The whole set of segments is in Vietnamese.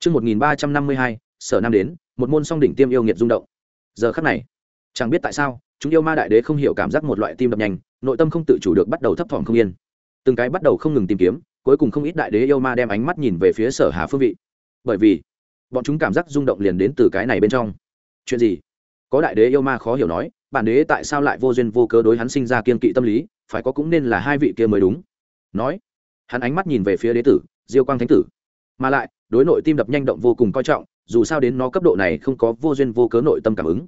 Trước 1352, sở nam đến, một môn song đỉnh tiêm yêu nghiệt rung động. Giờ khắc này, chẳng biết tại sao, chúng yêu ma đại đế không hiểu cảm giác một loại tim đập nhanh, nội tâm không tự chủ được bắt đầu thấp thỏm không yên. Từng cái bắt đầu không ngừng tìm kiếm, cuối cùng không ít đại đế yêu ma đem ánh mắt nhìn về phía sở hà phương vị. Bởi vì, bọn chúng cảm giác rung động liền đến từ cái này bên trong. Chuyện gì? Có đại đế yêu ma khó hiểu nói, bản đế tại sao lại vô duyên vô cớ đối hắn sinh ra kiên kỵ tâm lý, phải có cũng nên là hai vị kia mới đúng. Nói, hắn ánh mắt nhìn về phía đế tử, Diêu Quang Thánh tử. Mà lại, đối nội tim đập nhanh động vô cùng coi trọng, dù sao đến nó cấp độ này không có vô duyên vô cớ nội tâm cảm ứng.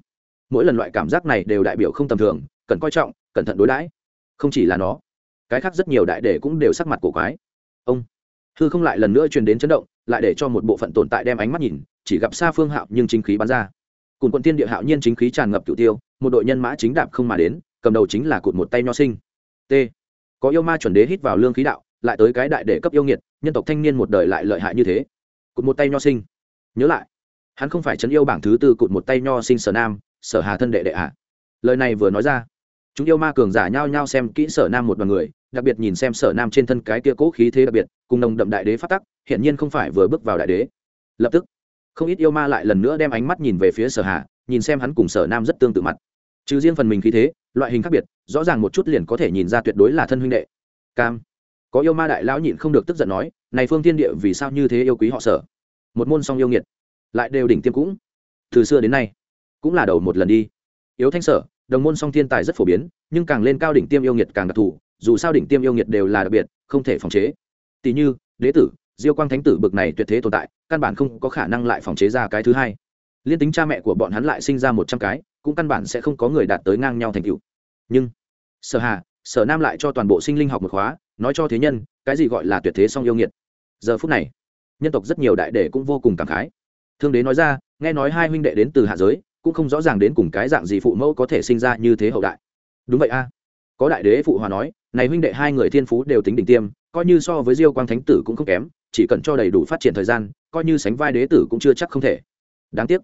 Mỗi lần loại cảm giác này đều đại biểu không tầm thường, cần coi trọng, cẩn thận đối đãi. Không chỉ là nó, cái khác rất nhiều đại để cũng đều sắc mặt cổ quái. Ông, hư không lại lần nữa truyền đến chấn động, lại để cho một bộ phận tồn tại đem ánh mắt nhìn, chỉ gặp xa phương hạo nhưng chính khí bắn ra. Cùn quận tiên địa hạo nhiên chính khí tràn ngập cửu tiêu, một đội nhân mã chính đạp không mà đến, cầm đầu chính là cụt một tay nho sinh. T, có yêu ma chuẩn đế hít vào lương khí đạo, lại tới cái đại để cấp yêu nghiệt, nhân tộc thanh niên một đời lại lợi hại như thế cụt một tay nho sinh. Nhớ lại, hắn không phải chấn yêu bảng thứ tư cụt một tay nho sinh sở nam, sở hà thân đệ đệ ạ. À. lời này vừa nói ra, chúng yêu ma cường giả nhao nhao xem kỹ sở nam một đoàn người, đặc biệt nhìn xem sở nam trên thân cái kia cố khí thế đặc biệt, cùng nồng đậm đại đế phát tắc hiện nhiên không phải vừa bước vào đại đế. Lập tức, không ít yêu ma lại lần nữa đem ánh mắt nhìn về phía sở hà, nhìn xem hắn cùng sở nam rất tương tự mặt. Trừ riêng phần mình khí thế, loại hình khác biệt, rõ ràng một chút liền có thể nhìn ra tuyệt đối là thân huynh đệ. Cam, có yêu ma đại lão nhịn không được tức giận nói này phương thiên địa vì sao như thế yêu quý họ sở? Một môn song yêu nghiệt, lại đều đỉnh tiêm cũng. Từ xưa đến nay, cũng là đầu một lần đi. Yếu thanh sở, đồng môn song thiên tài rất phổ biến, nhưng càng lên cao đỉnh tiêm yêu nghiệt càng đặc thù, dù sao đỉnh tiêm yêu nghiệt đều là đặc biệt, không thể phòng chế. Tỷ như, đế tử, diêu quang thánh tử bực này tuyệt thế tồn tại, căn bản không có khả năng lại phòng chế ra cái thứ hai. Liên tính cha mẹ của bọn hắn lại sinh ra một trăm cái, cũng căn bản sẽ không có người đạt tới ngang nhau thành cựu nhưng, sở hà, sở nam lại cho toàn bộ sinh linh học một khóa, nói cho thế nhân, cái gì gọi là tuyệt thế song yêu nghiệt? Giờ phút này, nhân tộc rất nhiều đại đệ cũng vô cùng cảm khái. Thương đế nói ra, nghe nói hai huynh đệ đến từ hạ giới, cũng không rõ ràng đến cùng cái dạng gì phụ mẫu có thể sinh ra như thế hậu đại. Đúng vậy a. Có đại đế phụ hòa nói, này huynh đệ hai người thiên phú đều tính đỉnh tiêm, coi như so với diêu quang thánh tử cũng không kém, chỉ cần cho đầy đủ phát triển thời gian, coi như sánh vai đế tử cũng chưa chắc không thể. Đáng tiếc.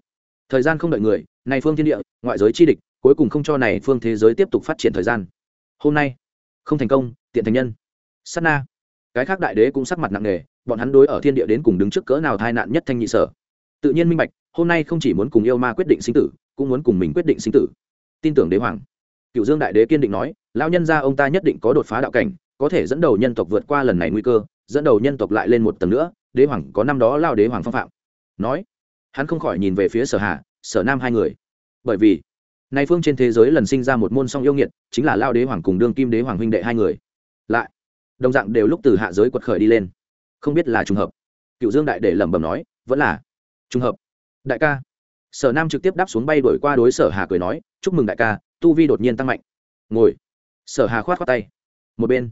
Thời gian không đợi người, này phương thiên địa, ngoại giới chi địch, cuối cùng không cho này phương thế giới tiếp tục phát triển thời gian. Hôm nay, không thành công, tiện thành nhân. Sát na. Cái khác đại đế cũng sắc mặt nặng nề bọn hắn đối ở thiên địa đến cùng đứng trước cỡ nào tai nạn nhất thanh nhị sở. Tự nhiên minh bạch, hôm nay không chỉ muốn cùng yêu ma quyết định sinh tử, cũng muốn cùng mình quyết định sinh tử. Tin tưởng đế hoàng. Cựu dương đại đế kiên định nói, lão nhân gia ông ta nhất định có đột phá đạo cảnh, có thể dẫn đầu nhân tộc vượt qua lần này nguy cơ, dẫn đầu nhân tộc lại lên một tầng nữa, đế hoàng có năm đó lao đế hoàng phong phạm. Nói, hắn không khỏi nhìn về phía sở hà, sở nam hai người. Bởi vì, nay phương trên thế giới lần sinh ra một môn song yêu nghiệt, chính là lao đế hoàng cùng đương kim đế hoàng huynh đệ hai người. Lại, đồng dạng đều lúc từ hạ giới quật khởi đi lên không biết là trùng hợp. Cựu dương đại để lẩm bẩm nói, vẫn là trùng hợp. Đại ca. Sở nam trực tiếp đáp xuống bay đổi qua đối sở hà cười nói, chúc mừng đại ca, tu vi đột nhiên tăng mạnh. Ngồi. Sở hà khoát khoát tay. Một bên,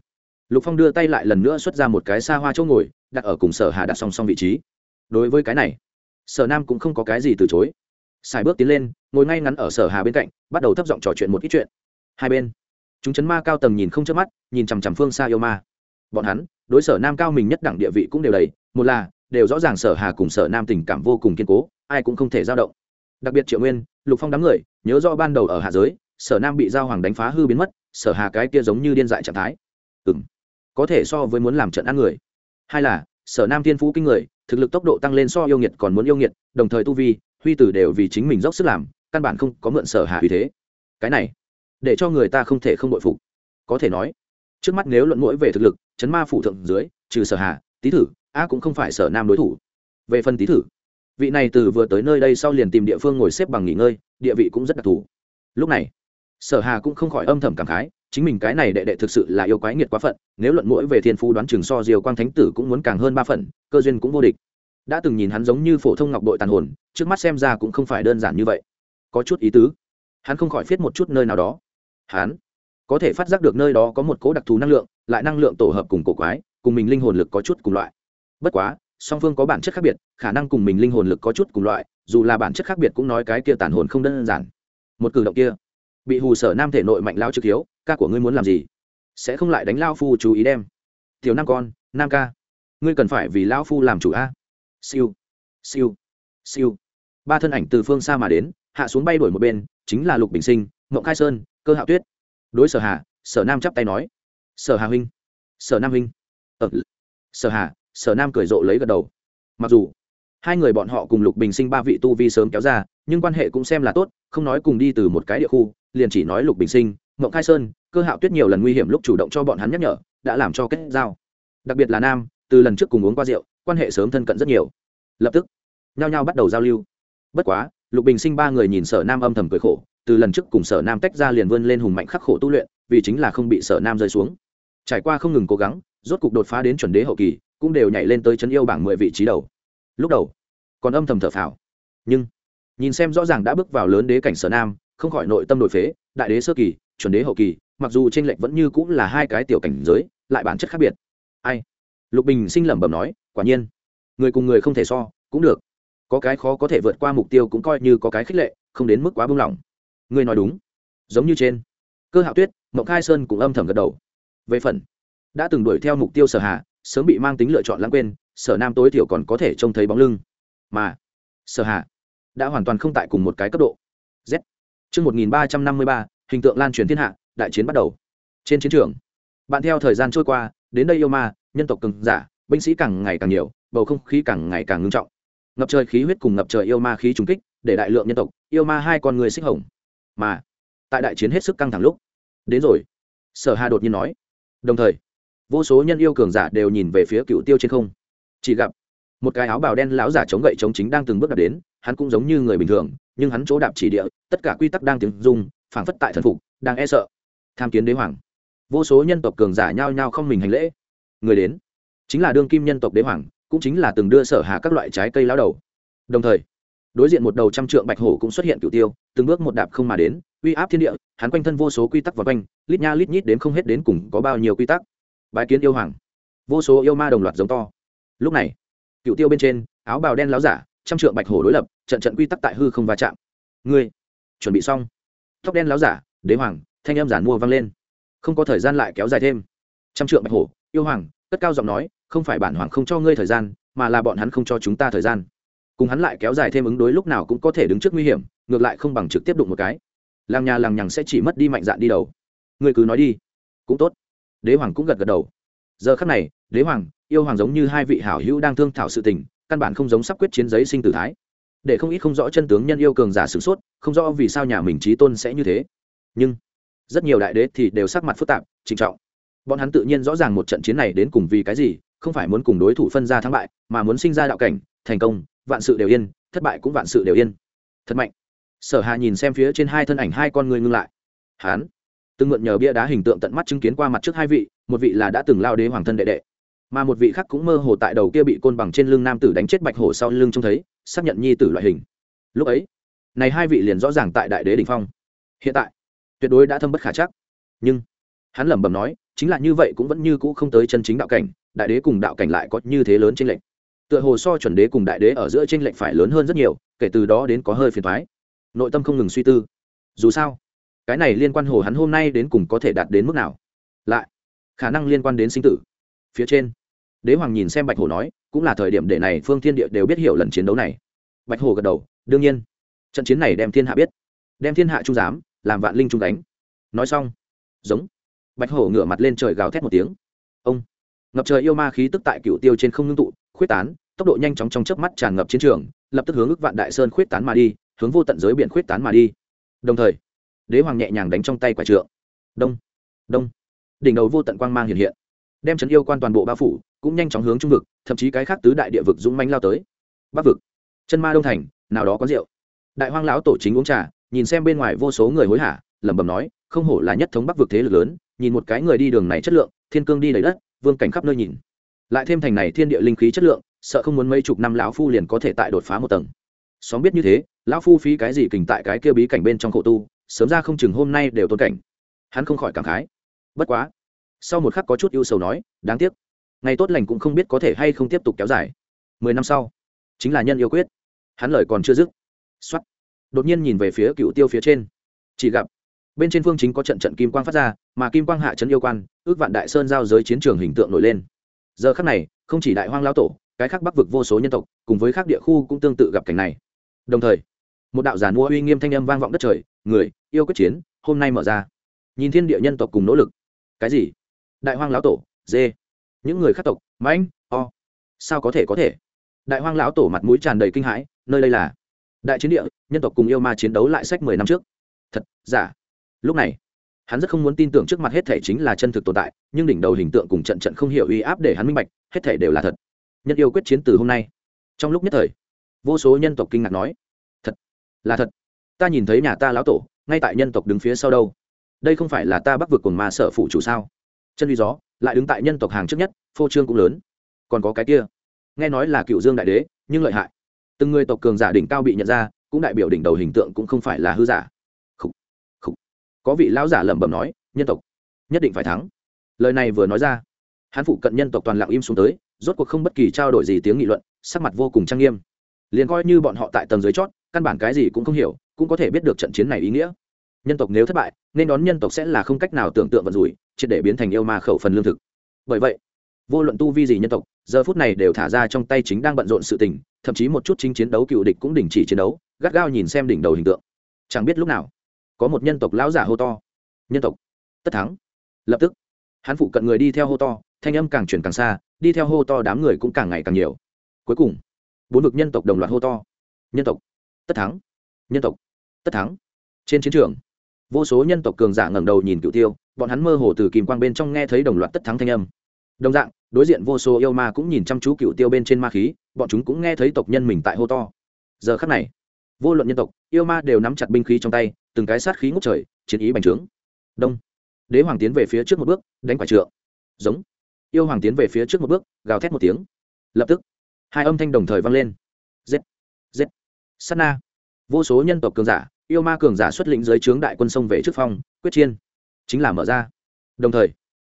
lục phong đưa tay lại lần nữa xuất ra một cái xa hoa chỗ ngồi, đặt ở cùng sở hà đặt song song vị trí. Đối với cái này, sở nam cũng không có cái gì từ chối. Xài bước tiến lên, ngồi ngay ngắn ở sở hà bên cạnh, bắt đầu thấp giọng trò chuyện một ít chuyện. Hai bên, chúng chấn ma cao tầng nhìn không chớp mắt, nhìn chằm chằm phương xa yêu ma bọn hắn, đối sở nam cao mình nhất đẳng địa vị cũng đều đầy, một là, đều rõ ràng sở hà cùng sở nam tình cảm vô cùng kiên cố, ai cũng không thể dao động. Đặc biệt triệu nguyên, lục phong đám người, nhớ rõ ban đầu ở hạ giới, sở nam bị giao hoàng đánh phá hư biến mất, sở hà cái kia giống như điên dại trạng thái. Ừ m có thể so với muốn làm trận ăn người. Hai là, sở nam thiên phú kinh người, thực lực tốc độ tăng lên so yêu nghiệt còn muốn yêu nghiệt, đồng thời tu vi, huy tử đều vì chính mình dốc sức làm, căn bản không có mượn sở hà uy thế. Cái này, để cho người ta không thể không bội phục. Có thể nói trước mắt nếu luận mũi về thực lực, chấn ma phủ thượng dưới, trừ sở hà, tý thử, a cũng không phải sở nam đối thủ. Về phần tý thử, vị này từ vừa tới nơi đây sau liền tìm địa phương ngồi xếp bằng nghỉ ngơi, địa vị cũng rất đặc thù. Lúc này, sở hà cũng không khỏi âm thầm cảm khái, chính mình cái này đệ đệ thực sự là yêu quái nghiệt quá phận, nếu luận mũi về thiên phú đoán chừng so diều quang thánh tử cũng muốn càng hơn ba phần, cơ duyên cũng vô địch. Đã từng nhìn hắn giống như phổ thông ngọc đội tàn hồn, trước mắt xem ra cũng không phải đơn giản như vậy. Có chút ý tứ. Hắn không khỏi viết một chút nơi nào đó. Hắn có thể phát giác được nơi đó có một cố đặc thù năng lượng, lại năng lượng tổ hợp cùng cổ quái, cùng mình linh hồn lực có chút cùng loại. Bất quá, song phương có bản chất khác biệt, khả năng cùng mình linh hồn lực có chút cùng loại, dù là bản chất khác biệt cũng nói cái kia tàn hồn không đơn giản. Một cử động kia, bị hù sở nam thể nội mạnh lao trực hiếu, ca của ngươi muốn làm gì? Sẽ không lại đánh lao phu chú ý đem. Tiểu nam con, nam ca, ngươi cần phải vì lao phu làm chủ a. Siêu siêu siêu. Ba thân ảnh từ phương xa mà đến, hạ xuống bay đổi một bên, chính là lục bình sinh, mộng khai sơn, cơ hạo tuyết đối sở hà sở nam chắp tay nói. Sở hà huynh. Sở nam huynh. Ờ, sở hà sở nam cười rộ lấy gật đầu. Mặc dù hai người bọn họ cùng lục bình sinh ba vị tu vi sớm kéo ra nhưng quan hệ cũng xem là tốt không nói cùng đi từ một cái địa khu liền chỉ nói lục bình sinh mộng khai sơn cơ hạo tuyết nhiều lần nguy hiểm lúc chủ động cho bọn hắn nhắc nhở đã làm cho kết giao. Đặc biệt là nam từ lần trước cùng uống qua rượu quan hệ sớm thân cận rất nhiều. Lập tức nhao nhao bắt đầu giao lưu. Bất quá lục bình sinh ba người nhìn sở nam âm thầm cười khổ từ lần trước cùng sở nam tách ra liền vươn lên hùng mạnh khắc khổ tu luyện, vì chính là không bị sở nam rơi xuống. Trải qua không ngừng cố gắng, rốt cục đột phá đến chuẩn đế hậu kỳ, cũng đều nhảy lên tới chân yêu bảng mười vị trí đầu. Lúc đầu, còn âm thầm thở phào. Nhưng, nhìn xem rõ ràng đã bước vào lớn đế cảnh sở nam, không khỏi nội tâm đổi phế, đại đế sơ kỳ, chuẩn đế hậu kỳ, mặc dù tranh lệch vẫn như cũng là hai cái tiểu cảnh giới, lại bản chất khác biệt. Ai? Lục bình sinh lẩm bẩm nói, quả nhiên. Người cùng người không thể so, cũng được. Có cái khó có thể vượt qua mục tiêu cũng coi như có cái khích lệ, không đến mức quá buông lỏng ngươi nói đúng. Giống như trên. Cơ hạo tuyết mậu khai sơn cũng âm thầm gật đầu. Về phần, đã từng đuổi theo mục tiêu sở hạ sớm bị mang tính lựa chọn lãng quên, sở nam tối thiểu còn có thể trông thấy bóng lưng. Mà, sở hạ đã hoàn toàn không tại cùng một cái cấp độ. Z. Chương một nghìn ba trăm năm mươi ba, hình tượng lan truyền thiên hạ, đại chiến bắt đầu. Trên chiến trường, bạn theo thời gian trôi qua, đến đây yêu ma, nhân tộc cường giả, binh sĩ càng ngày càng nhiều, bầu không khí càng ngày càng ngưng trọng. Ngập trời khí huyết cùng ngập trời yêu ma khí trùng kích, để đại lượng nhân tộc, yêu ma hai con người xích hồng mà tại đại chiến hết sức căng thẳng lúc đến rồi sở hà đột nhiên nói đồng thời vô số nhân yêu cường giả đều nhìn về phía cựu tiêu trên không chỉ gặp một cái áo bào đen lão giả chống gậy chống chính đang từng bước đạp đến hắn cũng giống như người bình thường nhưng hắn chỗ đạp chỉ địa tất cả quy tắc đang tiếng dung phảng phất tại thần phục đang e sợ tham kiến đế hoàng vô số nhân tộc cường giả nhao nhao không mình hành lễ người đến chính là đương kim nhân tộc đế hoàng cũng chính là từng đưa sở hạ các loại trái cây lão đầu đồng thời đối diện một đầu trăm trượng bạch hổ cũng xuất hiện cựu tiêu, từng bước một đạp không mà đến, uy áp thiên địa, hắn quanh thân vô số quy tắc vòng quanh, lít nha lít nhít đến không hết đến cùng có bao nhiêu quy tắc. Bái kiến yêu hoàng. Vô số yêu ma đồng loạt giống to. Lúc này cựu tiêu bên trên, áo bào đen láo giả, trăm trượng bạch hổ đối lập, trận trận quy tắc tại hư không va chạm. Ngươi, chuẩn bị xong. Tóc đen láo giả, đế hoàng, thanh em giản mua vang lên. Không có thời gian lại kéo dài thêm. Trăm trượng bạch hổ, yêu hoàng, cất cao giọng nói, không phải bản hoàng không cho ngươi thời gian, mà là bọn hắn không cho chúng ta thời gian cùng hắn lại kéo dài thêm ứng đối lúc nào cũng có thể đứng trước nguy hiểm, ngược lại không bằng trực tiếp đụng một cái. Làng nhà làng nhằng sẽ chỉ mất đi mạnh dạn đi đầu. Người cứ nói đi. Cũng tốt. Đế hoàng cũng gật gật đầu. Giờ khắc này, đế hoàng, yêu hoàng giống như hai vị hảo hữu đang thương thảo sự tình, căn bản không giống sắp quyết chiến giấy sinh tử thái. Để không ít không rõ chân tướng nhân yêu cường giả sửng sốt, không rõ vì sao nhà mình trí tôn sẽ như thế. Nhưng, rất nhiều đại đế thì đều sắc mặt phức tạp, trịnh trọng. Bọn hắn tự nhiên rõ ràng một trận chiến này đến cùng vì cái gì, không phải muốn cùng đối thủ phân ra thắng bại, mà muốn sinh ra đạo cảnh, thành công vạn sự đều yên, thất bại cũng vạn sự đều yên. Thật mạnh. Sở hà nhìn xem phía trên hai thân ảnh hai con người ngưng lại. Hán. Từng mượn nhờ bia đá hình tượng tận mắt chứng kiến qua mặt trước hai vị, một vị là đã từng lao đế hoàng thân đệ đệ, mà một vị khác cũng mơ hồ tại đầu kia bị côn bằng trên lưng nam tử đánh chết bạch hổ sau lưng trông thấy, xác nhận nhi tử loại hình. Lúc ấy, này hai vị liền rõ ràng tại đại đế đ ỉ n h phong. Hiện tại, tuyệt đối đã thâm bất khả chắc. Nhưng, hắn lẩm bẩm nói, chính là như vậy cũng vẫn như cũ không tới chân chính đạo cảnh, đại đế cùng đạo cảnh lại có như thế lớn trên lệnh tựa hồ so chuẩn đế cùng đại đế ở giữa trên lệnh phải lớn hơn rất nhiều, kể từ đó đến có hơi phiền thoái nội tâm không ngừng suy tư. Dù sao, cái này liên quan hồ hắn hôm nay đến cùng có thể đạt đến mức nào? Lại, khả năng liên quan đến sinh tử. Phía trên, đế hoàng nhìn xem bạch hồ nói, cũng là thời điểm để này phương thiên địa đều biết hiểu lần chiến đấu này. Bạch hồ gật đầu, đương nhiên. Trận chiến này đem thiên hạ biết, đem thiên hạ trung giám, làm vạn linh trung đánh nói xong, giống, bạch hổ ngửa mặt lên trời gào thét một tiếng. Ông, ngập trời yêu ma khí tức tại cựu tiêu trên không ngưng tụ khuyết tán, tốc độ nhanh chóng trong chớp mắt tràn ngập chiến trường, lập tức hướng ức vạn đại sơn khuyết tán mà đi, hướng vô tận giới biển khuyết tán mà đi. Đồng thời, đế hoàng nhẹ nhàng đánh trong tay quả trượng. Đông đông. Đỉnh đầu vô tận quang mang hiện hiện, đem trấn yêu quan toàn bộ bao phủ, cũng nhanh chóng hướng trung vực, thậm chí cái khác tứ đại địa vực dũng manh lao tới. Bắc vực, chân ma đông thành, nào đó có rượu. Đại hoang lão tổ chính uống trà, nhìn xem bên ngoài vô số người hối hả, lẩm bẩm nói, không hổ là nhất thống bắc vực thế lực lớn, nhìn một cái người đi đường này chất lượng, thiên cương đi đầy đất, vương cảnh khắp nơi nhìn lại thêm thành này thiên địa linh khí chất lượng, sợ không muốn mấy chục năm lão phu liền có thể tại đột phá một tầng. Xóm biết như thế, lão phu phí cái gì kình tại cái kia bí cảnh bên trong khổ tu, sớm ra không chừng hôm nay đều tôn cảnh. Hắn không khỏi cảm khái. Bất quá, sau một khắc có chút ưu sầu nói, đáng tiếc. Ngày tốt lành cũng không biết có thể hay không tiếp tục kéo dài. Mười năm sau, chính là nhân yêu quyết. Hắn lời còn chưa dứt x o á t đột nhiên nhìn về phía cựu tiêu phía trên. Chỉ gặp, bên trên phương chính có trận trận kim quang phát ra, mà kim quang hạ trấn yêu quan, ước vạn đại sơn giao giới chiến trường hình tượng nổi lên giờ khắc này, không chỉ đại hoang lao tổ, cái khác bắc vực vô số nhân tộc, cùng với các địa khu cũng tương tự gặp cảnh này. Đồng thời, một đạo giả mua uy nghiêm thanh âm vang vọng đất trời, người, yêu quyết chiến, hôm nay mở ra. Nhìn thiên địa nhân tộc cùng nỗ lực. Cái gì? Đại hoang lão tổ, dê. Những người khác tộc, mãnh, o. Sao có thể có thể? Đại hoang lão tổ mặt mũi tràn đầy kinh hãi, nơi đây là đại chiến địa, nhân tộc cùng yêu ma chiến đấu lại sách mười năm trước. Thật, giả. Lúc này hắn rất không muốn tin tưởng trước mặt hết thể chính là chân thực tồn tại, nhưng đỉnh đầu hình tượng cùng trận trận không hiểu uy áp để hắn minh bạch, hết thể đều là thật. Nhân yêu quyết chiến từ hôm nay. Trong lúc nhất thời, vô số nhân tộc kinh ngạc nói, thật là thật. Ta nhìn thấy nhà ta lão tổ, ngay tại nhân tộc đứng phía sau đâu. Đây không phải là ta bắc vực cùng ma sở phụ chủ sao? Chân uy gió lại đứng tại nhân tộc hàng trước nhất, phô trương cũng lớn. Còn có cái kia, nghe nói là cựu dương đại đế, nhưng lợi hại. Từng người tộc cường giả đỉnh cao bị nhận ra, cũng đại biểu đỉnh đầu hình tượng cũng không phải là hư giả có vị lão giả lẩm bẩm nói, nhân tộc, nhất định phải thắng. Lời này vừa nói ra, hắn phụ cận nhân tộc toàn lặng im xuống tới, rốt cuộc không bất kỳ trao đổi gì tiếng nghị luận, sắc mặt vô cùng trang nghiêm. Liền coi như bọn họ tại tầng dưới chót, căn bản cái gì cũng không hiểu, cũng có thể biết được trận chiến này ý nghĩa. Nhân tộc nếu thất bại, nên đón nhân tộc sẽ là không cách nào tưởng tượng vận rủi, triệt để biến thành yêu ma khẩu phần lương thực. Bởi vậy, vô luận tu vi gì nhân tộc, giờ phút này đều thả ra trong tay chính đang bận rộn sự tình, thậm chí một chút chính chiến đấu cựu địch cũng đình chỉ chiến đấu, gắt gao nhìn xem đỉnh đầu hình tượng. Chẳng biết lúc nào có một nhân tộc lão giả hô to. Nhân tộc? Tất thắng. Lập tức, hắn phụ cận người đi theo hô to, thanh âm càng chuyển càng xa, đi theo hô to đám người cũng càng ngày càng nhiều. Cuối cùng, bốn vực nhân tộc đồng loạt hô to. Nhân tộc? Tất thắng. Nhân tộc? Tất thắng. Trên chiến trường, vô số nhân tộc cường giả ngẩng đầu nhìn cựu tiêu, bọn hắn mơ hồ từ kìm quang bên trong nghe thấy đồng loạt tất thắng thanh âm. Đồng dạng, đối diện vô số yêu ma cũng nhìn chăm chú cựu tiêu bên trên ma khí, bọn chúng cũng nghe thấy tộc nhân mình tại hô to. Giờ khắc này, vô luận nhân tộc, yêu ma đều nắm chặt binh khí trong tay từng cái sát khí ngút trời, chiến ý bành trướng. Đông. Đế hoàng tiến về phía trước một bước, đánh quả trượng. Giống. Yêu hoàng tiến về phía trước một bước, gào thét một tiếng. Lập tức, hai âm thanh đồng thời vang lên. Giết. Giết. Sát na. Vô số nhân tộc cường giả, yêu ma cường giả xuất lĩnh dưới trướng đại quân sông về trước phong, quyết chiên chính là mở ra. Đồng thời,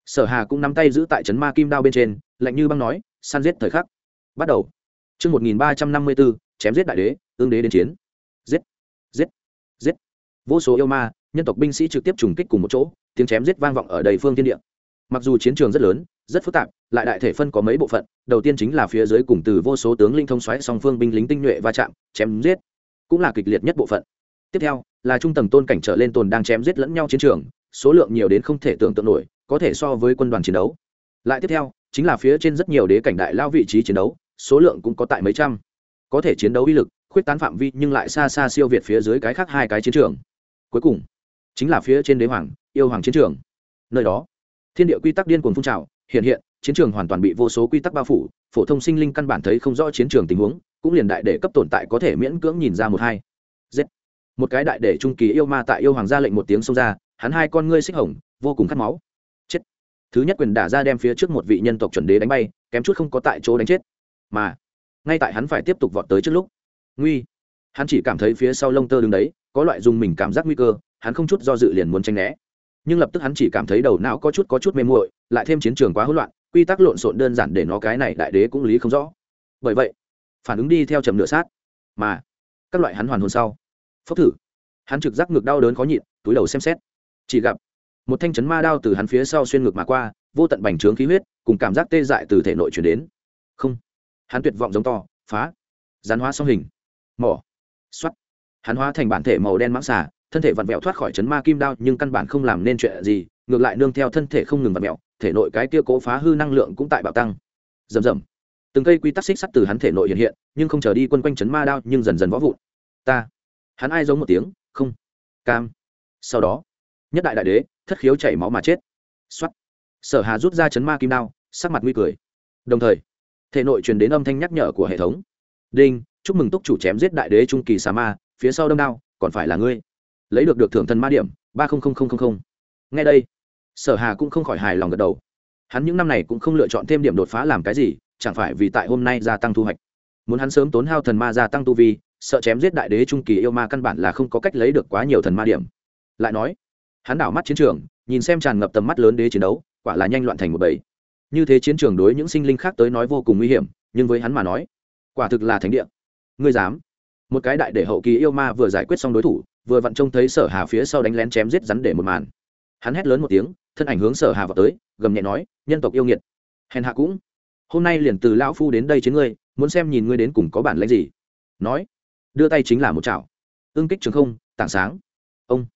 sở hà cũng nắm tay giữ tại trấn ma kim đao bên trên, lạnh như băng nói săn giết thời khắc. Bắt đầu. Chương một nghìn ba trăm năm mươi bốn, chém giết đại đế ương đế đến chiến. Giết vô số yêu ma, nhân tộc binh sĩ trực tiếp trùng kích cùng một chỗ, tiếng chém giết vang vọng ở đầy phương thiên địa. Mặc dù chiến trường rất lớn, rất phức tạp, lại đại thể phân có mấy bộ phận, đầu tiên chính là phía dưới cùng từ vô số tướng linh thông xoáy song phương binh lính tinh nhuệ va chạm, chém giết, cũng là kịch liệt nhất bộ phận. Tiếp theo, là trung tầng tôn cảnh trở lên tồn đang chém giết lẫn nhau chiến trường, số lượng nhiều đến không thể tưởng tượng nổi, có thể so với quân đoàn chiến đấu. Lại tiếp theo, chính là phía trên rất nhiều đế cảnh đại lao vị trí chiến đấu, số lượng cũng có tại mấy trăm. Có thể chiến đấu uy lực, khuyết tán phạm vi nhưng lại xa xa siêu việt phía dưới cái khác hai cái chiến trường cuối cùng chính là phía trên đế hoàng, yêu hoàng chiến trường. Nơi đó, thiên địa quy tắc điên cuồng phun trào, hiện hiện, chiến trường hoàn toàn bị vô số quy tắc bao phủ, phổ thông sinh linh căn bản thấy không rõ chiến trường tình huống, cũng liền đại để cấp tồn tại có thể miễn cưỡng nhìn ra một hai. Giết. Một cái đại để trung kỳ yêu ma tại yêu hoàng ra lệnh một tiếng xông ra, hắn hai con ngươi xích hồng, vô cùng khát máu. Chết. Thứ nhất quyền đả ra đem phía trước một vị nhân tộc chuẩn đế đánh bay, kém chút không có tại chỗ đánh chết. Mà, ngay tại hắn phải tiếp tục vọt tới trước lúc, nguy, hắn chỉ cảm thấy phía sau lông tơ đứng đấy có loại dùng mình cảm giác nguy cơ, hắn không chút do dự liền muốn tranh né. Nhưng lập tức hắn chỉ cảm thấy đầu não có chút có chút mê muội, lại thêm chiến trường quá hỗn loạn, quy tắc lộn xộn đơn giản để nó cái này đại đế cũng lý không rõ. Bởi vậy, phản ứng đi theo chầm nửa sát, mà các loại hắn hoàn hồn sau, phốc thử, hắn trực giác ngực đau đớn khó nhịn, túi đầu xem xét. Chỉ gặp một thanh chấn ma đao từ hắn phía sau xuyên ngực mà qua, vô tận bành trướng khí huyết, cùng cảm giác tê dại từ thể nội chuyển đến. Không, hắn tuyệt vọng giống to, phá, gián hóa song hình, mỏ xoắt hắn hóa thành bản thể màu đen mãng xà, thân thể vặn vẹo thoát khỏi chấn ma kim đao, nhưng căn bản không làm nên chuyện gì, ngược lại nương theo thân thể không ngừng vặn vẹo, thể nội cái kia cố phá hư năng lượng cũng tại bạo tăng. Rầm rầm. Từng cây quy tắc xích sắt từ hắn thể nội hiện hiện, nhưng không trở đi quân quanh chấn ma đao, nhưng dần dần võ vụn. Ta. Hắn ai giống một tiếng, không. Cam. Sau đó, nhất đại đại đế, thất khiếu chảy máu mà chết. Xuất sở hà rút ra chấn ma kim đao, sắc mặt nguy cười. Đồng thời, thể nội truyền đến âm thanh nhắc nhở của hệ thống. Đinh, chúc mừng túc chủ chém giết đại đế trung kỳ xà ma phía sau đông đao, còn phải là ngươi. Lấy được được thưởng thần ma điểm, ba ngay đây, sở hà cũng không khỏi hài lòng gật đầu. Hắn những năm này cũng không lựa chọn thêm điểm đột phá làm cái gì, chẳng phải vì tại hôm nay gia tăng thu hoạch. Muốn hắn sớm tốn hao thần ma gia tăng tu vi, sợ chém giết đại đế trung kỳ yêu ma căn bản là không có cách lấy được quá nhiều thần ma điểm. Lại nói, hắn đảo mắt chiến trường, nhìn xem tràn ngập tầm mắt lớn đế chiến đấu, quả là nhanh loạn thành một bầy. Như thế chiến trường đối những sinh linh khác tới nói vô cùng nguy hiểm, nhưng với hắn mà nói, quả thực là thánh địa. Ngươi dám? Một cái đại để hậu kỳ yêu ma vừa giải quyết xong đối thủ, vừa vặn trông thấy sở hà phía sau đánh lén chém giết rắn để một màn. Hắn hét lớn một tiếng, thân ảnh hướng sở hà vào tới, gầm nhẹ nói, nhân tộc yêu nghiệt. Hèn hạ cũng. Hôm nay liền từ lão phu đến đây chiến ngươi, muốn xem nhìn ngươi đến cùng có bản lãnh gì. Nói, đưa tay chính là một chảo. Ưng kích trường không, tảng sáng. Ông.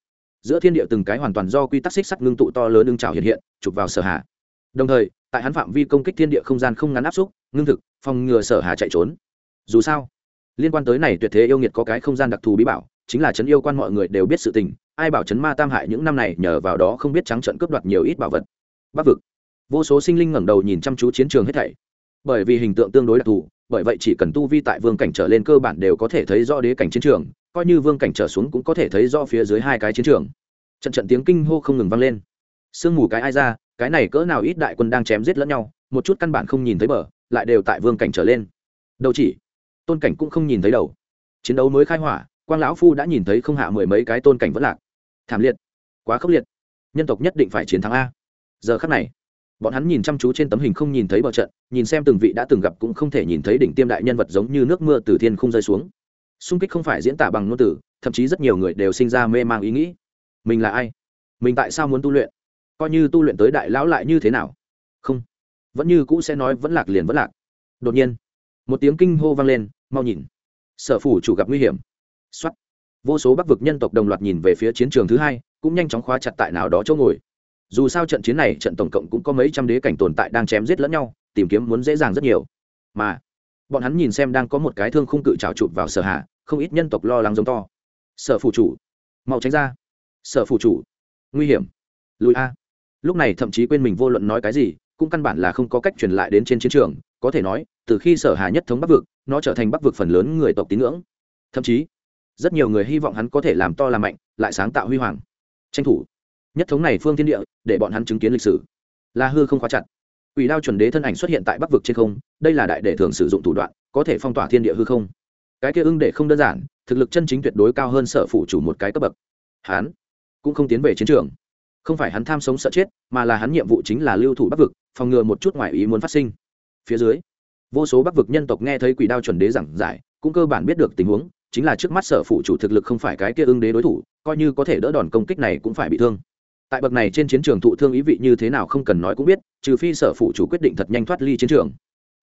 Giữa thiên địa từng cái hoàn toàn do quy tắc xích sắt ngưng tụ to lớn ưng chảo hiện hiện, chụp vào sở hà. Đồng thời, tại hắn phạm vi công kích thiên địa không gian không ngắn áp xúc, ngưng thực, phòng ngừa sở hà chạy trốn. Dù sao liên quan tới này tuyệt thế yêu nghiệt có cái không gian đặc thù bí bảo, chính là chấn yêu quan mọi người đều biết sự tình, ai bảo chấn ma tam hại những năm này nhờ vào đó không biết trắng trận cướp đoạt nhiều ít bảo vật. Bắc vực. Vô số sinh linh ngẩng đầu nhìn chăm chú chiến trường hết thảy. Bởi vì hình tượng tương đối đặc thù, bởi vậy chỉ cần tu vi tại vương cảnh trở lên cơ bản đều có thể thấy rõ đế cảnh chiến trường, coi như vương cảnh trở xuống cũng có thể thấy rõ phía dưới hai cái chiến trường. Trận trận tiếng kinh hô không ngừng vang lên. Sương mù cái ai ra, cái này cỡ nào ít đại quân đang chém giết lẫn nhau, một chút căn bản không nhìn thấy bờ, lại đều tại vương cảnh trở lên. Đâu chỉ tôn cảnh cũng không nhìn thấy đầu. Chiến đấu mới khai hỏa, quang lão phu đã nhìn thấy không hạ mười mấy cái tôn cảnh vẫn lạc. Thảm liệt, quá khốc liệt. Nhân tộc nhất định phải chiến thắng a. Giờ khắc này, bọn hắn nhìn chăm chú trên tấm hình không nhìn thấy bờ trận, nhìn xem từng vị đã từng gặp cũng không thể nhìn thấy đỉnh tiêm đại nhân vật giống như nước mưa từ thiên không rơi xuống. Xung kích không phải diễn tả bằng ngôn từ, thậm chí rất nhiều người đều sinh ra mê mang ý nghĩ. Mình là ai? Mình tại sao muốn tu luyện? Coi như tu luyện tới đại lão lại như thế nào? Không, vẫn như cũ sẽ nói vẫn lạc liền vẫn lạc. Đột nhiên một tiếng kinh hô vang lên, mau nhìn. Sở phủ chủ gặp nguy hiểm. Xuất vô số bắc vực nhân tộc đồng loạt nhìn về phía chiến trường thứ hai, cũng nhanh chóng khóa chặt tại nào đó chỗ ngồi. Dù sao trận chiến này, trận tổng cộng cũng có mấy trăm đế cảnh tồn tại đang chém giết lẫn nhau, tìm kiếm muốn dễ dàng rất nhiều. Mà, bọn hắn nhìn xem đang có một cái thương khung cự trào chụp vào sở hạ, không ít nhân tộc lo lắng giống to. Sở phủ chủ, mau tránh ra. Sở phủ chủ, nguy hiểm. Lùi a. Lúc này thậm chí quên mình vô luận nói cái gì cũng căn bản là không có cách truyền lại đến trên chiến trường có thể nói từ khi sở hà nhất thống bắc vực nó trở thành bắc vực phần lớn người tộc tín ngưỡng. Thậm chí rất nhiều người hy vọng hắn có thể làm to làm mạnh lại sáng tạo huy hoàng. Tranh thủ nhất thống này phương thiên địa để bọn hắn chứng kiến lịch sử. Là hư không khóa chặt. Quỷ đao chuẩn đế thân ảnh xuất hiện tại Bắc vực trên không, đây là đại đệ thường sử dụng thủ đoạn, có thể phong tỏa thiên địa hư không. Cái kia ưng để không đơn giản, thực lực chân chính tuyệt đối cao hơn sở phụ chủ một cái cấp bậc. Hắn cũng không tiến về chiến trường, không phải hắn tham sống sợ chết, mà là hắn nhiệm vụ chính là lưu thủ Bắc vực, phòng ngừa một chút ngoại ý muốn phát sinh. Phía dưới, vô số Bắc vực nhân tộc nghe thấy Quỷ đao chuẩn đế giảng giải, cũng cơ bản biết được tình huống, chính là trước mắt sở phụ chủ thực lực không phải cái kia ưng đế đối thủ, coi như có thể đỡ đòn công kích này cũng phải bị thương. Tại bậc này trên chiến trường thụ thương ý vị như thế nào không cần nói cũng biết trừ phi sở phụ chủ quyết định thật nhanh thoát ly chiến trường.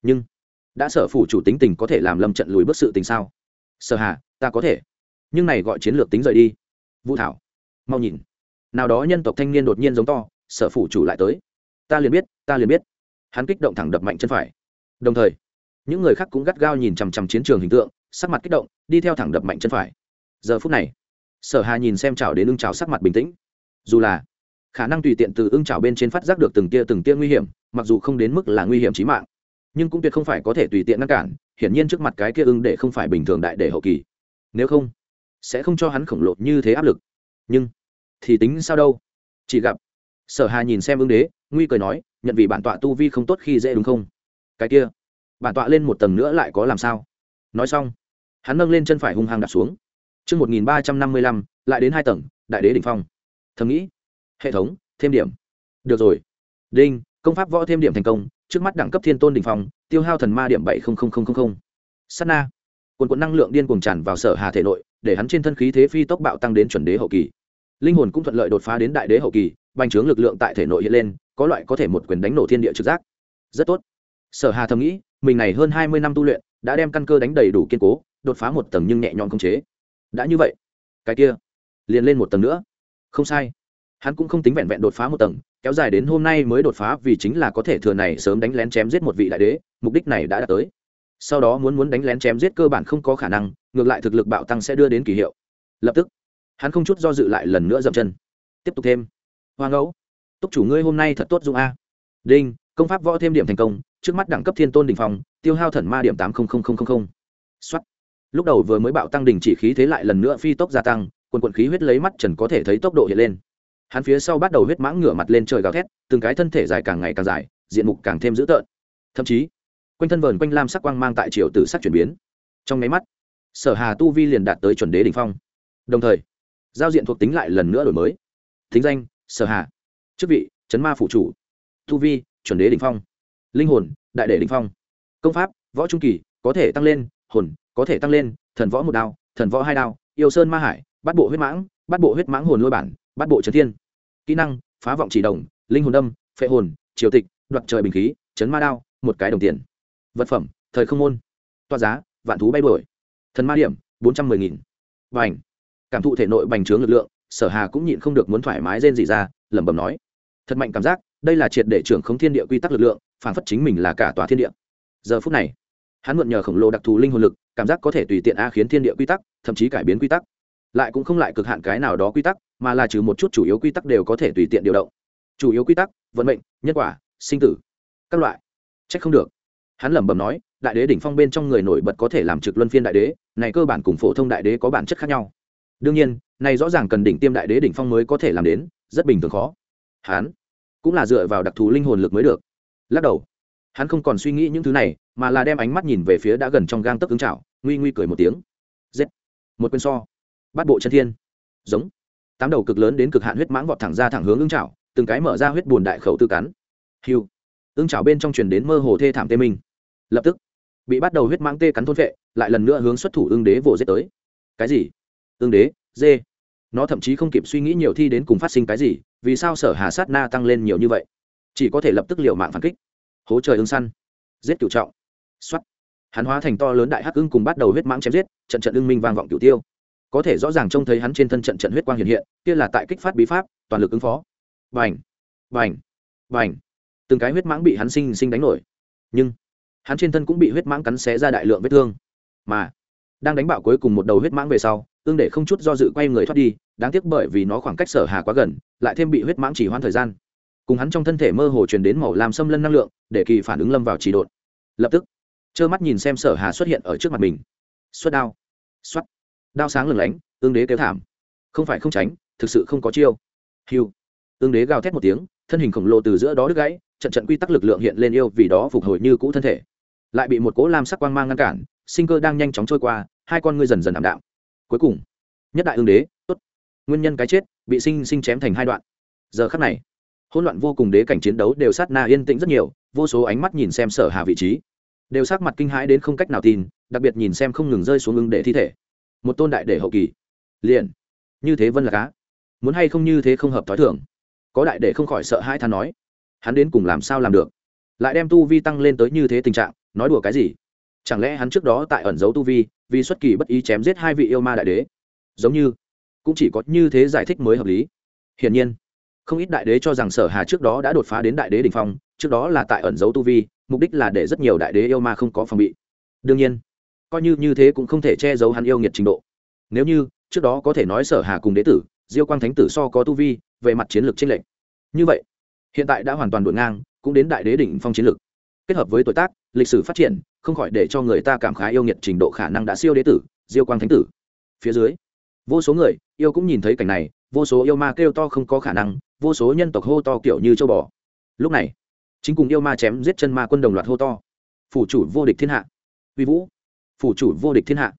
Nhưng đã sở phụ chủ tính tình có thể làm lâm trận lùi bước sự tình sao? Sở hà ta có thể. Nhưng này gọi chiến lược tính rời đi. Vũ thảo mau nhìn. Nào đó nhân tộc thanh niên đột nhiên giống to sở phụ chủ lại tới ta liền biết, ta liền biết. Hắn kích động thẳng đập mạnh chân phải. Đồng thời, những người khác cũng gắt gao nhìn chằm chằm chiến trường hình tượng, sắc mặt kích động, đi theo thẳng đập mạnh chân phải. Giờ phút này, sở hà nhìn xem chảo đến ưng chảo sắc mặt bình tĩnh. Dù là khả năng tùy tiện từ ưng chảo bên trên phát giác được từng tia từng tia nguy hiểm, mặc dù không đến mức là nguy hiểm chí mạng, nhưng cũng tuyệt không phải có thể tùy tiện ngăn cản, hiển nhiên trước mặt cái kia ưng để không phải bình thường đại để hậu kỳ. Nếu không, sẽ không cho hắn khổng lồ như thế áp lực. Nhưng thì tính sao đâu? Chỉ gặp sở hà nhìn xem ưng đế nguy cười nói nhận vì bản tọa tu vi không tốt khi dễ đúng không? Cái kia bản tọa lên một tầng nữa lại có làm sao? Nói xong hắn nâng lên chân phải hung hăng đặt xuống. Trước 1355, lại đến hai tầng, đại đế đỉnh phong. Thầm nghĩ, hệ thống thêm điểm. Được rồi. Đinh công pháp võ thêm điểm thành công trước mắt đẳng cấp thiên tôn đỉnh phong tiêu hao thần ma điểm bảy s na. Quần quận năng lượng điên cuồng tràn vào sở hà thể nội để hắn trên thân khí thế phi tốc bạo tăng đến chuẩn đế hậu kỳ. Linh hồn cũng thuận lợi đột phá đến đại đế hậu kỳ bành trướng lực lượng tại thể nội hiện lên có loại có thể một quyền đánh nổ thiên địa trực giác. Rất tốt. Sở hà thầm nghĩ, mình này hơn hai mươi năm tu luyện, đã đem căn cơ đánh đầy đủ kiên cố, đột phá một tầng nhưng nhẹ nhõm không chế. Đã như vậy, cái kia, liền lên một tầng nữa. Không sai. Hắn cũng không tính vẹn vẹn đột phá một tầng, kéo dài đến hôm nay mới đột phá vì chính là có thể thừa này sớm đánh lén chém giết một vị đại đế, mục đích này đã đạt tới. Sau đó muốn muốn đánh lén chém giết cơ bản không có khả năng, ngược lại thực lực bạo tăng sẽ đưa đến kỳ hiệu. Lập tức, hắn không chút do dự lại lần nữa dậm chân. Tiếp tục thêm. Hoa ngẫu túc chủ ngươi hôm nay thật tốt dung a. Đinh, công pháp võ thêm điểm thành công, trước mắt đẳng cấp thiên tôn đình phòng tiêu hao thần ma điểm tám xuất lúc đầu vừa mới bạo tăng đình chỉ khí thế lại lần nữa phi tốc gia tăng, quần quận khí huyết lấy mắt trần có thể thấy tốc độ hiện lên. Hắn phía sau bắt đầu huyết mãng ngửa mặt lên trời gào thét, từng cái thân thể dài càng ngày càng dài, diện mục càng thêm dữ tợn. Thậm chí, quanh thân vờn quanh lam sắc quang mang tại triều tử sắc chuyển biến. Trong máy mắt, sở hà tu vi liền đạt tới chuẩn đế đ ỉ n h phong. Đồng thời, giao diện thuộc tính lại lần nữa đổi mới. Thính danh, sở hà chức vị, chấn ma phụ chủ, tu vi, chuẩn đế đ ỉ n h phong, linh hồn, đại đệ đ ỉ n h phong. Công pháp, võ trung kỳ, có thể tăng lên, hồn, có thể tăng lên, thần võ một đao, thần võ hai đao, yêu sơn ma hải bắt bộ huyết mãng bắt bộ huyết mãng hồn lôi bản bắt bộ trấn thiên. Kỹ năng, phá vọng chỉ đồng, linh hồn đâm, phệ hồn, triều tịch, đoạt trời bình khí, chấn ma đao, một cái đồng tiền. Vật phẩm, thời không môn. Toa giá, vạn thú bay bổi thần ma điểm, bốn trăm mười nghìn. Và ảnh cảm thụ thể nội bành trướng lực lượng, sở hà cũng nhịn không được muốn thoải mái rên gì ra, lẩm bẩm nói thật mạnh cảm giác, đây là triệt để trưởng khống thiên địa quy tắc lực lượng, phản phất chính mình là cả tòa thiên địa. Giờ phút này, hắn mượn nhờ khổng lồ đặc thù linh hồn lực, cảm giác có thể tùy tiện a khiến thiên địa quy tắc, thậm chí cải biến quy tắc. Lại cũng không lại cực hạn cái nào đó quy tắc, mà là trừ một chút chủ yếu quy tắc đều có thể tùy tiện điều động. Chủ yếu quy tắc, vận mệnh, nhân quả, sinh tử, các loại. Trách không được. Hắn lẩm bẩm nói, đại đế đỉnh phong bên trong người nổi bật có thể làm trực luân phiên đại đế, này cơ bản cùng phổ thông đại đế có bản chất khác nhau. Đương nhiên, này rõ ràng cần đỉnh tiêm đại đế đỉnh phong mới có thể làm đến, rất bình thường khó hắn cũng là dựa vào đặc thù linh hồn lực mới được. Lắc đầu, hắn không còn suy nghĩ những thứ này, mà là đem ánh mắt nhìn về phía đã gần trong gang tấc ứng chảo nguy nguy cười một tiếng. Giết! Một quyền so. Bắt bộ chân thiên. Giống. Tám đầu cực lớn đến cực hạn huyết mãng vọt thẳng ra thẳng hướng ứng chảo từng cái mở ra huyết buồn đại khẩu tư cắn. Hiu ứng chảo bên trong truyền đến mơ hồ thê thảm tê minh. Lập tức, bị bắt đầu huyết mãng tê cắn thôn vệ lại lần nữa hướng xuất thủ ương đế vồ giết tới. Cái gì? Ương đế? Dê. Nó thậm chí không kịp suy nghĩ nhiều thi đến cùng phát sinh cái gì vì sao sở hà sát na tăng lên nhiều như vậy? Chỉ có thể lập tức liệu mạng phản kích. Hố trời ứng săn. Giết cựu trọng. Xuất hắn hóa thành to lớn đại hắc ưng cùng bắt đầu huyết mãng chém giết, trận trận ưng minh vang vọng cửu tiêu. Có thể rõ ràng trông thấy hắn trên thân trận trận huyết quang hiện hiện, kia là tại kích phát bí pháp, toàn lực ứng phó. Vành vành vành từng cái huyết mãng bị hắn sinh sinh đánh nổi. Nhưng, hắn trên thân cũng bị huyết mãng cắn xé ra đại lượng vết thương. Mà, đang đánh bạo cuối cùng một đầu huyết mãng về sau ương để không chút do dự quay người thoát đi đáng tiếc bởi vì nó khoảng cách sở hà quá gần, lại thêm bị huyết mãng chỉ hoãn thời gian. Cùng hắn trong thân thể mơ hồ truyền đến màu làm xâm lân năng lượng, để kỳ phản ứng lâm vào chỉ đột lập tức, trơ mắt nhìn xem sở hà xuất hiện ở trước mặt mình. Xuất đao. Xuất đao sáng lừng lánh, ương đế kéo thảm. Không phải không tránh, thực sự không có chiêu. Hiu. Ương đế gào thét một tiếng, thân hình khổng lồ từ giữa đó đứt gãy, trận trận quy tắc lực lượng hiện lên yêu vì đó phục hồi như cũ thân thể. Lại bị một cỗ lam sắc quang mang ngăn cản, sinh cơ đang nhanh chóng trôi qua, hai con ngươi dần dần ảm đạm. Cuối cùng, nhất đại ương đế nguyên nhân cái chết, bị sinh sinh chém thành hai đoạn. Giờ khắc này, hỗn loạn vô cùng đế cảnh chiến đấu đều sát na yên tĩnh rất nhiều, vô số ánh mắt nhìn xem sở hà vị trí. Đều sắc mặt kinh hãi đến không cách nào tin, đặc biệt nhìn xem không ngừng rơi xuống ngưng để thi thể. Một tôn đại để hậu kỳ. Liền. Như thế vân là cá. Muốn hay không như thế không hợp thói thường. Có đại để không khỏi sợ hãi than nói. Hắn đến cùng làm sao làm được? Lại đem tu vi tăng lên tới như thế tình trạng, nói đùa cái gì? Chẳng lẽ hắn trước đó tại ẩn giấu tu vi, vì xuất kỳ bất ý chém giết hai vị yêu ma đại đế? Giống như cũng chỉ có như thế giải thích mới hợp lý. Hiển nhiên, không ít đại đế cho rằng sở hà trước đó đã đột phá đến đại đế đỉnh phong, trước đó là tại ẩn giấu tu vi, mục đích là để rất nhiều đại đế yêu ma không có phòng bị. Đương nhiên, coi như như thế cũng không thể che giấu hắn yêu nghiệt trình độ. Nếu như, trước đó có thể nói sở hà cùng đế tử, diêu quang thánh tử so có tu vi, về mặt chiến lược chiến lệch. Như vậy, hiện tại đã hoàn toàn đổi ngang, cũng đến đại đế đỉnh phong chiến lược. Kết hợp với tuổi tác, lịch sử phát triển, không khỏi để cho người ta cảm khái yêu nghiệt trình độ khả năng đã siêu đế tử, diêu quang thánh tử. Phía dưới vô số người, yêu cũng nhìn thấy cảnh này, vô số yêu ma kêu to không có khả năng, vô số nhân tộc hô to kiểu như châu bò. Lúc này, chính cùng yêu ma chém giết chân ma quân đồng loạt hô to. Phủ chủ vô địch thiên hạ. Uy vũ. Phủ chủ vô địch thiên hạ.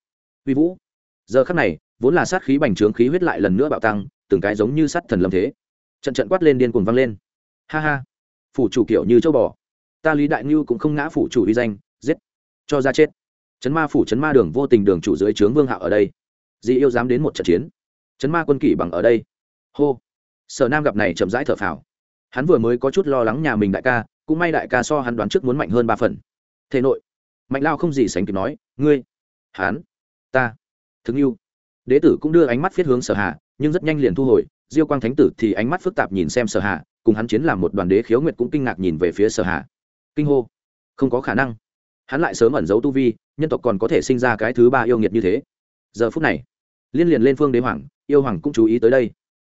Uy vũ. Giờ khắc này, vốn là sát khí bành trướng khí huyết lại lần nữa bạo tăng, từng cái giống như sắt thần lâm thế. Trận trận quát lên điên cuồng vang lên. Ha ha. Phủ chủ kiểu như châu bò. Ta lý đại ngưu cũng không ngã phủ chủ uy danh, giết. Cho ra chết. Chấn ma phủ chấn ma đường vô tình đường chủ dưới trướng vương hạo ở đây dị yêu dám đến một trận chiến. Chấn ma quân kỷ bằng ở đây. Hô. Sở nam gặp này chậm rãi thở phào. Hắn vừa mới có chút lo lắng nhà mình đại ca, cũng may đại ca so hắn đoán trước muốn mạnh hơn ba phần. Thế nội. Mạnh lao không gì sánh kịp nói, ngươi, hắn, ta, thương yêu. Đế tử cũng đưa ánh mắt viết hướng sở hạ nhưng rất nhanh liền thu hồi. Diêu quang thánh tử thì ánh mắt phức tạp nhìn xem sở hạ cùng hắn chiến làm một đoàn đế khiếu nguyệt cũng kinh ngạc nhìn về phía sở hạ kinh hô. Không có khả năng. Hắn lại sớm ẩn giấu tu vi, nhân tộc còn có thể sinh ra cái thứ ba yêu nghiệt như thế giờ phút này, liên liền lên phương đế hoàng, yêu hoàng cũng chú ý tới đây.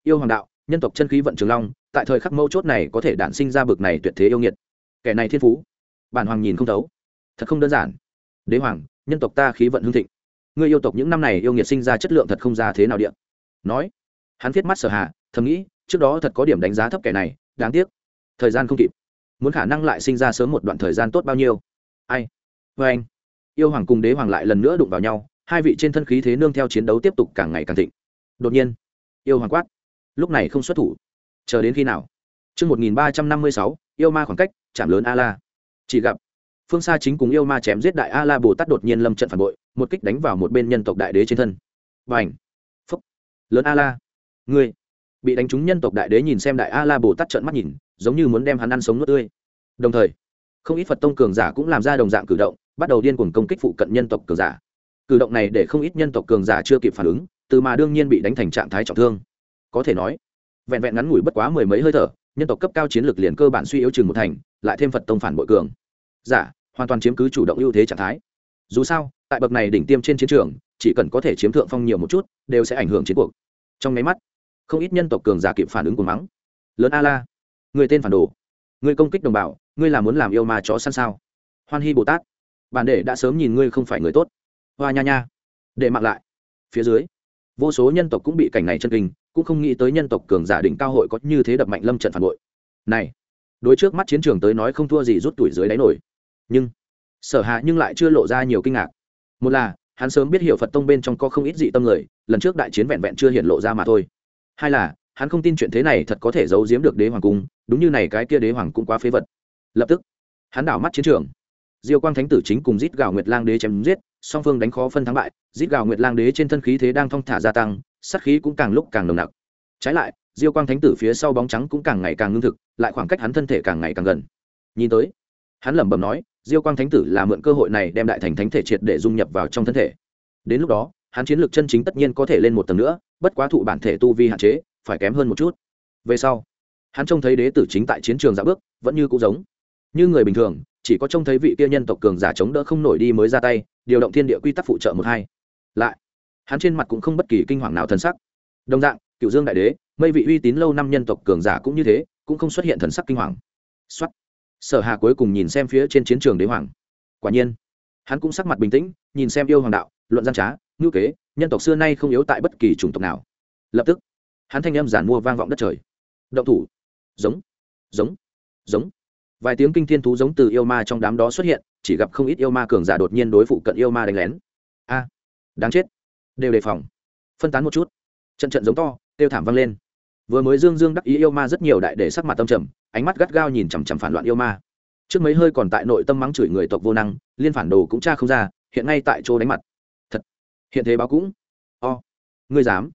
Yêu hoàng đạo, nhân tộc chân khí vận trường long, tại thời khắc mâu chốt này có thể đản sinh ra bực này tuyệt thế yêu nghiệt. Kẻ này thiên phú, bản hoàng nhìn không thấu. Thật không đơn giản. Đế hoàng, nhân tộc ta khí vận hương thịnh. Người yêu tộc những năm này yêu nghiệt sinh ra chất lượng thật không ra thế nào điện nói, hắn viết mắt sở hạ, thầm nghĩ, trước đó thật có điểm đánh giá thấp kẻ này, đáng tiếc. Thời gian không kịp. Muốn khả năng lại sinh ra sớm một đoạn thời gian tốt bao nhiêu? Ai? Vê anh yêu hoàng cùng đế hoàng lại lần nữa đụng vào nhau hai vị trên thân khí thế nương theo chiến đấu tiếp tục càng ngày càng thịnh đột nhiên yêu hoàng quát lúc này không xuất thủ chờ đến khi nào Trước 1356, yêu ma khoảng cách, chạm lớn A-la. Chỉ gặp, phương xa chính cùng yêu ma chém giết đại A-la Bồ Tát đột nhiên lâm trận phản bội, một kích đánh vào một bên nhân tộc đại đế trên thân. Bành! Phúc! Lớn A-la! Ngươi! Bị đánh trúng nhân tộc đại đế nhìn xem đại A-la Bồ Tát trợn mắt nhìn, giống như muốn đem hắn ăn sống nuốt tươi. Đồng thời, không ít Phật tông cường giả cũng làm ra đồng dạng cử động, bắt đầu điên cuồng công kích phụ cận nhân tộc cường giả. Cử động này để không ít nhân tộc cường giả chưa kịp phản ứng, từ mà đương nhiên bị đánh thành trạng thái trọng thương. Có thể nói vẹn vẹn ngắn ngủi bất quá mười mấy hơi thở nhân tộc cấp cao chiến lược liền cơ bản suy yếu chừng một thành lại thêm phật tông phản bội cường. Giả hoàn toàn chiếm cứ chủ động ưu thế trạng thái. Dù sao tại bậc này đỉnh tiêm trên chiến trường chỉ cần có thể chiếm thượng phong nhiều một chút đều sẽ ảnh hưởng chiến cuộc. Trong máy mắt không ít nhân tộc cường giả kịp phản ứng của mắng lớn a la người tên phản đồ người công kích đồng bào ngươi là muốn làm yêu ma chó săn sao? Hoan hy bồ tát bản đệ đã sớm nhìn ngươi không phải người tốt hoa nha nha. Để mặc lại. Phía dưới, vô số nhân tộc cũng bị cảnh này chân kinh, cũng không nghĩ tới nhân tộc cường giả đỉnh cao hội có như thế đập mạnh lâm trận phản bội. Này, đối trước mắt chiến trường tới nói không thua gì rút tuổi dưới đáy nổi. Nhưng, sở hạ nhưng lại chưa lộ ra nhiều kinh ngạc. Một là, hắn sớm biết hiểu phật tông bên trong có không ít dị tâm người, lần trước đại chiến vẹn vẹn chưa hiện lộ ra mà thôi. Hai là, hắn không tin chuyện thế này thật có thể giấu giếm được đế hoàng cung, đúng như này cái kia đế hoàng cũng quá phế vật. Lập tức, hắn đảo mắt chiến trường diêu quang thánh tử chính cùng rít gào nguyệt lang đế chém giết, song phương đánh khó phân thắng bại rít gào nguyệt lang đế trên thân khí thế đang thong thả gia tăng, sát khí cũng càng lúc càng nồng nặc. Trái lại, diêu quang thánh tử phía sau bóng trắng cũng càng ngày càng ngưng thực, lại khoảng cách hắn thân thể càng ngày càng gần. Nhìn tới, hắn lẩm bẩm nói, diêu quang thánh tử là mượn cơ hội này đem đại thành thánh thể triệt để dung nhập vào trong thân thể. Đến lúc đó, hắn chiến lược chân chính tất nhiên có thể lên một tầng nữa, bất quá thụ bản thể tu vi hạn chế, phải kém hơn một chút. Về sau, hắn trông thấy đế tử chính tại chiến trường dạo bước, vẫn như cũ giống như người bình thường chỉ có trông thấy vị kia nhân tộc cường giả chống đỡ không nổi đi mới ra tay, điều động thiên địa quy tắc phụ trợ một hai. Lại, hắn trên mặt cũng không bất kỳ kinh hoàng nào thần sắc. Đồng dạng cựu dương đại đế, mây vị uy tín lâu năm nhân tộc cường giả cũng như thế, cũng không xuất hiện thần sắc kinh hoàng. Xuất sở hà cuối cùng nhìn xem phía trên chiến trường đế hoàng. Quả nhiên, hắn cũng sắc mặt bình tĩnh, nhìn xem yêu hoàng đạo, luận gian trá, ngữ kế, nhân tộc xưa nay không yếu tại bất kỳ chủng tộc nào. Lập tức, hắn thanh âm giản mua vang vọng đất trời. Động thủ. Giống. Giống. Giống vài tiếng kinh thiên thú giống từ yêu ma trong đám đó xuất hiện, chỉ gặp không ít yêu ma cường giả đột nhiên đối phụ cận yêu ma đánh lén. A, đáng chết. Đều đề phòng. Phân tán một chút. Trận trận giống to tiêu thảm vang lên. Vừa mới dương dương đắc ý yêu ma rất nhiều đại để sắc mặt tâm trầm, ánh mắt gắt gao nhìn chằm chằm phản loạn yêu ma. Trước mấy hơi còn tại nội tâm mắng chửi người tộc vô năng, liên phản đồ cũng tra không ra, hiện ngay tại chỗ đánh mặt. Thật. Hiện thế báo cũng. O, ngươi dám.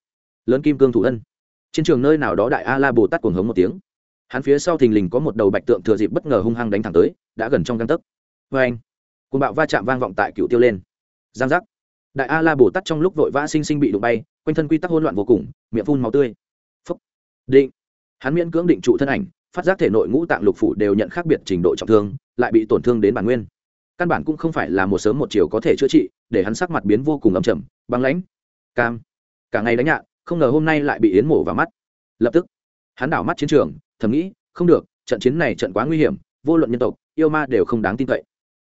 Lớn kim cương thủ ân. Trên trường nơi nào đó đại a la bồ tát cuồng hống một tiếng hắn phía sau thình lình có một đầu bạch tượng thừa dịp bất ngờ hung hăng đánh thẳng tới, đã gần trong găng tấc. Vê anh côn bạo va chạm vang vọng tại cựu tiêu lên. Giang giác. Đại a la bồ tát trong lúc vội vã sinh sinh bị đụng bay, quanh thân quy tắc hỗn loạn vô cùng, miệng phun máu tươi. Phúc. Định. Hắn miễn cưỡng định trụ thân ảnh, phát giác thể nội ngũ tạng lục phủ đều nhận khác biệt trình độ trọng thương, lại bị tổn thương đến bản nguyên. Căn bản cũng không phải là một sớm một chiều có thể chữa trị, để hắn sắc mặt biến vô cùng ấm chầm băng lãnh. Cam. Cả ngày đánh nhạn không ngờ hôm nay lại bị yến mổ vào mắt. Lập tức, hắn đảo mắt chiến trường thầm nghĩ, không được, trận chiến này trận quá nguy hiểm, vô luận nhân tộc, yêu ma đều không đáng tin cậy.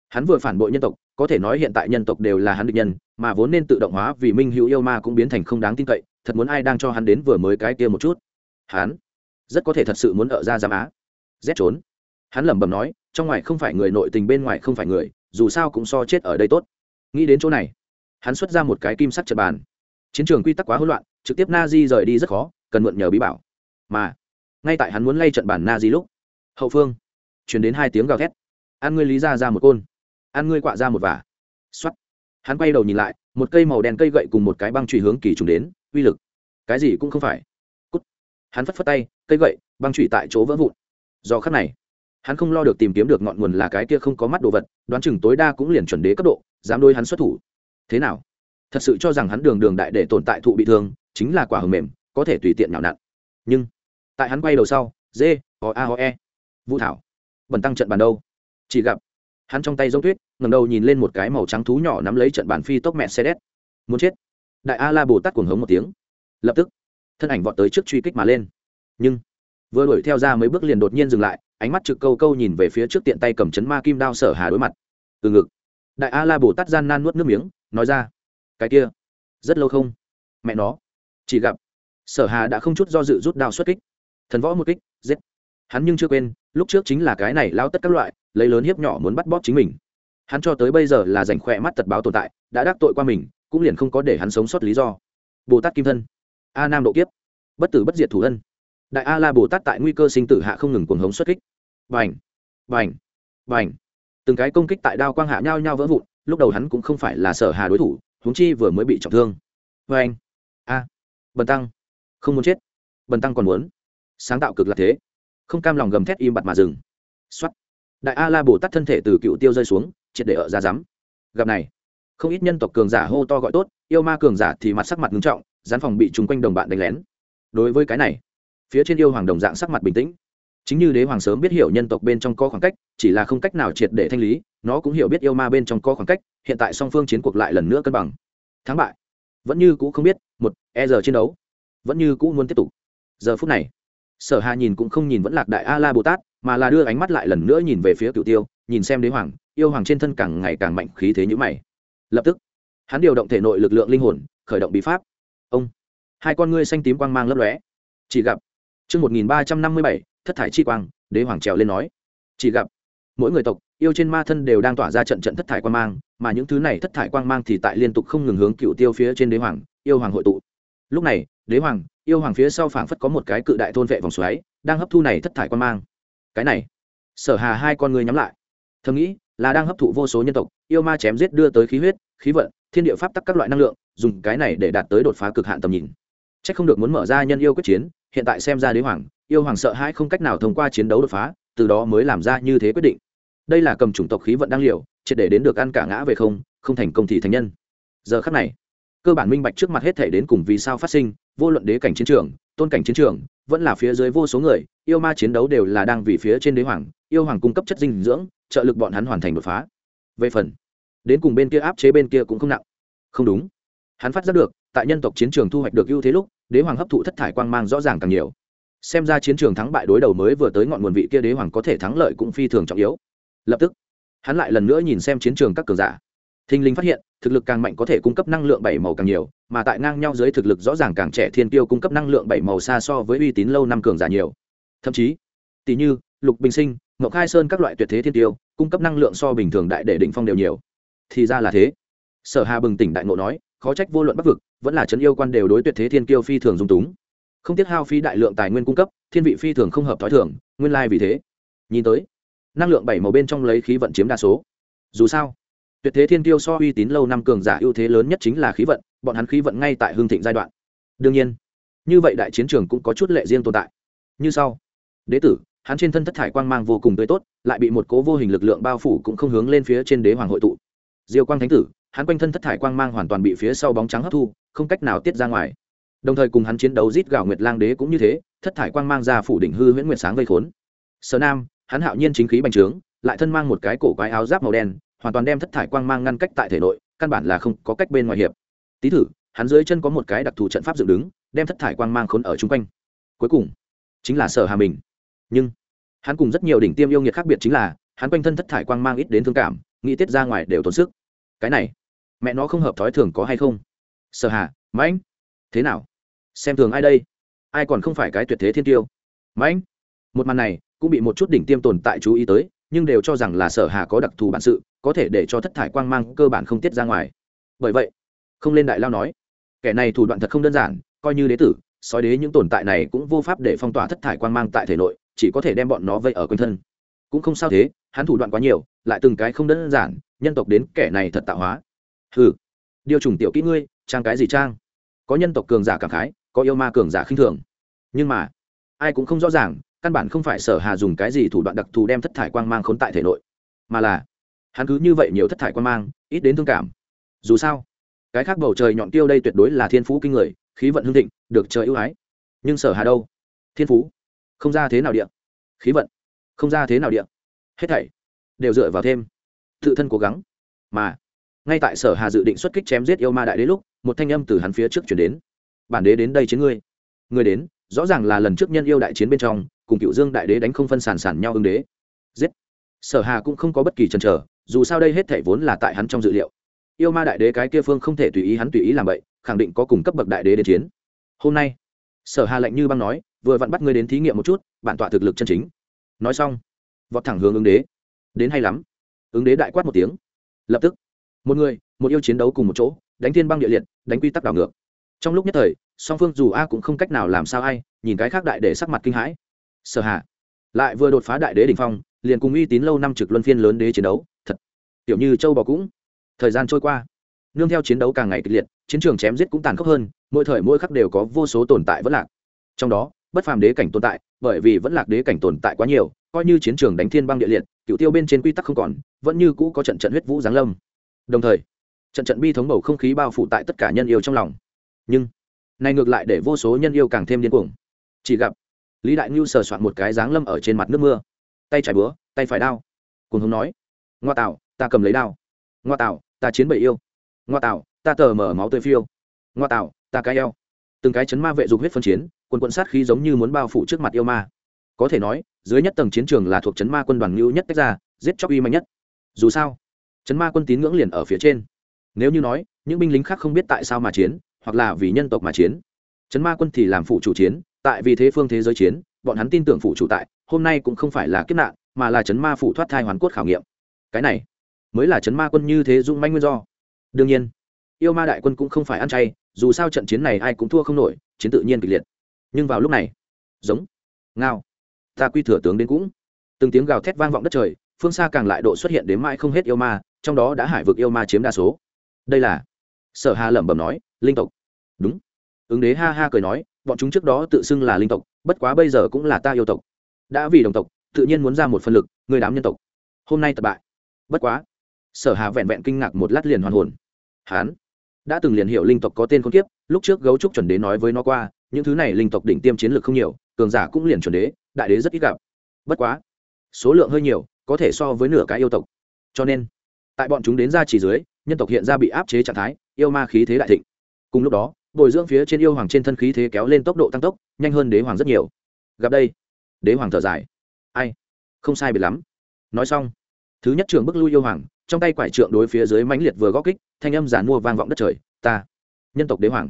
Hắn vừa phản bội nhân tộc, có thể nói hiện tại nhân tộc đều là hắn địch nhân, mà vốn nên tự động hóa vì minh hữu yêu ma cũng biến thành không đáng tin cậy, thật muốn ai đang cho hắn đến vừa mới cái kia một chút. Hắn rất có thể thật sự muốn ở ra giam á. Rét trốn. Hắn lẩm bẩm nói, trong ngoài không phải người, nội tình bên ngoài không phải người, dù sao cũng so chết ở đây tốt. Nghĩ đến chỗ này, hắn xuất ra một cái kim sắt trật bàn. Chiến trường quy tắc quá hỗn loạn, trực tiếp na di rời đi rất khó, cần mượn nhờ bí bảo. Mà ngay tại hắn muốn lay trận bản na di lúc. Hậu phương, chuyển đến hai tiếng gào thét. Ăn ngươi lý ra ra một côn. Ăn ngươi quạ ra một vả. X o á t hắn quay đầu nhìn lại, một cây màu đen cây gậy cùng một cái băng trụy hướng kỳ trùng đến, uy lực. Cái gì cũng không phải. Cút. Hắn phất phất tay, cây gậy, băng trụy tại chỗ vỡ vụn. Do khắc này, hắn không lo được tìm kiếm được ngọn nguồn là cái kia không có mắt đồ vật, đoán chừng tối đa cũng liền chuẩn đế cấp độ, dám đôi hắn xuất thủ. Thế nào? Thật sự cho rằng hắn đường đường đại để tồn tại thụ bị thương, chính là quả hầm mềm, có thể tùy tiện nào nặn. Nhưng tại hắn quay đầu sau dê ho a ho e. Vũ thảo. Bẩn tăng trận bàn đâu? Chỉ gặp, hắn trong tay giống tuyết ngầm đầu nhìn lên một cái màu trắng thú nhỏ nắm lấy trận bàn phi tốc mẹ xe đét muốn chết. Đại a la bồ tát cuồng hống một tiếng. Lập tức, thân ảnh vọt tới trước truy kích mà lên. Nhưng, vừa đuổi theo ra mấy bước liền đột nhiên dừng lại, ánh mắt trực câu câu nhìn về phía trước tiện tay cầm chấn ma kim đao sở hà đối mặt. Từ ngực, đại a la bồ tát gian nan nuốt nước miếng, nói ra, cái kia, rất lâu không? Mẹ nó. Chỉ gặp, sở hà đã không chút do dự rút đao xuất kích thần võ một kích giết. Hắn nhưng chưa quên lúc trước chính là cái này lao tất các loại lấy lớn hiếp nhỏ muốn bắt bóp chính mình. Hắn cho tới bây giờ là giành khỏe mắt tật báo tồn tại đã đắc tội qua mình cũng liền không có để hắn sống sót lý do. Bồ tát kim thân. A nam độ kiếp. Bất tử bất diệt thủ thân, đại a la bồ tát tại nguy cơ sinh tử hạ không ngừng cuồng hống xuất kích. Vành vành vành từng cái công kích tại đao quang hạ nhao nhao vỡ vụn lúc đầu hắn cũng không phải là sở hà đối thủ huống chi vừa mới bị trọng thương. Vành a! Bần tăng! Không muốn chết. Bần tăng còn muốn sáng tạo cực là thế. Không cam lòng gầm thét im bặt mà dừng. Xuất đại a la bồ tát thân thể từ cựu tiêu rơi xuống, triệt để ở ra rắm. Gặp này, không ít nhân tộc cường giả hô to gọi tốt, yêu ma cường giả thì mặt sắc mặt ngưng trọng gián phòng bị chung quanh đồng bạn đánh lén. Đối với cái này, phía trên yêu hoàng đồng dạng sắc mặt bình tĩnh. Chính như đế hoàng sớm biết hiểu nhân tộc bên trong có khoảng cách, chỉ là không cách nào triệt để thanh lý, nó cũng hiểu biết yêu ma bên trong có khoảng cách, hiện tại song phương chiến cuộc lại lần nữa cân bằng. Thắng bại. Vẫn như cũ không biết, một e giờ chiến đấu. Vẫn như cũ muốn tiếp tục. Giờ phút này sở hà nhìn cũng không nhìn vẫn lạc đại a la bồ tát mà là đưa ánh mắt lại lần nữa nhìn về phía cựu tiêu, nhìn xem đế hoàng, yêu hoàng trên thân càng ngày càng mạnh, khí thế như mày. Lập tức, hắn điều động thể nội lực lượng linh hồn, khởi động bí pháp. Ông, hai con ngươi xanh tím quang mang lấp lóe. Chỉ gặp, chương một nghìn ba trăm năm mươi bảy, thất thải chi quang, đế hoàng trèo lên nói. Chỉ gặp, mỗi người tộc, yêu trên ma thân đều đang tỏa ra trận trận thất thải quang mang, mà những thứ này thất thải quang mang thì tại liên tục không ngừng hướng cựu tiêu phía trên đế hoàng, yêu hoàng hội tụ. Lúc này đế hoàng, yêu hoàng phía sau phảng phất có một cái cự đại thôn vệ vòng xoáy, đang hấp thu này thất thải quan mang. Cái này, sở hà hai con người nhắm lại. Thầm nghĩ, là đang hấp thụ vô số nhân tộc, yêu ma chém giết đưa tới khí huyết, khí vận, thiên địa pháp tắc các loại năng lượng, dùng cái này để đạt tới đột phá cực hạn tầm nhìn. Chắc không được muốn mở ra nhân yêu quyết chiến, hiện tại xem ra đế hoàng, yêu hoàng sợ hãi không cách nào thông qua chiến đấu đột phá, từ đó mới làm ra như thế quyết định. Đây là cầm chủng tộc khí vận đang liệu triệt để đến được ăn cả ngã về không không thành công thì thành nhân. Giờ khắc này cơ bản minh bạch trước mặt hết thể đến cùng vì sao phát sinh, vô luận đế cảnh chiến trường, tôn cảnh chiến trường, vẫn là phía dưới vô số người, yêu ma chiến đấu đều là đang vì phía trên đế hoàng, yêu hoàng cung cấp chất dinh dưỡng, trợ lực bọn hắn hoàn thành đột phá. Về phần, đến cùng bên kia áp chế bên kia cũng không nặng. Không đúng. Hắn phát giác được, tại nhân tộc chiến trường thu hoạch được ưu thế lúc, đế hoàng hấp thụ thất thải quang mang rõ ràng càng nhiều. Xem ra chiến trường thắng bại đối đầu mới vừa tới ngọn nguồn vị kia đế hoàng có thể thắng lợi cũng phi thường trọng yếu. Lập tức, hắn lại lần nữa nhìn xem chiến trường các cường giả. Thình linh phát hiện thực lực càng mạnh có thể cung cấp năng lượng bảy màu càng nhiều, mà tại ngang nhau dưới thực lực rõ ràng càng trẻ thiên tiêu cung cấp năng lượng bảy màu xa so với uy tín lâu năm cường giả nhiều. Thậm chí, tỷ như, lục bình sinh, ngọc khai sơn các loại tuyệt thế thiên tiêu cung cấp năng lượng so bình thường đại để định phong đều nhiều. Thì ra là thế. Sở hà bừng tỉnh đại ngộ nói, khó trách vô luận bắc vực, vẫn là trấn yêu quan đều đối tuyệt thế thiên kiêu phi thường dung túng. Không tiếc hao phí đại lượng tài nguyên cung cấp, thiên vị phi thường không hợp thói thường, nguyên lai vì thế. Nhìn tới, năng lượng bảy màu bên trong lấy khí vận chiếm đa số. Dù sao tuyệt thế thiên tiêu so uy tín lâu năm cường giả ưu thế lớn nhất chính là khí vận, bọn hắn khí vận ngay tại hương thịnh giai đoạn. Đương nhiên, như vậy đại chiến trường cũng có chút lệ riêng tồn tại. Như sau. Đế tử, hắn trên thân thất thải quang mang vô cùng tươi tốt, lại bị một cố vô hình lực lượng bao phủ cũng không hướng lên phía trên đế hoàng hội tụ. Diêu quang thánh tử, hắn quanh thân thất thải quang mang hoàn toàn bị phía sau bóng trắng hấp thu, không cách nào tiết ra ngoài. Đồng thời cùng hắn chiến đấu rít gào nguyệt lang đế cũng như thế, thất thải quang mang ra phủ đỉnh hư huyễn nguyệt sáng gây khốn. Sở nam, hắn hạo nhiên chính khí bành trướng, lại thân mang một cái cổ quái áo giáp màu đen hoàn toàn đem thất thải quang mang ngăn cách tại thể nội, căn bản là không có cách bên ngoài hiệp. Tý thử, hắn dưới chân có một cái đặc thù trận pháp dựng đứng, đem thất thải quang mang khốn ở chung quanh. Cuối cùng, chính là sở hà mình. Nhưng, hắn cùng rất nhiều đỉnh tiêm yêu nghiệt khác biệt chính là, hắn quanh thân thất thải quang mang ít đến thương cảm, nghĩ tiết ra ngoài đều tốn sức. Cái này, mẹ nó không hợp thói thường có hay không? Sở hà, mãnh, thế nào? Xem thường ai đây? Ai còn không phải cái tuyệt thế thiên tiêu? Mãnh, một màn này cũng bị một chút đỉnh tiêm tồn tại chú ý tới, nhưng đều cho rằng là sở hà có đặc thù bản sự có thể để cho thất thải quang mang cơ bản không tiết ra ngoài. Bởi vậy, không lên đại lao nói, kẻ này thủ đoạn thật không đơn giản, coi như đế tử, sói đế những tồn tại này cũng vô pháp để phong tỏa thất thải quang mang tại thể nội, chỉ có thể đem bọn nó vây ở quanh thân. Cũng không sao thế, hắn thủ đoạn quá nhiều, lại từng cái không đơn giản, nhân tộc đến kẻ này thật tạo hóa. Hừ, điều trùng tiểu kỹ ngươi, trang cái gì trang? Có nhân tộc cường giả cảm khái, có yêu ma cường giả khinh thường. Nhưng mà, ai cũng không rõ ràng, căn bản không phải sở hà dùng cái gì thủ đoạn đặc thù đem thất thải quang mang khốn tại thể nội, mà là hắn cứ như vậy nhiều thất thải quan mang, ít đến thương cảm. Dù sao, cái khác bầu trời nhọn tiêu đây tuyệt đối là thiên phú kinh người, khí vận hương thịnh, được trời ưu ái. Nhưng sở hà đâu? Thiên phú? Không ra thế nào điện khí vận? Không ra thế nào điện hết thảy đều dựa vào thêm. Tự thân cố gắng. Mà, ngay tại sở hà dự định xuất kích chém giết yêu ma đại đế lúc, một thanh âm từ hắn phía trước chuyển đến. Bản đế đến đây chiến ngươi. Người đến, rõ ràng là lần trước nhân yêu đại chiến bên trong, cùng cựu dương đại đế đánh không phân sản sản nhau ưng đế. Giết. Sở hà cũng không có bất kỳ chần chờ dù sao đây hết thảy vốn là tại hắn trong dự liệu. Yêu ma đại đế cái kia phương không thể tùy ý hắn tùy ý làm vậy, khẳng định có cùng cấp bậc đại đế đến chiến. Hôm nay, sở hà lạnh như băng nói, vừa vặn bắt ngươi đến thí nghiệm một chút, bản tọa thực lực chân chính. Nói xong, vọt thẳng hướng ứng đế. Đến hay lắm. Ứng đế đại quát một tiếng. Lập tức, một người, một yêu chiến đấu cùng một chỗ, đánh thiên băng địa liệt, đánh quy tắc đảo ngược. Trong lúc nhất thời, song phương dù a cũng không cách nào làm sao ai, nhìn cái khác đại để sắc mặt kinh hãi. Sở hạ lại vừa đột phá đại đế đ ỉ n h phong, liền cùng uy tín lâu năm trực luân phiên lớn đế chiến đấu. Tiểu như châu bò cũng. Thời gian trôi qua, nương theo chiến đấu càng ngày kịch liệt, chiến trường chém giết cũng tàn khốc hơn, mỗi thời mỗi khắc đều có vô số tồn tại vẫn lạc. Trong đó, bất phàm đế cảnh tồn tại, bởi vì vẫn lạc đế cảnh tồn tại quá nhiều, coi như chiến trường đánh thiên băng địa liệt, cựu tiêu bên trên quy tắc không còn, vẫn như cũ có trận trận huyết vũ giáng lâm. Đồng thời, trận trận bi thống bầu không khí bao phủ tại tất cả nhân yêu trong lòng. Nhưng này ngược lại để vô số nhân yêu càng thêm điên cuồng. Chỉ gặp, lý đại ngưu sờ soạn một cái dáng lâm ở trên mặt nước mưa. Tay trái búa, tay phải đao. Cùng hống nói, ngoa tạo ta cầm lấy đao. Ngoa tạo, ta chiến bậy yêu. Ngoa tạo, ta tờ mở máu tươi phiêu. Ngoa tạo, ta cái eo. Từng cái chấn ma vệ dục huyết phân chiến quân quận sát khí giống như muốn bao phủ trước mặt yêu ma. Có thể nói, dưới nhất tầng chiến trường là thuộc chấn ma quân đoàn ngưu nhất tách ra, giết chóc uy mạnh nhất. Dù sao, chấn ma quân tín ngưỡng liền ở phía trên. Nếu như nói, những binh lính khác không biết tại sao mà chiến, hoặc là vì nhân tộc mà chiến. Chấn ma quân thì làm phụ chủ chiến, tại vì thế phương thế giới chiến, bọn hắn tin tưởng phụ chủ tại, hôm nay cũng không phải là kiếp nạn, mà là chấn ma phụ thoát thai hoàn cốt khảo nghiệm. Cái này mới là chấn ma quân như thế dung manh nguyên do. Đương nhiên, yêu ma đại quân cũng không phải ăn chay, dù sao trận chiến này ai cũng thua không nổi, chiến tự nhiên kịch liệt. Nhưng vào lúc này, giống, ngao, ta quy thừa tướng đến cũng. Từng tiếng gào thét vang vọng đất trời, phương xa càng lại độ xuất hiện đến mãi không hết yêu ma, trong đó đã hải vực yêu ma chiếm đa số. Đây là, sở hà lẩm bẩm nói, linh tộc. Đúng. Ứng đế ha ha cười nói, bọn chúng trước đó tự xưng là linh tộc, bất quá bây giờ cũng là ta yêu tộc. Đã vì đồng tộc, tự nhiên muốn ra một phân lực, người đám nhân tộc. Hôm nay tập bại. Bất quá sở hà vẹn vẹn kinh ngạc một lát liền hoàn hồn. Hán đã từng liền hiểu linh tộc có tên con kiếp, lúc trước gấu trúc chuẩn đế nói với nó qua, những thứ này linh tộc đỉnh tiêm chiến lược không nhiều, cường giả cũng liền chuẩn đế, đại đế rất ít gặp. Bất quá, số lượng hơi nhiều, có thể so với nửa cái yêu tộc. Cho nên, tại bọn chúng đến ra chỉ dưới, nhân tộc hiện ra bị áp chế trạng thái, yêu ma khí thế đại thịnh. Cùng lúc đó, bồi dưỡng phía trên yêu hoàng trên thân khí thế kéo lên tốc độ tăng tốc, nhanh hơn đế hoàng rất nhiều. Gặp đây, đế hoàng thở dài. Ai? Không sai biệt lắm. Nói xong, thứ nhất trường bức lui yêu hoàng trong tay quải trượng đối phía dưới mãnh liệt vừa góp kích, thanh âm giản mua vang vọng đất trời, ta, nhân tộc đế hoàng.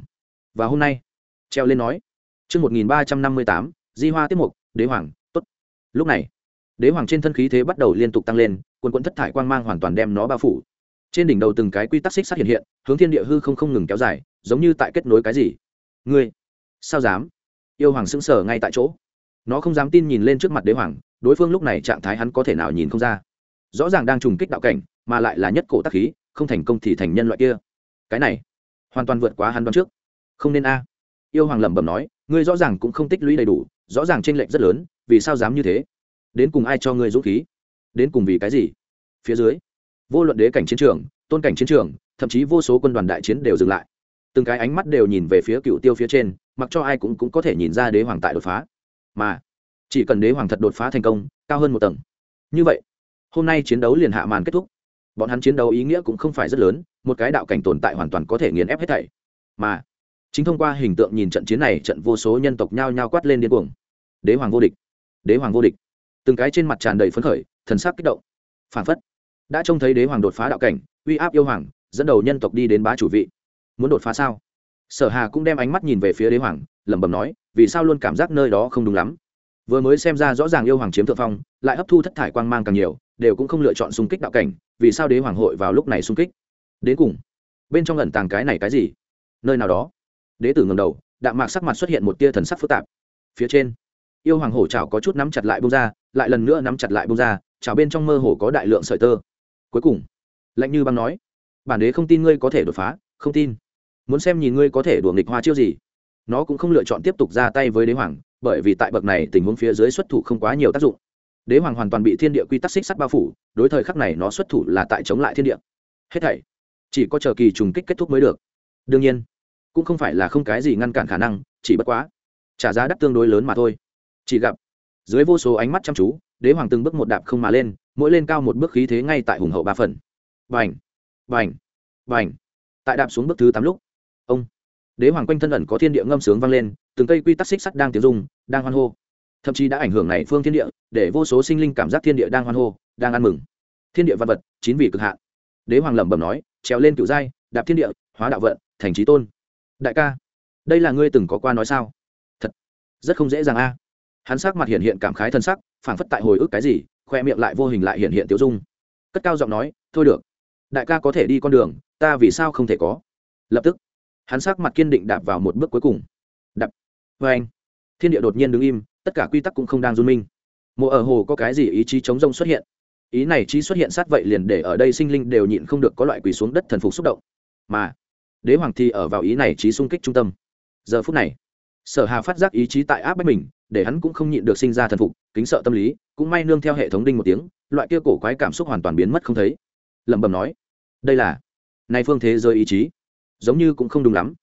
Và hôm nay, treo lên nói, chương một nghìn ba trăm năm mươi tám, di hoa tiếp mục, đế hoàng, tốt. Lúc này, đế hoàng trên thân khí thế bắt đầu liên tục tăng lên, quần quận thất thải quang mang hoàn toàn đem nó bao phủ. Trên đỉnh đầu từng cái quy tắc xích sắt hiện hiện, hướng thiên địa hư không không ngừng kéo dài, giống như tại kết nối cái gì. Ngươi, sao dám? Yêu hoàng sững sờ ngay tại chỗ. Nó không dám tin nhìn lên trước mặt đế hoàng, đối phương lúc này trạng thái hắn có thể nào nhìn không ra. Rõ ràng đang trùng kích đạo cảnh mà lại là nhất cổ tác khí không thành công thì thành nhân loại kia. Cái này hoàn toàn vượt quá hắn đoán trước. Không nên a. Yêu hoàng lẩm bẩm nói ngươi rõ ràng cũng không tích lũy đầy đủ rõ ràng tranh lệch rất lớn vì sao dám như thế? Đến cùng ai cho ngươi dũng khí? Đến cùng vì cái gì? Phía dưới vô luận đế cảnh chiến trường tôn cảnh chiến trường thậm chí vô số quân đoàn đại chiến đều dừng lại. Từng cái ánh mắt đều nhìn về phía cựu tiêu phía trên mặc cho ai cũng, cũng có thể nhìn ra đế hoàng tại đột phá. Mà chỉ cần đế hoàng thật đột phá thành công cao hơn một tầng. Như vậy hôm nay chiến đấu liền hạ màn kết thúc bọn hắn chiến đấu ý nghĩa cũng không phải rất lớn, một cái đạo cảnh tồn tại hoàn toàn có thể nghiền ép hết thảy. Mà, chính thông qua hình tượng nhìn trận chiến này, trận vô số nhân tộc nhao nhao quát lên điên cuồng. Đế hoàng vô địch, đế hoàng vô địch. Từng cái trên mặt tràn đầy phấn khởi, thần sắc kích động. Phản phất, đã trông thấy đế hoàng đột phá đạo cảnh, uy áp yêu hoàng, dẫn đầu nhân tộc đi đến bá chủ vị. Muốn đột phá sao? Sở hà cũng đem ánh mắt nhìn về phía đế hoàng, lẩm bẩm nói, vì sao luôn cảm giác nơi đó không đúng lắm? Vừa mới xem ra rõ ràng yêu hoàng chiếm thượng phong, lại hấp thu thất thải quang mang càng nhiều đều cũng không lựa chọn xung kích đạo cảnh, vì sao đế hoàng hội vào lúc này xung kích? Đến cùng, bên trong ẩn tàng cái này cái gì? Nơi nào đó, đế tử ngầm đầu, đạm mạc sắc mặt xuất hiện một tia thần sắc phức tạp. Phía trên, yêu hoàng hổ chảo có chút nắm chặt lại bông ra, lại lần nữa nắm chặt lại bông ra, chảo bên trong mơ hồ có đại lượng sợi tơ. Cuối cùng, lạnh như băng nói, bản đế không tin ngươi có thể đột phá, không tin. Muốn xem nhìn ngươi có thể đùa nghịch hoa chiêu gì. Nó cũng không lựa chọn tiếp tục ra tay với đế hoàng, bởi vì tại bậc này tình huống phía dưới xuất thủ không quá nhiều tác dụng đế hoàng hoàn toàn bị thiên địa quy tắc xích sắt bao phủ đối thời khắc này nó xuất thủ là tại chống lại thiên địa. Hết thảy chỉ có chờ kỳ trùng kích kết thúc mới được. Đương nhiên cũng không phải là không cái gì ngăn cản khả năng chỉ bất quá trả giá đắt tương đối lớn mà thôi. Chỉ gặp dưới vô số ánh mắt chăm chú đế hoàng từng bước một đạp không mà lên mỗi lên cao một bước khí thế ngay tại hùng hậu ba phần. Vành vành vành tại đạp xuống bước thứ tám lúc ông đế hoàng quanh thân ẩn có thiên địa ngâm sướng vang lên từng cây quy tắc xích sắt đang tiếng dùng, đang hoan hô thậm chí đã ảnh hưởng này phương thiên địa, để vô số sinh linh cảm giác thiên địa đang hoan hô, đang ăn mừng. Thiên địa văn vật, chín vị cực hạn. Đế hoàng lẩm bẩm nói, trèo lên cựu giai, đạp thiên địa, hóa đạo vận, thành trí tôn. Đại ca, đây là ngươi từng có qua nói sao? Thật, rất không dễ dàng a. À. Hắn sắc mặt hiện hiện cảm khái thân sắc, phảng phất tại hồi ức cái gì, khoe miệng lại vô hình lại hiện hiện tiêu dung. Cất cao giọng nói, thôi được. Đại ca có thể đi con đường, ta vì sao không thể có? Lập tức, hắn sắc mặt kiên định đạp vào một bước cuối cùng. Đạp. Vê anh thiên địa đột nhiên đứng im tất cả quy tắc cũng không đang run minh. Mùa ở hồ có cái gì ý chí chống rông xuất hiện? Ý này trí xuất hiện sát vậy liền để ở đây sinh linh đều nhịn không được có loại quỳ xuống đất thần phục xúc động. Mà, đế hoàng thì ở vào ý này trí xung kích trung tâm. Giờ phút này, sở hà phát giác ý chí tại áp bách mình, để hắn cũng không nhịn được sinh ra thần phục, kính sợ tâm lý, cũng may nương theo hệ thống đinh một tiếng, loại kia cổ quái cảm xúc hoàn toàn biến mất không thấy. Lẩm bẩm nói, đây là nay phương thế giới ý chí, giống như cũng không đúng lắm.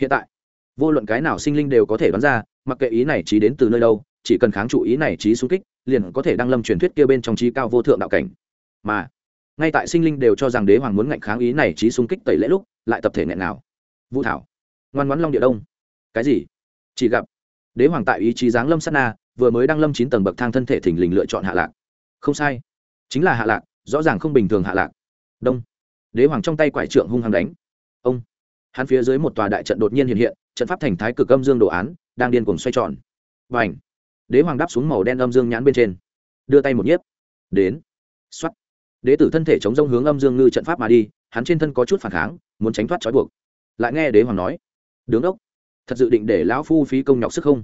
Hiện tại, vô luận cái nào sinh linh đều có thể đoán ra mặc kệ ý này trí đến từ nơi đâu, chỉ cần kháng chủ ý này trí xung kích, liền có thể đăng lâm truyền thuyết kia bên trong trí cao vô thượng đạo cảnh. Mà, ngay tại sinh linh đều cho rằng đế hoàng muốn ngạnh kháng ý này trí xung kích tẩy lễ lúc, lại tập thể nghẹn nào? Vũ thảo, ngoan ngoãn long địa đông. Cái gì? Chỉ gặp, đế hoàng tại ý chí giáng lâm sát na, vừa mới đăng lâm chín tầng bậc thang thân thể thình lình lựa chọn hạ lạc. Không sai, chính là hạ lạc, rõ ràng không bình thường hạ lạc. Đông. Đế hoàng trong tay quải trượng hung hăng đánh. Ông. Hắn phía dưới một tòa đại trận đột nhiên hiện hiện, trận pháp thành thái cực âm dương đồ án đang điên cuồng xoay tròn. Và ảnh đế hoàng đáp xuống màu đen âm dương nhãn bên trên. Đưa tay một nhiếp. Đến. X o á t đế tử thân thể chống rông hướng âm dương ngư trận pháp mà đi, hắn trên thân có chút phản kháng, muốn tránh thoát trói buộc. Lại nghe đế hoàng nói. Đứng đốc. Thật dự định để lão phu phí công nhọc sức không?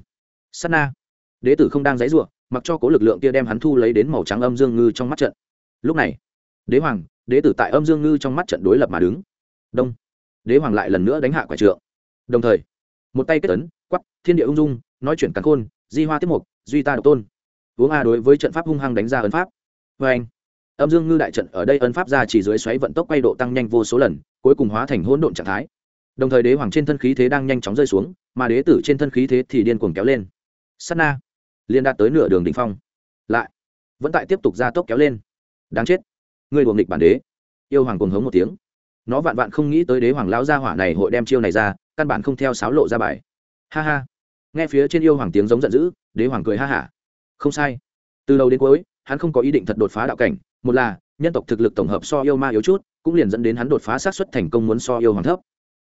S á t na. Đế tử không đang dãy r u ộ mặc cho cố lực lượng kia đem hắn thu lấy đến màu trắng âm dương ngư trong mắt trận. Lúc này, đế hoàng, đế tử tại âm dương ngư trong mắt trận đối lập mà đứng. Đông. Đế hoàng lại lần nữa đánh hạ quả trượng. Đồng thời, một tay kết tấn quắp thiên địa ung dung, nói chuyện cắn khôn, di hoa tiếp mục, duy ta độc tôn. Uống a đối với trận pháp hung hăng đánh ra ấn pháp. Vê anh, âm dương ngư đại trận ở đây ấn pháp ra chỉ dưới xoáy vận tốc quay độ tăng nhanh vô số lần, cuối cùng hóa thành hỗn độn trạng thái. Đồng thời đế hoàng trên thân khí thế đang nhanh chóng rơi xuống, mà đế tử trên thân khí thế thì điên cuồng kéo lên. Sắt na, liên đạt tới nửa đường đỉnh phong. Lại, vẫn tại tiếp tục ra tốc kéo lên. Đáng chết, người buồng địch bản đế. Yêu hoàng cuồng hống một tiếng. Nó vạn vạn không nghĩ tới đế hoàng lão gia hỏa này hội đem chiêu này ra, căn bản không theo sáo lộ ra bài ha ha. Nghe phía trên yêu hoàng tiếng giống giận dữ, đế hoàng cười ha hả. Không sai. Từ đầu đến cuối, hắn không có ý định thật đột phá đạo cảnh, một là, nhân tộc thực lực tổng hợp so yêu ma yếu chút, cũng liền dẫn đến hắn đột phá xác suất thành công muốn so yêu hoàng thấp.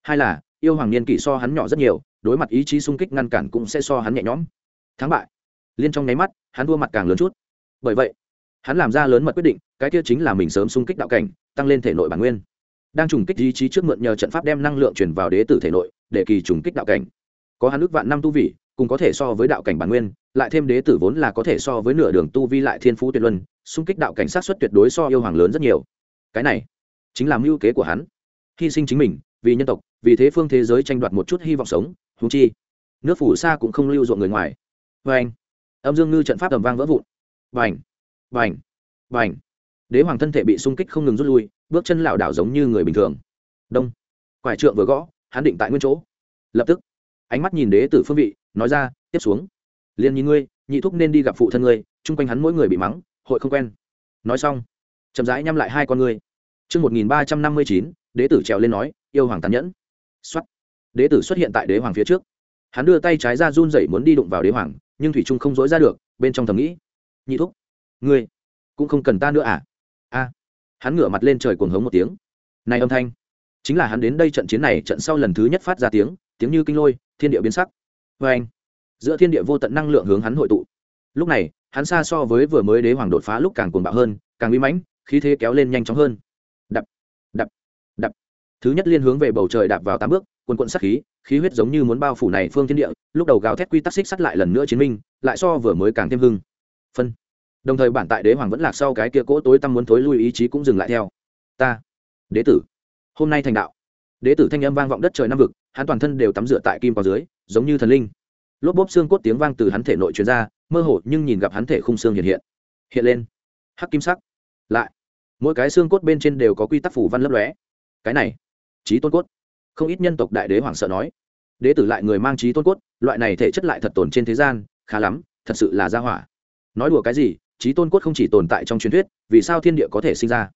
Hai là, yêu hoàng niên kỷ so hắn nhỏ rất nhiều, đối mặt ý chí xung kích ngăn cản cũng sẽ so hắn nhẹ nhõm. Thắng bại. Liên trong nháy mắt, hắn thua mặt càng lớn chút. Bởi vậy, hắn làm ra lớn mật quyết định, cái kia chính là mình sớm xung kích đạo cảnh, tăng lên thể nội bản nguyên. Đang trùng kích ý chí trước mượn nhờ trận pháp đem năng lượng chuyển vào đế tử thể nội, để kỳ trùng kích đạo cảnh có hắn ước vạn năm tu vị, cùng có thể so với đạo cảnh bản nguyên, lại thêm đế tử vốn là có thể so với nửa đường tu vi lại thiên phú tuyệt luân, xung kích đạo cảnh sát xuất tuyệt đối so yêu hoàng lớn rất nhiều. Cái này chính là mưu kế của hắn. Hy sinh chính mình, vì nhân tộc, vì thế phương thế giới tranh đoạt một chút hy vọng sống húng chi, nước phủ xa cũng không lưu ruộng người ngoài. Vê anh âm dương ngư trận pháp tầm vang vỡ vụn. Vành. Vành. Vành. Đế hoàng thân thể bị xung kích không ngừng rút lui, bước chân lảo đảo giống như người bình thường. Đông. Quải trượng vừa gõ, hắn định tại nguyên chỗ. Lập tức ánh mắt nhìn đế tử phương vị nói ra tiếp xuống liền nhìn ngươi nhị thúc nên đi gặp phụ thân ngươi chung quanh hắn mỗi người bị mắng hội không quen nói xong chậm rãi nhăm lại hai con ngươi Trương một nghìn ba trăm năm mươi chín, đế tử trèo lên nói, yêu hoàng tàn nhẫn. Xoát. Đế tử xuất hiện tại đế hoàng phía trước. Hắn đưa tay trái ra run rẩy muốn đi đụng vào đế hoàng, nhưng thủy trung không dối ra được, bên trong thầm nghĩ, nhị thúc, ngươi cũng không cần ta nữa à? A. Hắn ngửa mặt lên trời cuồng hống một tiếng. Này âm thanh, chính là hắn đến đây trận chiến này trận sau lần thứ nhất phát ra tiếng, tiếng như kinh lôi, thiên địa biến sắc. vê anh, giữa thiên địa vô tận năng lượng hướng hắn hội tụ. Lúc này, hắn xa so với vừa mới đế hoàng đột phá lúc càng cuồng bạo hơn, càng uy mãnh, khí thế kéo lên nhanh chóng hơn. Đập, đập, đập. Thứ nhất liên hướng về bầu trời đạp vào tám bước, quần quận sát khí, khí huyết giống như muốn bao phủ này phương thiên địa, lúc đầu gào thét quy tắc xích sắt lại lần nữa chiến minh, lại so vừa mới càng thêm hưng. Phân. Đồng thời bản tại đế hoàng vẫn lạc sau cái kia cỗ tối tăm muốn thối lui ý chí cũng dừng lại theo. Ta, đế tử, hôm nay thành đạo. Đế tử thanh âm vang vọng đất trời năm vực, hắn toàn thân đều tắm rửa tại kim vào dưới, giống như thần linh. Lốp bốp xương cốt tiếng vang từ hắn thể nội truyền ra mơ hồ nhưng nhìn gặp hắn thể khung xương hiện hiện. Hiện lên. Hắc kim sắc. Lại. Mỗi cái xương cốt bên trên đều có quy tắc phủ văn lấp lóe. Cái này. Trí tôn cốt. Không ít nhân tộc đại đế hoảng sợ nói. Đế tử lại người mang trí tôn cốt loại này thể chất lại thật tồn trên thế gian khá lắm thật sự là gia hỏa. Nói đùa cái gì trí tôn cốt không chỉ tồn tại trong truyền thuyết vì sao thiên địa có thể sinh ra?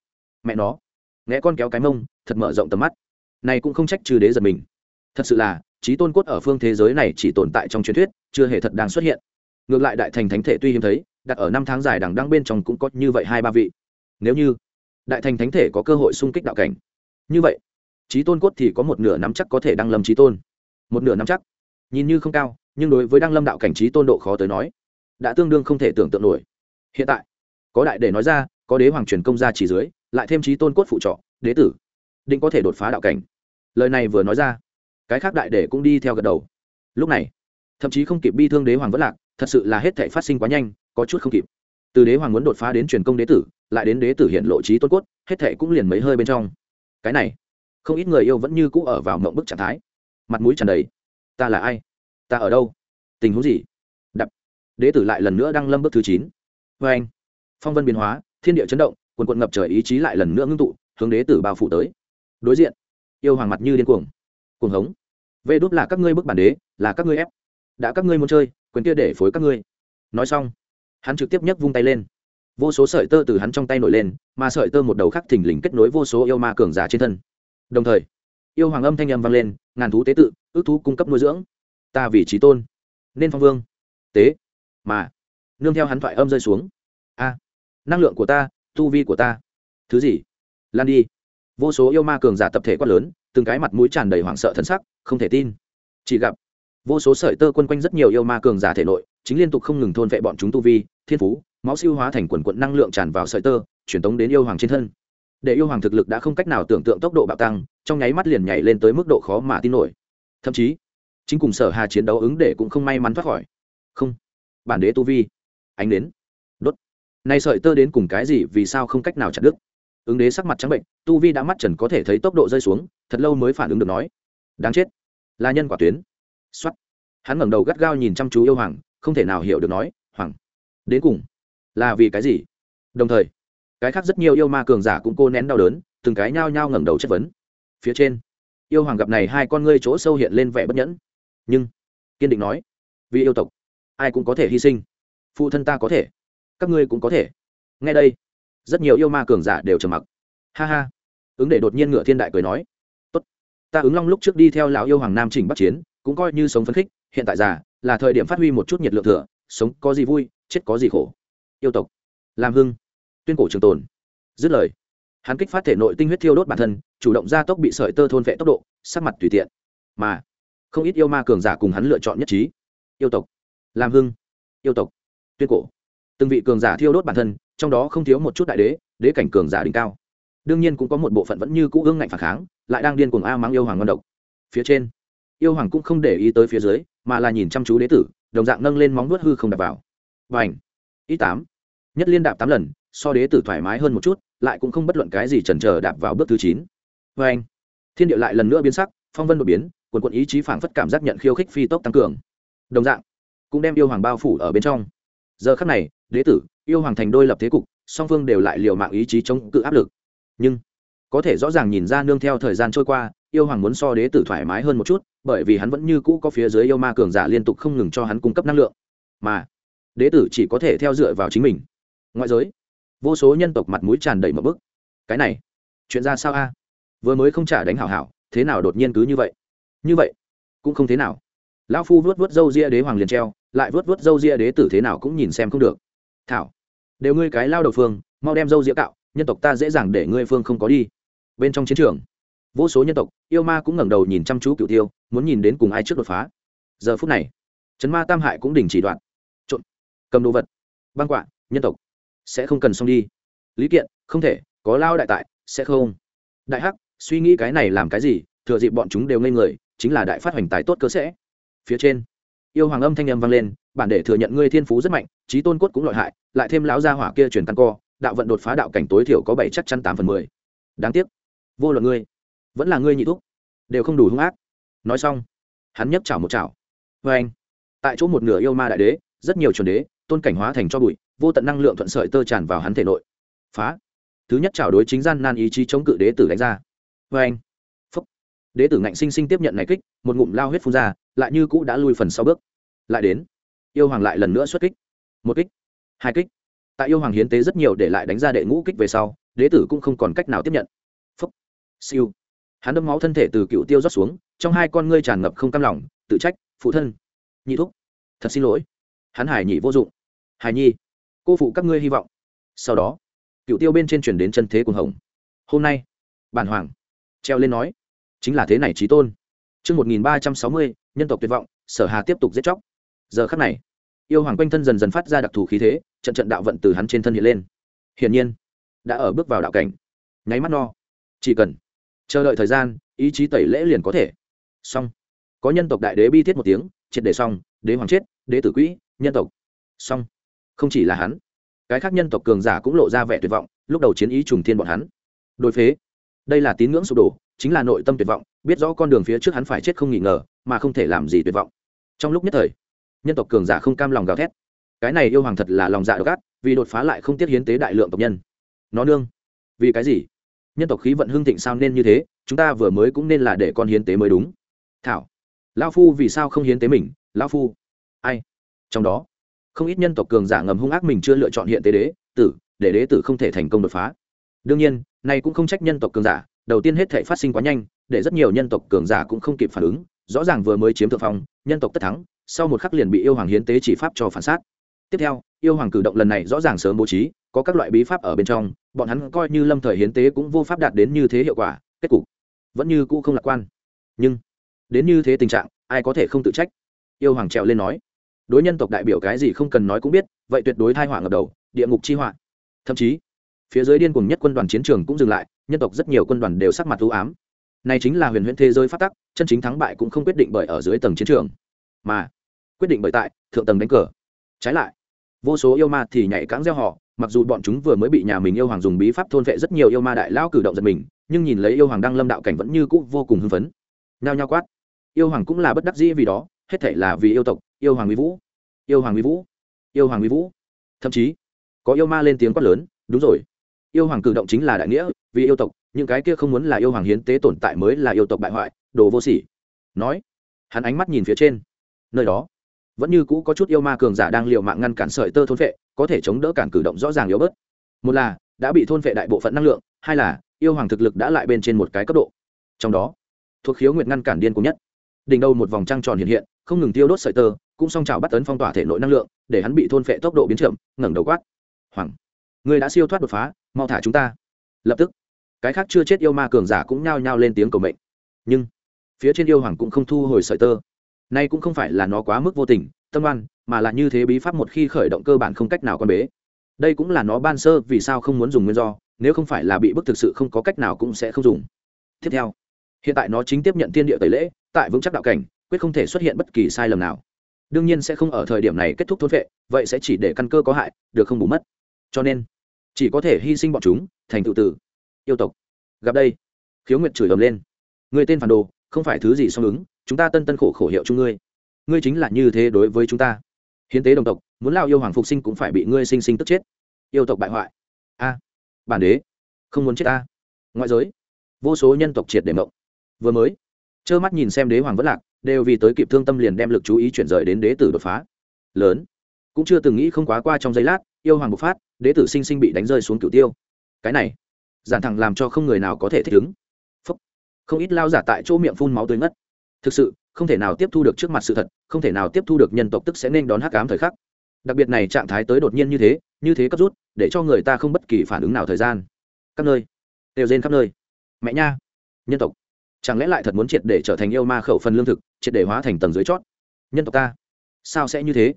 Mẹ nó. Nghe con kéo cái mông thật mở rộng tầm mắt. Này cũng không trách trừ đế giật mình thật sự là, trí tôn cốt ở phương thế giới này chỉ tồn tại trong truyền thuyết, chưa hề thật đang xuất hiện. Ngược lại đại thành thánh thể tuy hiếm thấy, đặt ở năm tháng dài đằng đăng bên trong cũng có như vậy hai ba vị. Nếu như đại thành thánh thể có cơ hội xung kích đạo cảnh, như vậy, trí tôn cốt thì có một nửa nắm chắc có thể đăng lâm trí tôn. Một nửa nắm chắc. Nhìn như không cao, nhưng đối với đăng lâm đạo cảnh trí tôn độ khó tới nói, đã tương đương không thể tưởng tượng nổi. Hiện tại, có đại để nói ra, có đế hoàng truyền công ra chỉ dưới, lại thêm trí tôn cốt phụ trọ, đế tử, định có thể đột phá đạo cảnh. Lời này vừa nói ra cái khác đại để cũng đi theo gật đầu. Lúc này, thậm chí không kịp bi thương đế hoàng vẫn lạc, thật sự là hết thể phát sinh quá nhanh, có chút không kịp. Từ đế hoàng muốn đột phá đến truyền công đế tử, lại đến đế tử hiện lộ trí tốt cốt, hết thể cũng liền mấy hơi bên trong. Cái này, không ít người yêu vẫn như cũ ở vào mộng bức trạng thái. Mặt mũi tràn đầy. Ta là ai? Ta ở đâu? Tình huống gì? Đập. Đế tử lại lần nữa đăng lâm bước thứ chín. Vê anh, phong vân biến hóa, thiên địa chấn động quần quận ngập trời ý chí lại lần nữa ngưng tụ, hướng đế tử bao phủ tới. Đối diện, yêu hoàng mặt như điên cuồng. Cuồng hống vê đốt là các ngươi bức bản đế, là các ngươi ép. Đã các ngươi muốn chơi, quyền kia để phối các ngươi. Nói xong, hắn trực tiếp nhấc vung tay lên. Vô số sợi tơ từ hắn trong tay nổi lên, mà sợi tơ một đầu khác thình lình kết nối vô số yêu ma cường giả trên thân. Đồng thời, yêu hoàng âm thanh âm vang lên, ngàn thú tế tự, ước thú cung cấp nuôi dưỡng. Ta vì trí tôn, nên phong vương. Tế, mà, nương theo hắn thoại âm rơi xuống. A, năng lượng của ta, tu vi của ta. Thứ gì? Lan đi. Vô số yêu ma cường giả tập thể quát lớn, từng cái mặt mũi tràn đầy hoảng sợ thân sắc không thể tin. Chỉ gặp, vô số sợi tơ quân quanh rất nhiều yêu ma cường giả thể nội, chính liên tục không ngừng thôn vệ bọn chúng tu vi, thiên phú, máu siêu hóa thành quần quận năng lượng tràn vào sợi tơ, truyền tống đến yêu hoàng trên thân. Để yêu hoàng thực lực đã không cách nào tưởng tượng tốc độ bạo tăng, trong nháy mắt liền nhảy lên tới mức độ khó mà tin nổi. Thậm chí, chính cùng sở hà chiến đấu ứng để cũng không may mắn thoát khỏi. Không, bản đế tu vi, ánh đến. Đốt. Nay sợi tơ đến cùng cái gì, vì sao không cách nào chặt đứt? Ứng đế sắc mặt trắng bệnh, tu vi đã mắt trần có thể thấy tốc độ rơi xuống, thật lâu mới phản ứng được nói. Đáng chết là nhân quả tuyến. Xuất hắn ngẩng đầu gắt gao nhìn chăm chú yêu hoàng, không thể nào hiểu được nói, hoàng, đến cùng là vì cái gì? Đồng thời, cái khác rất nhiều yêu ma cường giả cũng cô nén đau đớn, từng cái nhao nhao ngẩng đầu chất vấn. Phía trên, yêu hoàng gặp này hai con ngươi chỗ sâu hiện lên vẻ bất nhẫn. Nhưng, kiên định nói, vì yêu tộc, ai cũng có thể hy sinh. Phụ thân ta có thể, các ngươi cũng có thể. Ngay đây, rất nhiều yêu ma cường giả đều trầm mặc. Ha ha. Ứng để đột nhiên ngựa thiên đại cười nói ta ứng long lúc trước đi theo lão yêu hoàng nam chỉnh bắc chiến, cũng coi như sống phấn khích, hiện tại già, là thời điểm phát huy một chút nhiệt lượng thừa, sống có gì vui, chết có gì khổ. Yêu tộc làm hưng, tuyên cổ trường tồn. Dứt lời, hắn kích phát thể nội tinh huyết thiêu đốt bản thân, chủ động gia tốc bị sợi tơ thôn vệ tốc độ, sắc mặt tùy tiện. Mà, không ít yêu ma cường giả cùng hắn lựa chọn nhất trí. Yêu tộc làm hưng, yêu tộc, tuyên cổ. Từng vị cường giả thiêu đốt bản thân, trong đó không thiếu một chút đại đế đế cảnh cường giả đỉnh cao đương nhiên cũng có một bộ phận vẫn như cũ ương ngạnh phản kháng, lại đang điên cuồng a mắng yêu hoàng ngon độc. Phía trên, yêu hoàng cũng không để ý tới phía dưới, mà là nhìn chăm chú đế tử, đồng dạng nâng lên móng nuốt hư không đạp vào. Và ảnh ít tám. Nhất liên đạp tám lần, so đế tử thoải mái hơn một chút, lại cũng không bất luận cái gì chần chờ đạp vào bước thứ chín. Và anh thiên địa lại lần nữa biến sắc, phong vân đột biến, quần quận ý chí phảng phất cảm giác nhận khiêu khích phi tốc tăng cường. Đồng dạng, cũng đem yêu hoàng bao phủ ở bên trong. Giờ khắc này, đế tử, yêu hoàng thành đôi lập thế cục, song phương đều lại liều mạng ý chí chống cự áp lực nhưng có thể rõ ràng nhìn ra nương theo thời gian trôi qua, yêu hoàng muốn so đế tử thoải mái hơn một chút, bởi vì hắn vẫn như cũ có phía dưới yêu ma cường giả liên tục không ngừng cho hắn cung cấp năng lượng. Mà đế tử chỉ có thể theo dựa vào chính mình. Ngoại giới, vô số nhân tộc mặt mũi tràn đầy một bức. Cái này, chuyện ra sao a? Vừa mới không trả đánh hảo hảo, thế nào đột nhiên cứ như vậy? Như vậy, cũng không thế nào. Lão phu vớt vớt dâu ria đế hoàng liền treo, lại vớt vớt dâu ria đế tử thế nào cũng nhìn xem không được. Thảo, đều ngươi cái lao đầu phương, mau đem dâu ria cạo nhân tộc ta dễ dàng để ngươi phương không có đi. Bên trong chiến trường, vô số nhân tộc, yêu ma cũng ngẩng đầu nhìn chăm chú cựu tiêu, muốn nhìn đến cùng ai trước đột phá. Giờ phút này trấn ma tam hại cũng đình chỉ đoạn. Trộn, cầm đồ vật, băng quạ, nhân tộc, sẽ không cần xong đi. Lý kiện, không thể, có lao đại tại, sẽ không. Đại hắc, suy nghĩ cái này làm cái gì, thừa dịp bọn chúng đều ngây người, chính là đại phát hoành tài tốt cơ sẽ. Phía trên, yêu hoàng âm thanh âm vang lên, bản để thừa nhận ngươi thiên phú rất mạnh trí tôn cốt cũng lợi hại, lại thêm lão gia hỏa kia truyền căn co đạo vận đột phá đạo cảnh tối thiểu có bảy chắc chắn tám phần mười. Đáng tiếc. Vô luận ngươi, vẫn là ngươi nhị thúc, đều không đủ hung ác. Nói xong, hắn nhấc chảo một chảo. Vê anh, tại chỗ một nửa yêu ma đại đế, rất nhiều chuẩn đế, tôn cảnh hóa thành cho bụi, vô tận năng lượng thuận sợi tơ tràn vào hắn thể nội. Phá. Thứ nhất chảo đối chính gian nan ý chí chống cự đế tử đánh ra. Vê anh, phúc. Đế tử ngạnh sinh sinh tiếp nhận này kích, một ngụm lao huyết phun ra, lại như cũ đã lui phần sau bước. Lại đến, yêu hoàng lại lần nữa xuất kích. Một kích, hai kích tại yêu hoàng hiến tế rất nhiều để lại đánh ra đệ ngũ kích về sau đế tử cũng không còn cách nào tiếp nhận. Phúc. Siêu. Hắn đâm máu thân thể từ cựu tiêu rót xuống trong hai con ngươi tràn ngập không cam lòng tự trách phụ thân. Nhị thúc. Thật xin lỗi. Hắn hải nhị vô dụng. Hải nhi. Cô phụ các ngươi hy vọng. Sau đó cựu tiêu bên trên chuyển đến chân thế cuồng hồng. Hôm nay bản hoàng treo lên nói chính là thế này trí tôn. Trước 1360, nhân tộc tuyệt vọng, sở hà tiếp tục giết chóc. Giờ khắc này, yêu hoàng quanh thân dần dần phát ra đặc thù khí thế, trận trận đạo vận từ hắn trên thân hiện lên. Hiển nhiên, đã ở bước vào đạo cảnh. Nháy mắt no, chỉ cần chờ đợi thời gian, ý chí tẩy lễ liền có thể. Xong. Có nhân tộc đại đế bi thiết một tiếng, triệt để xong, đế hoàng chết, đế tử quỹ, nhân tộc. Xong. Không chỉ là hắn, cái khác nhân tộc cường giả cũng lộ ra vẻ tuyệt vọng, lúc đầu chiến ý trùng thiên bọn hắn. Đối phế. Đây là tín ngưỡng sụp đổ, chính là nội tâm tuyệt vọng biết rõ con đường phía trước hắn phải chết không nghi ngờ mà không thể làm gì tuyệt vọng trong lúc nhất thời nhân tộc cường giả không cam lòng gào thét. Cái này yêu hoàng thật là lòng dạ độc ác, vì đột phá lại không tiết hiến tế đại lượng tộc nhân. Nó nương, vì cái gì? Nhân tộc khí vận hưng thịnh sao nên như thế? Chúng ta vừa mới cũng nên là để con hiến tế mới đúng. Thảo lao phu vì sao không hiến tế mình? Lao phu, ai? Trong đó, không ít nhân tộc cường giả ngầm hung ác mình chưa lựa chọn hiện tế đế, tử, để đế tử không thể thành công đột phá. Đương nhiên, này cũng không trách nhân tộc cường giả, đầu tiên hết thể phát sinh quá nhanh, để rất nhiều nhân tộc cường giả cũng không kịp phản ứng, rõ ràng vừa mới chiếm thượng phong, nhân tộc tất thắng sau một khắc liền bị yêu hoàng hiến tế chỉ pháp cho phản sát tiếp theo, yêu hoàng cử động lần này rõ ràng sớm bố trí, có các loại bí pháp ở bên trong, bọn hắn coi như lâm thời hiến tế cũng vô pháp đạt đến như thế hiệu quả, kết cục vẫn như cũ không lạc quan. Nhưng, đến như thế tình trạng, ai có thể không tự trách? Yêu hoàng trèo lên nói. Đối nhân tộc đại biểu cái gì không cần nói cũng biết, vậy tuyệt đối thai họa ngập đầu, địa ngục chi họa. Thậm chí, phía dưới điên cùng nhất quân đoàn chiến trường cũng dừng lại, nhân tộc rất nhiều quân đoàn đều sắc mặt thú ám. Này chính là huyền huyễn thế giới phát tắc, chân chính thắng bại cũng không quyết định bởi ở dưới tầng chiến trường. Mà quyết định bởi tại, thượng tầng đánh cờ. Trái lại, vô số yêu ma thì nhảy cãng gieo họ, mặc dù bọn chúng vừa mới bị nhà mình yêu hoàng dùng bí pháp thôn vệ rất nhiều yêu ma đại lao cử động giật mình, nhưng nhìn lấy yêu hoàng đăng lâm đạo cảnh vẫn như cũ vô cùng hưng phấn. Nhao nhao quát. Yêu hoàng cũng là bất đắc dĩ vì đó, hết thể là vì yêu tộc, yêu hoàng mỹ vũ. Yêu hoàng mỹ vũ. Yêu hoàng mỹ vũ. Thậm chí, có yêu ma lên tiếng quát lớn, đúng rồi. Yêu hoàng cử động chính là đại nghĩa, vì yêu tộc, những cái kia không muốn là yêu hoàng hiến tế tồn tại mới là yêu tộc bại hoại, đồ vô sỉ. Nói, hắn ánh mắt nhìn phía trên. Nơi đó vẫn như cũ có chút yêu ma cường giả đang liều mạng ngăn cản sợi tơ thôn vệ có thể chống đỡ cản cử động rõ ràng yếu bớt. Một là, đã bị thôn vệ đại bộ phận năng lượng, hai là, yêu hoàng thực lực đã lại bên trên một cái cấp độ. Trong đó, thuộc khiếu nguyệt ngăn cản điên cùng nhất. Đỉnh đầu một vòng trăng tròn hiện hiện, không ngừng tiêu đốt sợi tơ, cũng song trào bắt tấn phong tỏa thể nội năng lượng, để hắn bị thôn phệ tốc độ biến chậm, ngẩng đầu quát. Hoàng người đã siêu thoát đột phá, mau thả chúng ta. Lập tức, cái khác chưa chết yêu ma cường giả cũng nhao nhao lên tiếng cầu mệnh. Nhưng, phía trên yêu hoàng cũng không thu hồi sợi tơ nay cũng không phải là nó quá mức vô tình, tâm oan, mà là như thế bí pháp một khi khởi động cơ bản không cách nào con bế. Đây cũng là nó ban sơ vì sao không muốn dùng nguyên do, nếu không phải là bị bức thực sự không có cách nào cũng sẽ không dùng. Tiếp theo, hiện tại nó chính tiếp nhận tiên địa tẩy lễ, tại vững chắc đạo cảnh, quyết không thể xuất hiện bất kỳ sai lầm nào. Đương nhiên sẽ không ở thời điểm này kết thúc thôn vệ vậy sẽ chỉ để căn cơ có hại, được không bù mất. Cho nên, chỉ có thể hy sinh bọn chúng, thành tự tử. Yêu tộc, gặp đây. Khiếu nguyệt chửi ầm lên. Người tên phản đồ, không phải thứ gì song ứng chúng ta tân tân khổ khổ hiệu chung ngươi. Ngươi chính là như thế đối với chúng ta. Hiến tế đồng tộc, muốn lao yêu hoàng phục sinh cũng phải bị ngươi sinh sinh tức chết. Yêu tộc bại hoại. A, bản đế, không muốn chết ta. Ngoại giới, vô số nhân tộc triệt để mộng. Vừa mới, trơ mắt nhìn xem đế hoàng vất lạc, đều vì tới kịp thương tâm liền đem lực chú ý chuyển rời đến đế tử đột phá. Lớn, cũng chưa từng nghĩ không quá qua trong giây lát, yêu hoàng bộc phát, đế tử sinh sinh bị đánh rơi xuống cửu tiêu. Cái này, giản thẳng làm cho không người nào có thể thích ứng. Phúc. không ít lao giả tại chỗ miệng phun máu tươi ngất thực sự, không thể nào tiếp thu được trước mặt sự thật, không thể nào tiếp thu được nhân tộc tức sẽ nên đón hắc ám thời khắc. Đặc biệt này trạng thái tới đột nhiên như thế như thế cấp rút, để cho người ta không bất kỳ phản ứng nào thời gian. Các nơi. Đều rên khắp nơi. Mẹ nha. Nhân tộc. Chẳng lẽ lại thật muốn triệt để trở thành yêu ma khẩu phần lương thực, triệt để hóa thành tầng dưới chót? Nhân tộc ta. Sao sẽ như thế?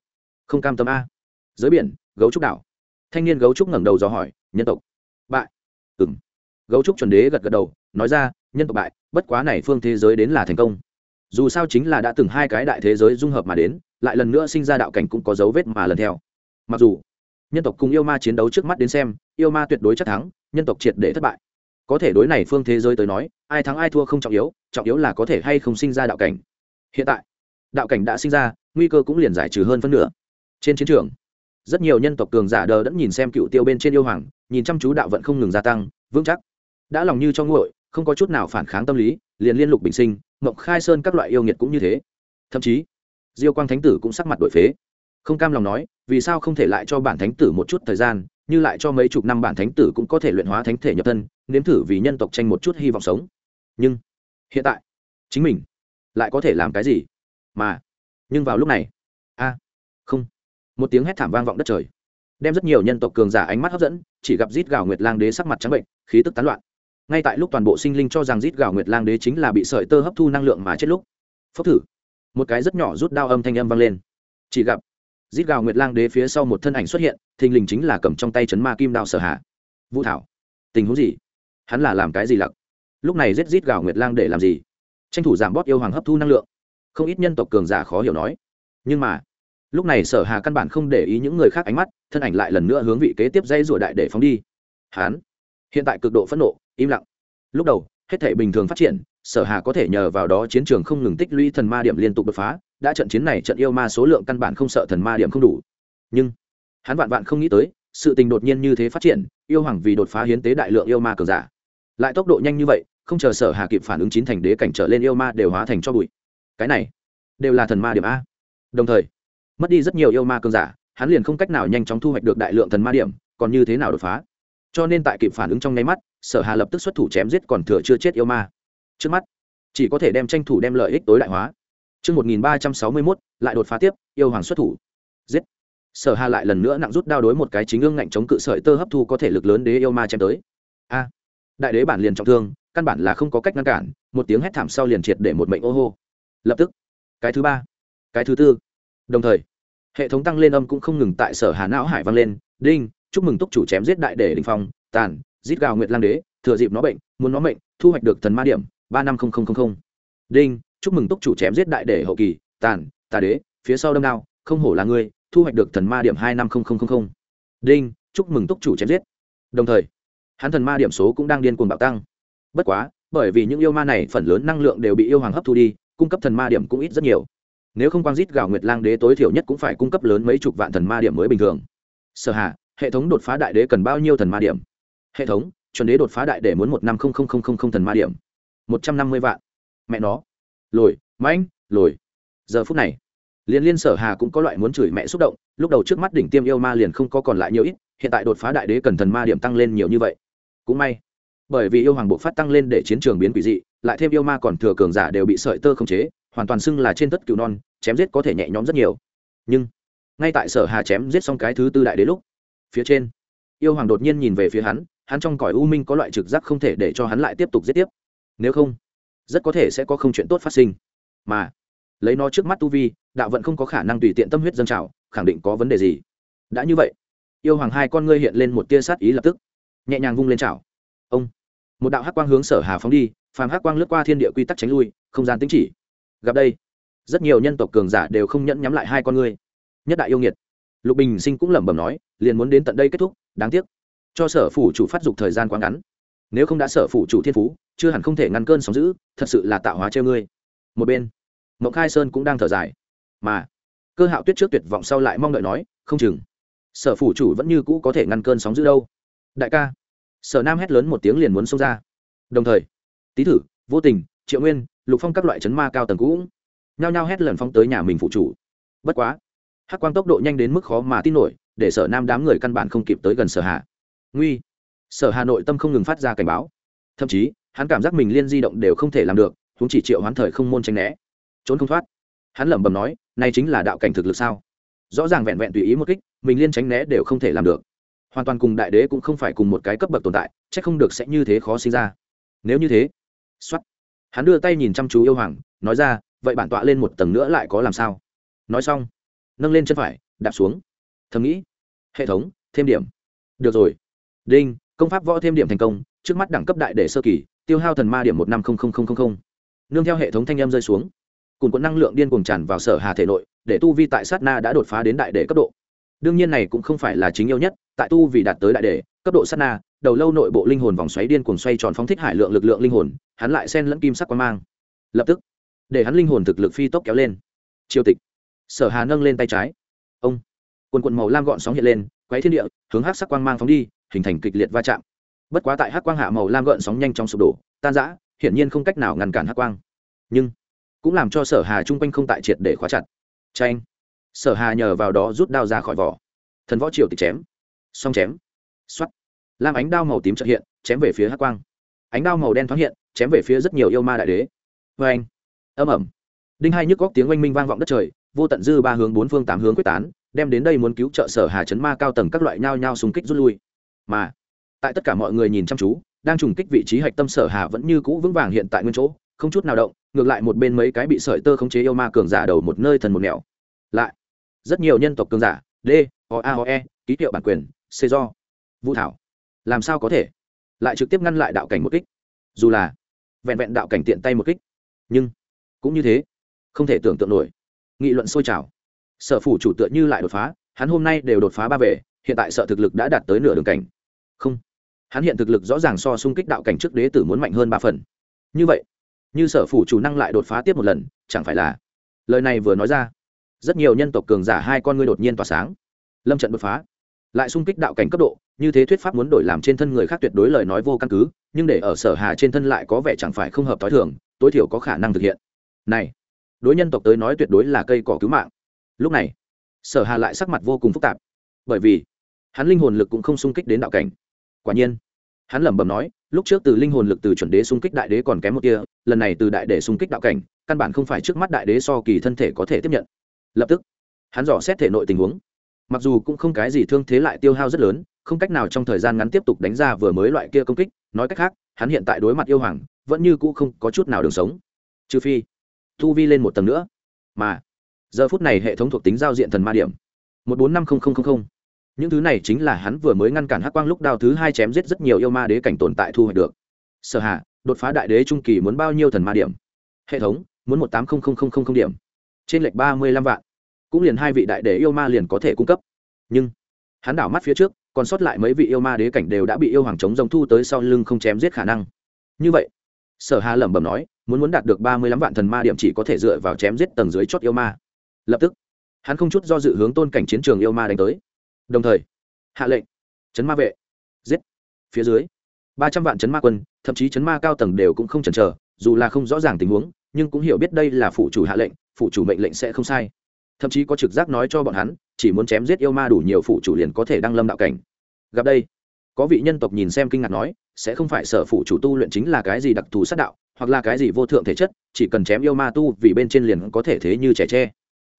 Không cam tâm a. Dưới biển, gấu trúc đảo. Thanh niên gấu trúc ngẩng đầu dò hỏi, nhân tộc? Bại. Ừ m gấu trúc chuẩn đế gật gật đầu, nói ra, nhân tộc bại, bất quá này phương thế giới đến là thành công dù sao chính là đã từng hai cái đại thế giới dung hợp mà đến, lại lần nữa sinh ra đạo cảnh cũng có dấu vết mà lần theo. Mặc dù, nhân tộc cùng yêu ma chiến đấu trước mắt đến xem, yêu ma tuyệt đối chắc thắng, nhân tộc triệt để thất bại. Có thể đối này phương thế giới tới nói, ai thắng ai thua không trọng yếu trọng yếu là có thể hay không sinh ra đạo cảnh. Hiện tại, đạo cảnh đã sinh ra, nguy cơ cũng liền giải trừ hơn phân nửa. Trên chiến trường, rất nhiều nhân tộc cường giả đờ đẫn nhìn xem cựu tiêu bên trên yêu hoàng, nhìn chăm chú đạo vận không ngừng gia tăng, vững chắc. Đã lòng như cho nguội, không có chút nào phản kháng tâm lý, liền liên lục bình sinh mộng khai sơn các loại yêu nghiệt cũng như thế. Thậm chí, diêu quang thánh tử cũng sắc mặt đổi phế. Không cam lòng nói, vì sao không thể lại cho bản thánh tử một chút thời gian, như lại cho mấy chục năm bản thánh tử cũng có thể luyện hóa thánh thể nhập thân, nếm thử vì nhân tộc tranh một chút hy vọng sống. Nhưng, hiện tại, chính mình lại có thể làm cái gì? Mà, nhưng vào lúc này, a, không. Một tiếng hét thảm vang vọng đất trời. Đem rất nhiều nhân tộc cường giả ánh mắt hấp dẫn, chỉ gặp rít gào nguyệt lang đế sắc mặt trắng bệnh, khí tức tán loạn ngay tại lúc toàn bộ sinh linh cho rằng rít gào nguyệt lang đế chính là bị sợi tơ hấp thu năng lượng mà chết lúc, phốc thử, một cái rất nhỏ rút đao âm thanh âm vang lên. Chỉ gặp, rít gào nguyệt lang đế phía sau một thân ảnh xuất hiện, thình lình chính là cầm trong tay chấn ma kim đao sở hạ. Vũ thảo, tình huống gì? Hắn là làm cái gì lặc? Lúc này rít rít gào nguyệt lang để làm gì? Tranh thủ giảm bóp yêu hoàng hấp thu năng lượng. Không ít nhân tộc cường giả khó hiểu nói. Nhưng mà, lúc này sở hà căn bản không để ý những người khác ánh mắt, thân ảnh lại lần nữa hướng vị kế tiếp dây rủa đại để phóng đi. Hán hiện tại cực độ phẫn nộ im lặng. Lúc đầu, hết thể bình thường phát triển, sở hà có thể nhờ vào đó chiến trường không ngừng tích lũy thần ma điểm liên tục đột phá, đã trận chiến này trận yêu ma số lượng căn bản không sợ thần ma điểm không đủ. Nhưng, hắn vạn vạn không nghĩ tới, sự tình đột nhiên như thế phát triển, yêu hoàng vì đột phá hiến tế đại lượng yêu ma cường giả. Lại tốc độ nhanh như vậy, không chờ sở hà kịp phản ứng chín thành đế cảnh trở lên yêu ma đều hóa thành cho bụi. Cái này, đều là thần ma điểm a. Đồng thời, mất đi rất nhiều yêu ma cường giả, hắn liền không cách nào nhanh chóng thu hoạch được đại lượng thần ma điểm, còn như thế nào đột phá? Cho nên tại kịp phản ứng trong nháy mắt sở hà lập tức xuất thủ chém giết còn thừa chưa chết yêu ma trước mắt chỉ có thể đem tranh thủ đem lợi ích tối đại hóa Trước 1361, lại đột phá tiếp, yêu hoàng xuất thủ. Giết. Sở Hà lại lần nữa nặng rút đao đối một cái chính ương ngạnh chống cự sợi tơ hấp thu có thể lực lớn đế yêu ma chém tới. A. đại đế bản liền trọng thương, căn bản là không có cách ngăn cản, một tiếng hét thảm sau liền triệt để một mệnh ô hô. Lập tức, cái thứ ba, cái thứ tư. Đồng thời, hệ thống tăng lên âm cũng không ngừng tại Sở Hà não hải vang lên, đinh, chúc mừng túc chủ chém giết đại đệ đỉnh phong, tàn, giết gào nguyệt lang đế, thừa dịp nó bệnh, muốn nó mệnh, thu hoạch được thần ma điểm, ba năm không không không không. Đinh, chúc mừng túc chủ chém giết đại đệ hậu kỳ, tàn, tà đế, phía sau đâm đao, không hổ là ngươi, thu hoạch được thần ma điểm hai năm không không không không. Đinh, chúc mừng túc chủ chém giết. Đồng thời, hắn thần ma điểm số cũng đang điên cuồng bạo tăng. Bất quá, bởi vì những yêu ma này phần lớn năng lượng đều bị yêu hoàng hấp thu đi, cung cấp thần ma điểm cũng ít rất nhiều. Nếu không quang giết gào nguyệt lang đế tối thiểu nhất cũng phải cung cấp lớn mấy chục vạn thần ma điểm mới bình thường. Sở Hạ, hệ thống đột phá đại đế cần bao nhiêu thần ma điểm? Hệ thống, chuẩn đế đột phá đại đế muốn một năm không không không không không thần ma điểm. một trăm năm mươi vạn. Mẹ nó. Lồi, mãnh, lồi. Giờ phút này, liên liên sở hà cũng có loại muốn chửi mẹ xúc động lúc đầu trước mắt đỉnh tiêm yêu ma liền không có còn lại nhiều ít hiện tại đột phá đại đế cần thần ma điểm tăng lên nhiều như vậy cũng may bởi vì yêu hoàng bộ phát tăng lên để chiến trường biến quỷ dị lại thêm yêu ma còn thừa cường giả đều bị sợi tơ không chế hoàn toàn xưng là trên tất cựu non chém giết có thể nhẹ nhõm rất nhiều nhưng ngay tại sở hà chém giết xong cái thứ tư đại đế lúc phía trên. Yêu hoàng đột nhiên nhìn về phía hắn hắn trong cõi u minh có loại trực giác không thể để cho hắn lại tiếp tục giết tiếp. Nếu không, rất có thể sẽ có không chuyện tốt phát sinh. Mà, lấy nó trước mắt tu vi, đạo vận không có khả năng tùy tiện tâm huyết dân trào, khẳng định có vấn đề gì? Đã như vậy, yêu hoàng hai con ngươi hiện lên một tia sát ý lập tức, nhẹ nhàng vung lên trào ông, một đạo hắc quang hướng sở hà phóng đi, phàm hắc quang lướt qua thiên địa quy tắc tránh lui, không gian tính chỉ. Gặp đây, rất nhiều nhân tộc cường giả đều không nhẫn nhắm lại hai con ngươi. Nhất đại yêu nghiệt lục bình sinh cũng lẩm bẩm nói, liền muốn đến tận đây kết thúc, đáng tiếc. Cho sở phủ chủ phát dục thời gian quá ngắn. Nếu không đã sở phủ chủ thiên phú, chưa hẳn không thể ngăn cơn sóng giữ thật sự là tạo hóa treo ngươi. Một bên, mộng khai sơn cũng đang thở dài. Mà, cơ hạo tuyết trước tuyệt vọng sau lại mong đợi nói, không chừng. Sở phủ chủ vẫn như cũ có thể ngăn cơn sóng giữ đâu. Đại ca, sở nam hét lớn một tiếng liền muốn xông ra. Đồng thời, tý thử, vô tình, triệu nguyên, lục phong các loại chấn ma cao tầng cũ nhao nhao hét lần phong tới nhà mình phụ chủ. Bất quá hắc quang tốc độ nhanh đến mức khó mà tin nổi, để sở nam đám người căn bản không kịp tới gần sở hà. Nguy! Sở hà nội tâm không ngừng phát ra cảnh báo. Thậm chí, hắn cảm giác mình liên di động đều không thể làm được chúng chỉ triệu hoán thời không môn tranh né. Trốn không thoát. Hắn lẩm bẩm nói, này chính là đạo cảnh thực lực sao? Rõ ràng vẹn vẹn tùy ý một kích, mình liên tránh né đều không thể làm được. Hoàn toàn cùng đại đế cũng không phải cùng một cái cấp bậc tồn tại c h ắ c không được sẽ như thế khó sinh ra. Nếu như thế x o á t hắn đưa tay nhìn chăm chú yêu hoàng, nói ra, vậy bản tọa lên một tầng nữa lại có làm sao? Nói xong nâng lên chân phải, đạp xuống. Thầm nghĩ, hệ thống, thêm điểm. Được rồi. Đinh, công pháp võ thêm điểm thành công, trước mắt đẳng cấp đại để sơ kỳ, tiêu hao thần ma điểm một năm nương theo hệ thống thanh em rơi xuống. Cùng cuộn năng lượng điên cuồng tràn vào sở hà thể nội, để tu vi tại sát na đã đột phá đến đại đệ cấp độ. Đương nhiên này cũng không phải là chính yêu nhất, tại tu vì đạt tới đại đệ cấp độ sát na, đầu lâu nội bộ linh hồn vòng xoáy điên cuồng xoay tròn phóng thích hải lượng lực lượng linh hồn, hắn lại xen lẫn kim sắc quan mang. Lập tức, để hắn linh hồn thực lực phi tốc kéo lên. Triều tịch sở hà nâng lên tay trái. Ông, quần quần màu lam gọn sóng hiện lên, quấy thiên địa, hướng hắc sắc quang mang phóng đi, hình thành kịch liệt va chạm. Bất quá tại hắc quang hạ màu lam gợn sóng nhanh trong sụp đổ, tan rã, hiển nhiên không cách nào ngăn cản hắc quang. Nhưng, cũng làm cho sở hà chung quanh không tại triệt để khóa chặt. Tranh sở hà nhờ vào đó rút đao ra khỏi vỏ. Thần võ triều tịch chém. Song chém. Xoắt lam ánh đao màu tím trợ hiện, chém về phía hắc quang. Ánh đao màu đen thoáng hiện, chém về phía rất nhiều yêu ma đại đế. Vê anh âm ẩm đinh hai nhức góc tiếng oanh minh vang vọng đất trời vô tận dư ba hướng bốn phương tám hướng quyết tán, đem đến đây muốn cứu trợ sở hà chấn ma cao tầng các loại nhao nhao xung kích rút lui. Mà, tại tất cả mọi người nhìn chăm chú, đang trùng kích vị trí hạch tâm sở hà vẫn như cũ vững vàng hiện tại nguyên chỗ, không chút nào động, ngược lại một bên mấy cái bị sợi tơ khống chế yêu ma cường giả đầu một nơi thần một nẻo. Lại, rất nhiều nhân tộc cường giả, d, o, a, o e ký hiệu bản quyền, c, do, vũ thảo. Làm sao có thể? Lại trực tiếp ngăn lại đạo cảnh một kích. Dù là vẹn vẹn đạo cảnh tiện tay một kích. Nhưng, cũng như thế, không thể tưởng tượng nổi nghị luận sôi trào. Sở phủ chủ tựa như lại đột phá, hắn hôm nay đều đột phá ba về, hiện tại sợ thực lực đã đạt tới nửa đường cảnh. Không, hắn hiện thực lực rõ ràng so xung kích đạo cảnh trước đế tử muốn mạnh hơn ba phần. Như vậy, như sở phủ chủ năng lại đột phá tiếp một lần, chẳng phải là? Lời này vừa nói ra, rất nhiều nhân tộc cường giả hai con ngươi đột nhiên tỏa sáng. Lâm trận đột phá, lại xung kích đạo cảnh cấp độ, như thế thuyết pháp muốn đổi làm trên thân người khác tuyệt đối lời nói vô căn cứ, nhưng để ở sở hà trên thân lại có vẻ chẳng phải không hợp t h o i thường, tối thiểu có khả năng thực hiện. Này đối nhân tộc tới nói tuyệt đối là cây cỏ cứu mạng. Lúc này, sở hà lại sắc mặt vô cùng phức tạp, bởi vì hắn linh hồn lực cũng không sung kích đến đạo cảnh. Quả nhiên, hắn lẩm bẩm nói, lúc trước từ linh hồn lực từ chuẩn đế xung kích đại đế còn kém một kia lần này từ đại đế xung kích đạo cảnh, căn bản không phải trước mắt đại đế so kỳ thân thể có thể tiếp nhận. Lập tức, hắn dò xét thể nội tình huống. Mặc dù cũng không cái gì thương thế lại tiêu hao rất lớn, không cách nào trong thời gian ngắn tiếp tục đánh ra vừa mới loại kia công kích, nói cách khác, hắn hiện tại đối mặt yêu hoàng, vẫn như cũ không có chút nào đường sống. Trừ phi thu vi lên một tầng nữa. Mà, giờ phút này hệ thống thuộc tính giao diện thần ma điểm, một bốn năm không những thứ này chính là hắn vừa mới ngăn cản hắc quang lúc đao thứ hai chém giết rất nhiều yêu ma đế cảnh tồn tại thu hoạch được. Sở hạ đột phá đại đế trung kỳ muốn bao nhiêu thần ma điểm? Hệ thống, muốn một tám không điểm. Trên lệch ba mươi lăm vạn. Cũng liền hai vị đại đế yêu ma liền có thể cung cấp. Nhưng, hắn đảo mắt phía trước, còn sót lại mấy vị yêu ma đế cảnh đều đã bị yêu hoàng chống rồng thu tới sau lưng không chém giết khả năng. Như vậy, sở hà lẩm bẩm nói muốn muốn đạt được ba mươi lăm vạn thần ma điểm chỉ có thể dựa vào chém giết tầng dưới chót yêu ma. Lập tức, hắn không chút do dự hướng tôn cảnh chiến trường yêu ma đánh tới. Đồng thời, hạ lệnh, chấn ma vệ, giết. Phía dưới, ba trăm vạn chấn ma quân, thậm chí chấn ma cao tầng đều cũng không chần chờ, dù là không rõ ràng tình huống, nhưng cũng hiểu biết đây là phụ chủ hạ lệnh, phụ chủ mệnh lệnh sẽ không sai. Thậm chí có trực giác nói cho bọn hắn, chỉ muốn chém giết yêu ma đủ nhiều phụ chủ liền có thể đăng lâm đạo cảnh. Gặp đây, có vị nhân tộc nhìn xem kinh ngạc nói, sẽ không phải sở phụ chủ tu luyện chính là cái gì đặc thù sát đạo hoặc là cái gì vô thượng thể chất, chỉ cần chém yêu ma tu vì bên trên liền có thể thế như trẻ tre.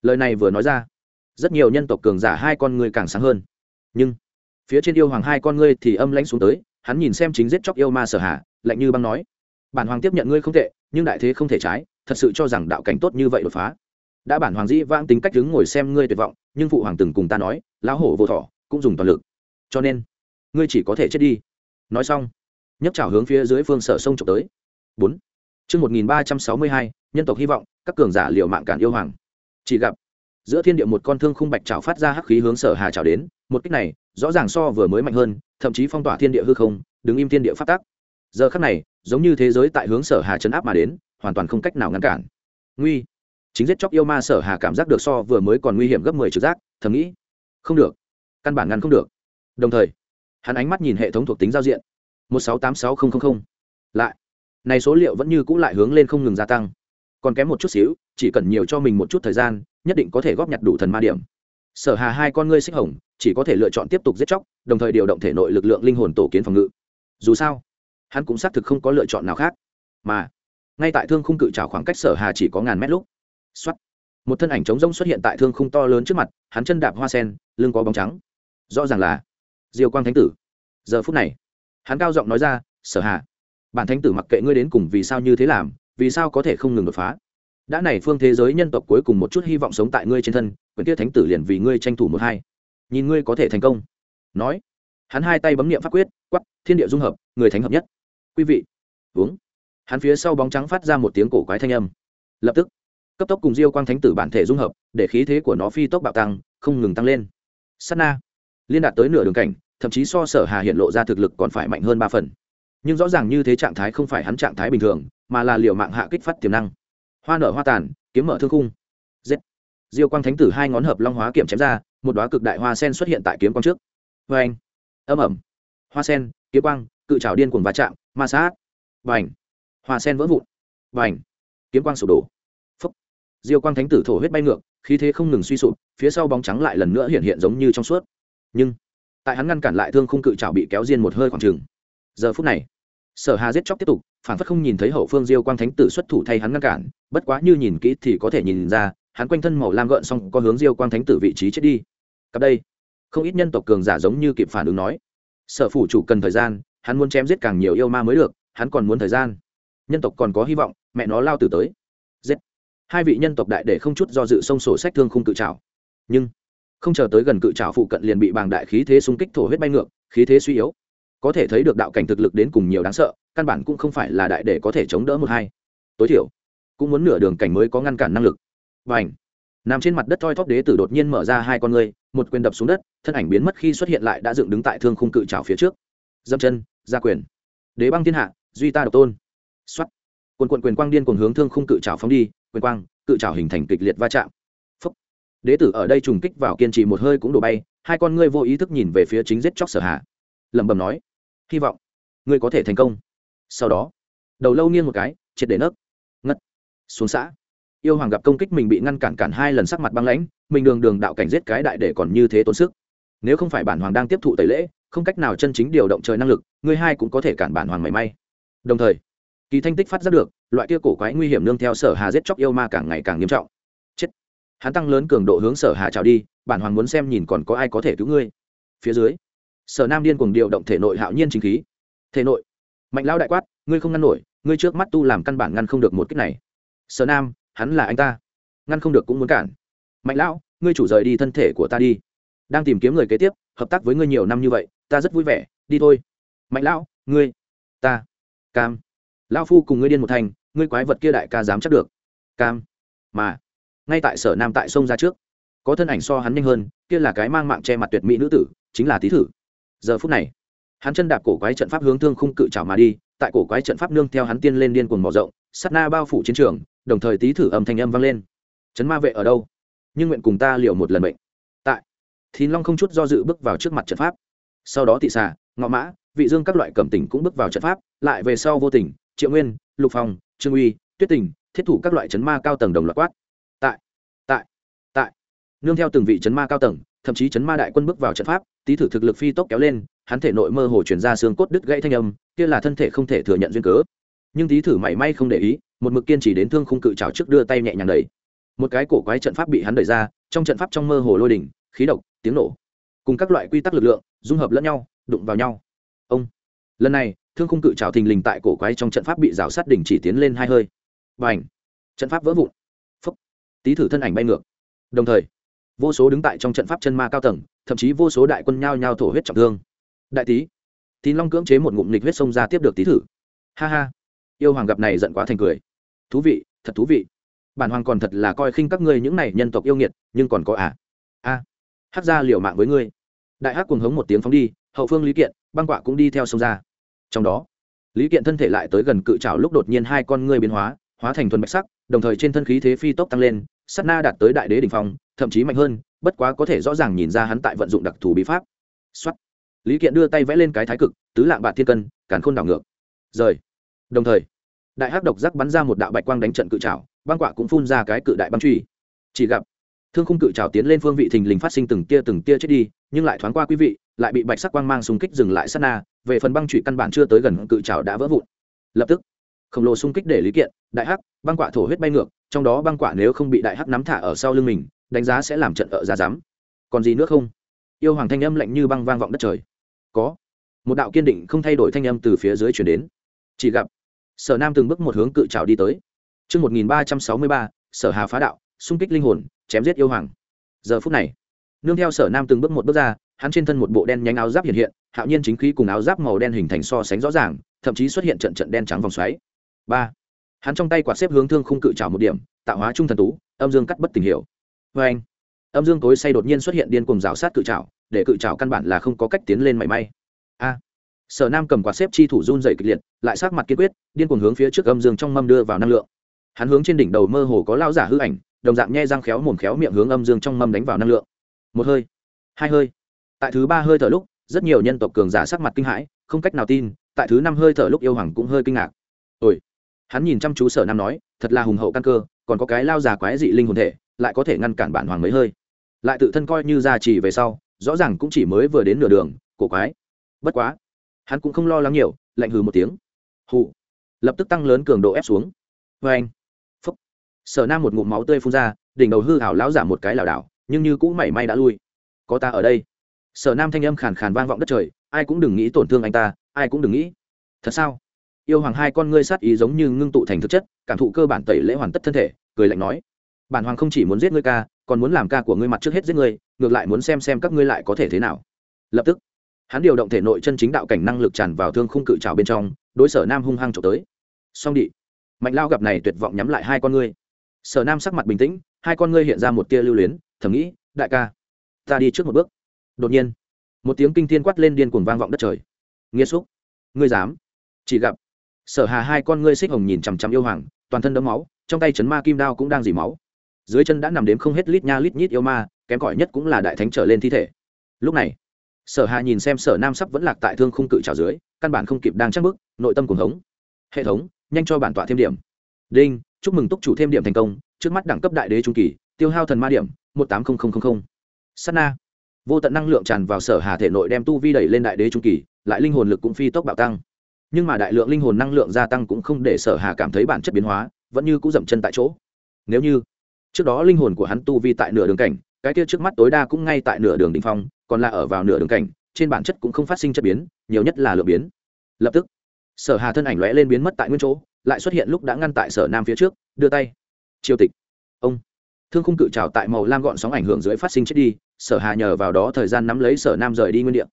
Lời này vừa nói ra, rất nhiều nhân tộc cường giả hai con người càng sáng hơn. Nhưng, phía trên yêu hoàng hai con ngươi thì âm lãnh xuống tới, hắn nhìn xem chính giết chóc yêu ma sở hạ, lạnh như băng nói, bản hoàng tiếp nhận ngươi không tệ, nhưng đại thế không thể trái, thật sự cho rằng đạo cảnh tốt như vậy đột phá. Đã bản hoàng dĩ vãng tính cách đứng ngồi xem ngươi tuyệt vọng, nhưng phụ hoàng từng cùng ta nói, lão hổ vô thọ, cũng dùng toàn lực. Cho nên, ngươi chỉ có thể chết đi. Nói xong, nhấc chảo hướng phía dưới phương sở sông trộm tới. Bốn chương một nghìn ba trăm sáu mươi hai, nhân tộc hy vọng, các cường giả liều mạng cản yêu hoàng. Chỉ gặp, giữa thiên địa một con thương khung bạch chảo phát ra hắc khí hướng sở hà chảo đến, một kích này, rõ ràng so vừa mới mạnh hơn, thậm chí phong tỏa thiên địa hư không, đứng im thiên địa phát tác giờ khắc này, giống như thế giới tại hướng sở hà chấn áp mà đến, hoàn toàn không cách nào ngăn cản. Nguy, chính giết chóc yêu ma sở hà cảm giác được so vừa mới còn nguy hiểm gấp mười trực giác, thầm nghĩ, không được, căn bản ngăn không được. Đồng thời, hắn ánh mắt nhìn hệ thống thuộc tính giao diện, một sáu tám sáu nghìn lại này số liệu vẫn như cũ lại hướng lên không ngừng gia tăng. Còn kém một chút xíu, chỉ cần nhiều cho mình một chút thời gian, nhất định có thể góp nhặt đủ thần ma điểm. Sở hà hai con ngươi xích hồng, chỉ có thể lựa chọn tiếp tục giết chóc, đồng thời điều động thể nội lực lượng linh hồn tổ kiến phòng ngự. Dù sao, hắn cũng xác thực không có lựa chọn nào khác. Mà, ngay tại thương khung cự trào khoảng cách sở hà chỉ có ngàn mét lúc xuất một thân ảnh trống rông xuất hiện tại thương khung to lớn trước mặt, hắn chân đạp hoa sen, lưng có bóng trắng. Rõ ràng là diều quang thánh tử. Giờ phút này, hắn cao giọng nói ra, sở hà bản thánh tử mặc kệ ngươi đến cùng vì sao như thế làm, vì sao có thể không ngừng đột phá? Đã này phương thế giới nhân tộc cuối cùng một chút hy vọng sống tại ngươi trên thân, quyển kia thánh tử liền vì ngươi tranh thủ một hai. Nhìn ngươi có thể thành công. Nói. Hắn hai tay bấm nghiệm pháp quyết quắp thiên địa dung hợp, người thánh hợp nhất. Quý vị. Uống. Hắn phía sau bóng trắng phát ra một tiếng cổ quái thanh âm. Lập tức, cấp tốc cùng diêu quang thánh tử bản thể dung hợp, để khí thế của nó phi tốc bạo tăng, không ngừng tăng lên. Sana na. Liên đạt tới nửa đường cảnh, thậm chí so sở hà hiện lộ ra thực lực còn phải mạnh hơn ba phần nhưng rõ ràng như thế trạng thái không phải hắn trạng thái bình thường, mà là liệu mạng hạ kích phát tiềm năng. Hoa nở hoa tàn, kiếm mở thương khung. Giết. Diêu quang thánh tử hai ngón hợp long hóa kiểm chém ra, một đoá cực đại hoa sen xuất hiện tại kiếm quang trước. Vê anh âm ẩm hoa sen, kiếm quang, cự trào điên cuồng va chạm, ma sát. Vành hoa sen vỡ vụn. Vành kiếm quang sụp đổ. Phấp diêu quang thánh tử thổ huyết bay ngược, khí thế không ngừng suy sụp, phía sau bóng trắng lại lần nữa hiện hiện giống như trong suốt. Nhưng, tại hắn ngăn cản lại thương khung cự trào bị kéo riêng một hơi khoảng trừng giờ phút này sở hà giết chóc tiếp tục, phản phất không nhìn thấy hậu phương diêu quang thánh tử xuất thủ thay hắn ngăn cản, bất quá như nhìn kỹ thì có thể nhìn ra, hắn quanh thân màu lam gợn xong có hướng diêu quang thánh tử vị trí chết đi. Cặp đây, không ít nhân tộc cường giả giống như kịp phản ứng nói, sở phủ chủ cần thời gian, hắn muốn chém giết càng nhiều yêu ma mới được, hắn còn muốn thời gian. Nhân tộc còn có hy vọng, mẹ nó lao từ tới. Giết. Hai vị nhân tộc đại để không chút do dự sông sổ sách thương khung cự trào nhưng, không chờ tới gần cự trào phụ cận liền bị bàng đại khí thế xung kích thổ huyết bay ngược, khí thế suy yếu có thể thấy được đạo cảnh thực lực đến cùng nhiều đáng sợ, căn bản cũng không phải là đại để có thể chống đỡ một hai. Tối thiểu, cũng muốn nửa đường cảnh mới có ngăn cản năng lực. Và ảnh nằm trên mặt đất thoi thóp đế tử đột nhiên mở ra hai con ngươi, một quyền đập xuống đất, thân ảnh biến mất khi xuất hiện lại đã dựng đứng tại thương khung cự trào phía trước. Dâm chân gia quyền. Đế băng thiên hạ, duy ta độc tôn. Xuất quần quận quyền quang điên cùng hướng thương khung cự trào phóng đi, quyền quang, cự trào hình thành kịch liệt va chạm. Phúc. Đế tử ở đây trùng kích vào kiên trì một hơi cũng đổ bay, hai con ngươi vô ý thức nhìn về phía chính giết chóc sở hạ lẩm bẩm nói hy vọng ngươi có thể thành công. Sau đó, đầu lâu nghiêng một cái, triệt để nấc. Ngất. Xuống xã. Yêu hoàng gặp công kích mình bị ngăn cản cản hai lần sắc mặt băng lãnh, mình đường đường đạo cảnh giết cái đại để còn như thế tốn sức. Nếu không phải bản hoàng đang tiếp thụ tẩy lễ, không cách nào chân chính điều động trời năng lực, ngươi hai cũng có thể cản bản hoàng mảy may. Đồng thời, kỳ thanh tích phát ra được, loại kia cổ quái nguy hiểm nương theo sở hà giết chóc yêu ma càng ngày càng nghiêm trọng. Chết. Hắn tăng lớn cường độ hướng sở hà trào đi, bản hoàng muốn xem nhìn còn có ai có thể cứu ngươi. Phía dưới sở nam điên cùng điều động thể nội hạo nhiên chính khí. Thể nội. Mạnh lão đại quát, ngươi không ngăn nổi, ngươi trước mắt tu làm căn bản ngăn không được một cách này. Sở nam, hắn là anh ta. Ngăn không được cũng muốn cản. Mạnh lão, ngươi chủ rời đi thân thể của ta đi. Đang tìm kiếm người kế tiếp, hợp tác với ngươi nhiều năm như vậy, ta rất vui vẻ, đi thôi. Mạnh lão, ngươi, ta, cam. Lão phu cùng ngươi điên một thành, ngươi quái vật kia đại ca dám chắc được. Cam. Mà, ngay tại sở nam tại sông ra trước, có thân ảnh so hắn nhanh hơn, kia là cái mang mạng che mặt tuyệt mỹ nữ tử, chính là tý thử giờ phút này, hắn chân đạp cổ quái trận pháp hướng thương khung cự trào mà đi, tại cổ quái trận pháp nương theo hắn tiên lên điên cuồng mỏ rộng sắt na bao phủ chiến trường, đồng thời tý thử âm thanh âm vang lên. Chấn ma vệ ở đâu? Nhưng nguyện cùng ta liệu một lần bệnh tại, thìn long không chút do dự bước vào trước mặt trận pháp. Sau đó thị xà, ngọ mã, vị dương các loại cẩm tỉnh cũng bước vào trận pháp, lại về sau vô tình, triệu nguyên, lục phong, trương uy, tuyết tình, thiết thủ các loại chấn ma cao tầng đồng loạt quát. Tại tại tại. Nương theo từng vị chấn ma cao tầng thậm chí chấn ma đại quân bước vào trận pháp tý thử thực lực phi tốc kéo lên, hắn thể nội mơ hồ chuyển ra xương cốt đứt gãy thanh âm, kia là thân thể không thể thừa nhận duyên cớ. Nhưng tý thử mảy may không để ý, một mực kiên trì đến thương khung cự trào trước đưa tay nhẹ nhàng đẩy. Một cái cổ quái trận pháp bị hắn đẩy ra, trong trận pháp trong mơ hồ lôi đỉnh, khí độc, tiếng nổ, cùng các loại quy tắc lực lượng, dung hợp lẫn nhau, đụng vào nhau. Ông. Lần này, thương khung cự trào thình lình tại cổ quái trong trận pháp bị rào sát đỉnh chỉ tiến lên hai hơi. Và ảnh trận pháp vỡ vụn. Phấp tý thử thân ảnh bay ngược. Đồng thời vô số đứng tại trong trận pháp chân ma cao tầng, thậm chí vô số đại quân nhao nhao thổ huyết trọng thương. Đại tý, tín long cưỡng chế một ngụm nịch huyết sông ra tiếp được tý thử. Ha ha, yêu hoàng gặp này giận quá thành cười. Thú vị, thật thú vị. Bản hoàng còn thật là coi khinh các ngươi những này nhân tộc yêu nghiệt, nhưng còn có à? A à. hát ra liều mạng với ngươi. Đại hắc cuồng hống một tiếng phóng đi, hậu phương lý kiện, băng quạ cũng đi theo sông ra. Trong đó, lý kiện thân thể lại tới gần cự trào lúc đột nhiên hai con ngươi biến hóa hóa thành thuần bạch sắc, đồng thời trên thân khí thế phi tốc tăng lên sát na đạt tới đại đế đ ỉ n h phong, thậm chí mạnh hơn, bất quá có thể rõ ràng nhìn ra hắn tại vận dụng đặc thù bí pháp. Xuất lý kiện đưa tay vẽ lên cái thái cực, tứ lạng bạc thiên cân, càn khôn đảo ngược. Rời. Đồng thời, đại hắc độc giác bắn ra một đạo bạch quang đánh trận cự trào băng quạ cũng phun ra cái cự đại băng truy. Chỉ gặp, thương khung cự trào tiến lên phương vị thình lình phát sinh từng tia từng tia chết đi, nhưng lại thoáng qua quý vị, lại bị bạch sắc quang mang xung kích dừng lại sát na, về phần băng trụy căn bản chưa tới gần cự trào đã vỡ vụn. Lập tức, khổng lồ xung kích để lý kiện, đại hắc, băng quạ thổ huyết bay ngược trong đó băng quạ nếu không bị đại hắc nắm thả ở sau lưng mình đánh giá sẽ làm trận ở ra dám còn gì nữa không? Yêu hoàng thanh âm lạnh như băng vang vọng đất trời. Có. Một đạo kiên định không thay đổi thanh âm từ phía dưới chuyển đến. Chỉ gặp sở nam từng bước một hướng cự trào đi tới. Trước 1363, sở hà phá đạo, xung kích linh hồn, chém giết yêu hoàng. Giờ phút này, nương theo sở nam từng bước một bước ra, hắn trên thân một bộ đen nhánh áo giáp hiện hiện, hạo nhiên chính khí cùng áo giáp màu đen hình thành so sánh rõ ràng, thậm chí xuất hiện trận trận đen trắng vòng xoáy. Ba, Hắn trong tay quạt xếp hướng thương khung cự trảo một điểm, tạo hóa trung thần tú, âm dương cắt bất tình hiểu. vê anh, âm dương tối say đột nhiên xuất hiện điên cuồng rào sát cự trảo, để cự trảo căn bản là không có cách tiến lên mảy may. A. Sở Nam cầm quạt xếp chi thủ run rẩy kịch liệt, lại sắc mặt kiên quyết, điên cuồng hướng phía trước âm dương trong mâm đưa vào năng lượng. Hắn hướng trên đỉnh đầu mơ hồ có lao giả hư ảnh, đồng dạng nhe răng khéo mồm khéo miệng hướng âm dương trong mâm đánh vào năng lượng. Một hơi, hai hơi. Tại thứ ba hơi thở lúc, rất nhiều nhân tộc cường giả sắc mặt kinh hãi, không cách nào tin, tại thứ năm hơi thở lúc yêu hoàng cũng hơi kinh ngạc. Ôi, hắn nhìn chăm chú sở nam nói, thật là hùng hậu căn cơ, còn có cái lao già quái dị linh hồn thể, lại có thể ngăn cản bản hoàng mấy hơi. Lại tự thân coi như gia trì về sau, rõ ràng cũng chỉ mới vừa đến nửa đường, cổ quái. Bất quá, hắn cũng không lo lắng nhiều, lạnh hừ một tiếng. Hụ lập tức tăng lớn cường độ ép xuống. Vê anh phúc. Sở nam một ngụm máu tươi phun ra, đỉnh đầu hư hảo lão giả một cái lảo đảo, nhưng như cũng mảy may đã lui. Có ta ở đây. Sở nam thanh âm khàn khàn vang vọng đất trời, ai cũng đừng nghĩ tổn thương anh ta, ai cũng đừng nghĩ. Thật sao? Yêu hoàng hai con ngươi sát ý giống như ngưng tụ thành thực chất, cảm thụ cơ bản tẩy lễ hoàn tất thân thể, cười lạnh nói, bản hoàng không chỉ muốn giết ngươi ca, còn muốn làm ca của ngươi mặt trước hết giết ngươi, ngược lại muốn xem xem các ngươi lại có thể thế nào. Lập tức, hắn điều động thể nội chân chính đạo cảnh năng lực tràn vào thương khung cự trào bên trong, đối sở nam hung hăng trộm tới. Song đị mạnh lao gặp này tuyệt vọng nhắm lại hai con ngươi. Sở nam sắc mặt bình tĩnh, hai con ngươi hiện ra một tia lưu luyến, thầm nghĩ, đại ca, ta đi trước một bước. Đột nhiên, một tiếng kinh thiên quát lên điên cuồng vang vọng đất trời. Nghiêm xúc ngươi dám? Chỉ gặp sở hà hai con ngươi xích hồng nhìn chằm chằm yêu hoàng, toàn thân đấm máu, trong tay chấn ma kim đao cũng đang dỉ máu. Dưới chân đã nằm đếm không hết lít nha lít nhít yêu ma, kém cỏi nhất cũng là đại thánh trở lên thi thể. Lúc này, sở hà nhìn xem sở nam sắp vẫn lạc tại thương khung cự trào dưới, căn bản không kịp đang chắc bức nội tâm cuồng hống. Hệ thống, nhanh cho bản tọa thêm điểm. Đinh, chúc mừng túc chủ thêm điểm thành công, trước mắt đẳng cấp đại đế trung kỳ, tiêu hao thần ma điểm, một tám na. Vô tận năng lượng tràn vào sở hà thể nội đem tu vi đẩy lên đại đế trung kỳ, lại linh hồn lực cũng phi tốc bạo tăng nhưng mà đại lượng linh hồn năng lượng gia tăng cũng không để sở hà cảm thấy bản chất biến hóa, vẫn như cũng dậm chân tại chỗ. Nếu như trước đó linh hồn của hắn tu vi tại nửa đường cảnh, cái kia trước mắt tối đa cũng ngay tại nửa đường đ ỉ n h phong, còn là ở vào nửa đường cảnh, trên bản chất cũng không phát sinh chất biến, nhiều nhất là lượng biến. Lập tức, sở hà thân ảnh lóe lên biến mất tại nguyên chỗ, lại xuất hiện lúc đã ngăn tại sở nam phía trước, đưa tay. Triều tịch. Ông. Thương khung cự trào tại màu lam gọn sóng ảnh hưởng dưới phát sinh chết đi, sở hà nhờ vào đó thời gian nắm lấy sở nam rời đi nguyên địa.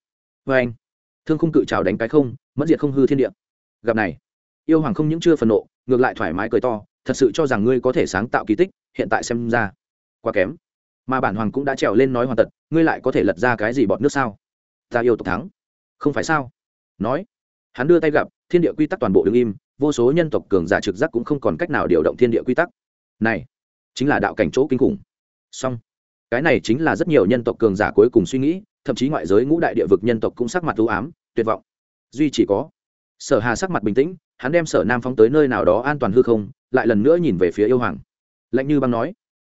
Vê anh thương khung cự trào đánh cái không, mất diệt không hư thiên địa. Gặp này, yêu hoàng không những chưa phần nộ, ngược lại thoải mái cười to, thật sự cho rằng ngươi có thể sáng tạo kỳ tích, hiện tại xem ra, quá kém. Mà bản hoàng cũng đã trèo lên nói hoàn tật, ngươi lại có thể lật ra cái gì bọt nước sao? Ta yêu tộc thắng. Không phải sao? Nói. Hắn đưa tay gặp, thiên địa quy tắc toàn bộ đứng im, vô số nhân tộc cường giả trực giác cũng không còn cách nào điều động thiên địa quy tắc. Này, chính là đạo cảnh chỗ kinh khủng. Song cái này chính là rất nhiều nhân tộc cường giả cuối cùng suy nghĩ thậm chí ngoại giới ngũ đại địa vực nhân tộc cũng sắc mặt u ám, tuyệt vọng. Duy chỉ có, sở hà sắc mặt bình tĩnh, hắn đem sở nam phóng tới nơi nào đó an toàn hư không, lại lần nữa nhìn về phía yêu hoàng. Lạnh như băng nói,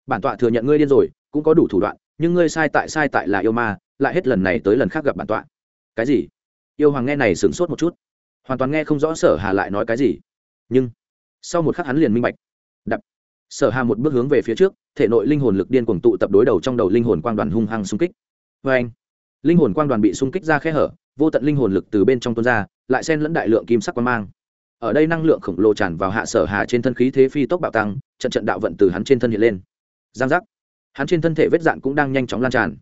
bản tọa thừa nhận ngươi điên rồi, cũng có đủ thủ đoạn, nhưng ngươi sai tại sai tại là yêu ma, lại hết lần này tới lần khác gặp bản tọa. Cái gì? Yêu hoàng nghe này sửng sốt một chút. Hoàn toàn nghe không rõ sở hà lại nói cái gì. Nhưng, sau một khắc hắn liền minh bạch. Đập. Sở hà một bước hướng về phía trước, thể nội linh hồn lực điên cuồng tụ tập đối đầu trong đầu linh hồn quang đoàn hung hăng xung kích. Vê anh linh hồn quang đoàn bị xung kích ra khe hở, vô tận linh hồn lực từ bên trong tuôn ra, lại xen lẫn đại lượng kim sắc quang mang. Ở đây năng lượng khổng lồ tràn vào hạ sở hà trên thân khí thế phi tốc bạo tăng, trận trận đạo vận từ hắn trên thân hiện lên. Giang giác. Hắn trên thân thể vết dạn cũng đang nhanh chóng lan tràn.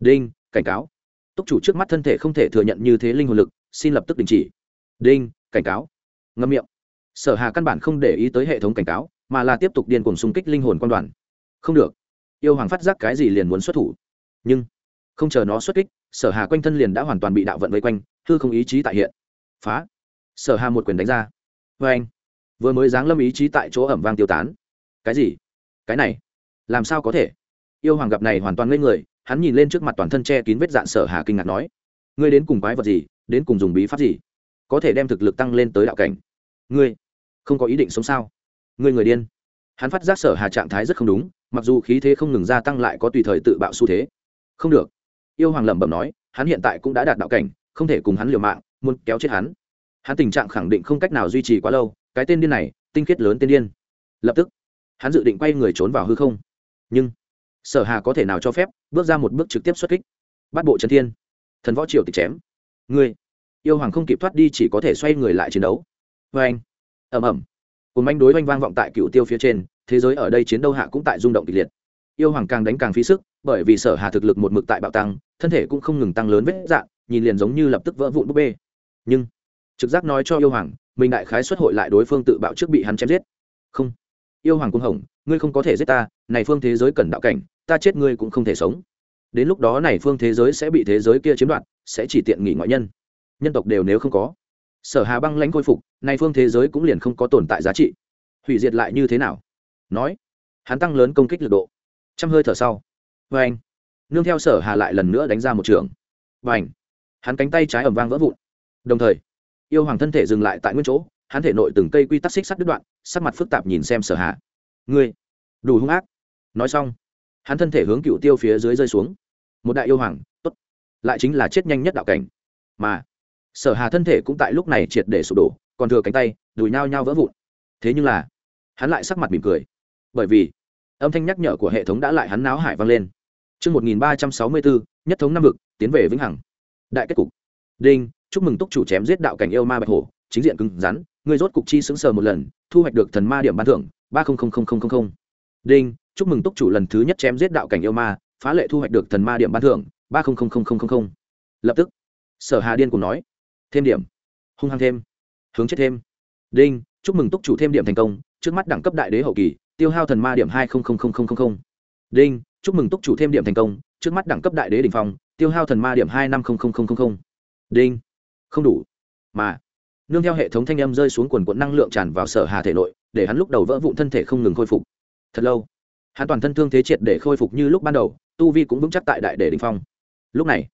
Đinh, cảnh cáo. Túc chủ trước mắt thân thể không thể thừa nhận như thế linh hồn lực, xin lập tức đình chỉ. Đinh, cảnh cáo. Ngâm miệng. Sở hà căn bản không để ý tới hệ thống cảnh cáo, mà là tiếp tục điên cuồng xung kích linh hồn quan đoàn. Không được. Yêu hoàng phát giác cái gì liền muốn xuất thủ. Nhưng, không chờ nó xuất kích sở hà quanh thân liền đã hoàn toàn bị đạo vận vây quanh, hư không ý chí tại hiện. Phá. Sở hà một quyền đánh ra. Vê anh. Vừa mới giáng lâm ý chí tại chỗ ẩm vang tiêu tán. Cái gì? Cái này? Làm sao có thể? Yêu hoàng gặp này hoàn toàn ngây người, hắn nhìn lên trước mặt toàn thân che kín vết dạn sở hà kinh ngạc nói. Ngươi đến cùng quái vật gì? Đến cùng dùng bí pháp gì? Có thể đem thực lực tăng lên tới đạo cảnh. Ngươi không có ý định sống sao? Ngươi người điên. Hắn phát giác sở hà trạng thái rất không đúng, mặc dù khí thế không ngừng gia tăng lại có tùy thời tự bạo xu thế. Không được yêu hoàng lẩm bẩm nói, hắn hiện tại cũng đã đạt đạo cảnh, không thể cùng hắn liều mạng, muốn kéo chết hắn. Hắn tình trạng khẳng định không cách nào duy trì quá lâu, cái tên điên này, tinh khiết lớn tên điên. Lập tức, hắn dự định quay người trốn vào hư không. Nhưng, sở hà có thể nào cho phép, bước ra một bước trực tiếp xuất kích? Bắt bộ trần thiên, thần võ triều tịch chém. Ngươi, yêu hoàng không kịp thoát đi chỉ có thể xoay người lại chiến đấu. Vê anh ẩm ẩm cùng manh đối oanh vang vọng tại cựu tiêu phía trên, thế giới ở đây chiến đấu hạ cũng tại rung động kịch liệt. Yêu hoàng càng đánh càng phí sức, bởi vì sở hà thực lực một mực tại bạo tăng thân thể cũng không ngừng tăng lớn vết dạng nhìn liền giống như lập tức vỡ vụn búp bê. Nhưng, trực giác nói cho yêu hoàng, mình đại khái xuất hội lại đối phương tự bạo trước bị hắn chém giết. Không. Yêu hoàng cung hồng, ngươi không có thể giết ta, này phương thế giới cần đạo cảnh, ta chết ngươi cũng không thể sống. Đến lúc đó này phương thế giới sẽ bị thế giới kia chiếm đoạt, sẽ chỉ tiện nghỉ ngoại nhân. Nhân tộc đều nếu không có. Sở hà băng lãnh khôi phục, này phương thế giới cũng liền không có tồn tại giá trị. Hủy diệt lại như thế nào? Nói. Hắn tăng lớn công kích lực độ. Trăm hơi thở sau. Vê anh nương theo sở hà lại lần nữa đánh ra một trường. Và ảnh hắn cánh tay trái ẩm vang vỡ vụn. Đồng thời, yêu hoàng thân thể dừng lại tại nguyên chỗ, hắn thể nội từng cây quy tắc xích sắt đứt đoạn, sắc mặt phức tạp nhìn xem sở hà. Ngươi! Đủ hung ác! Nói xong, hắn thân thể hướng cựu tiêu phía dưới rơi xuống. Một đại yêu hoàng, tốt. Lại chính là chết nhanh nhất đạo cảnh. Mà, sở hà thân thể cũng tại lúc này triệt để sụp đổ, còn thừa cánh tay, đùi nhao nhao vỡ vụn. Thế nhưng là, hắn lại sắc mặt mỉm cười. Bởi vì, âm thanh nhắc nhở của hệ thống đã lại hắn náo hải vang lên. Chương 1364, nhất thống năm vực, tiến về vĩnh hằng. Đại kết cục. Đinh, chúc mừng túc chủ chém giết đạo cảnh yêu ma bạch hổ, chính diện cứng rắn, ngươi rốt cục chi sững sờ một lần, thu hoạch được thần ma điểm ban thưởng, ba Đinh, chúc mừng túc chủ lần thứ nhất chém giết đạo cảnh yêu ma, phá lệ thu hoạch được thần ma điểm ban thưởng, ba Lập tức, Sở Hà điên cùng nói, thêm điểm, hung hăng thêm, hướng chết thêm. Đinh, chúc mừng túc chủ thêm điểm thành công, trước mắt đẳng cấp đại đế hậu kỳ, tiêu hao thần ma điểm hai Đinh, chúc mừng túc chủ thêm điểm thành công, trước mắt đẳng cấp đại đế đỉnh phong, tiêu hao thần ma điểm hai Đinh, không đủ. Mà nương theo hệ thống thanh âm rơi xuống quần quần năng lượng tràn vào sở hà thể nội để hắn lúc đầu vỡ vụn thân thể không ngừng khôi phục. Thật lâu hắn toàn thân thương thế triệt để khôi phục như lúc ban đầu tu vi cũng vững chắc tại đại để đình phong. Lúc này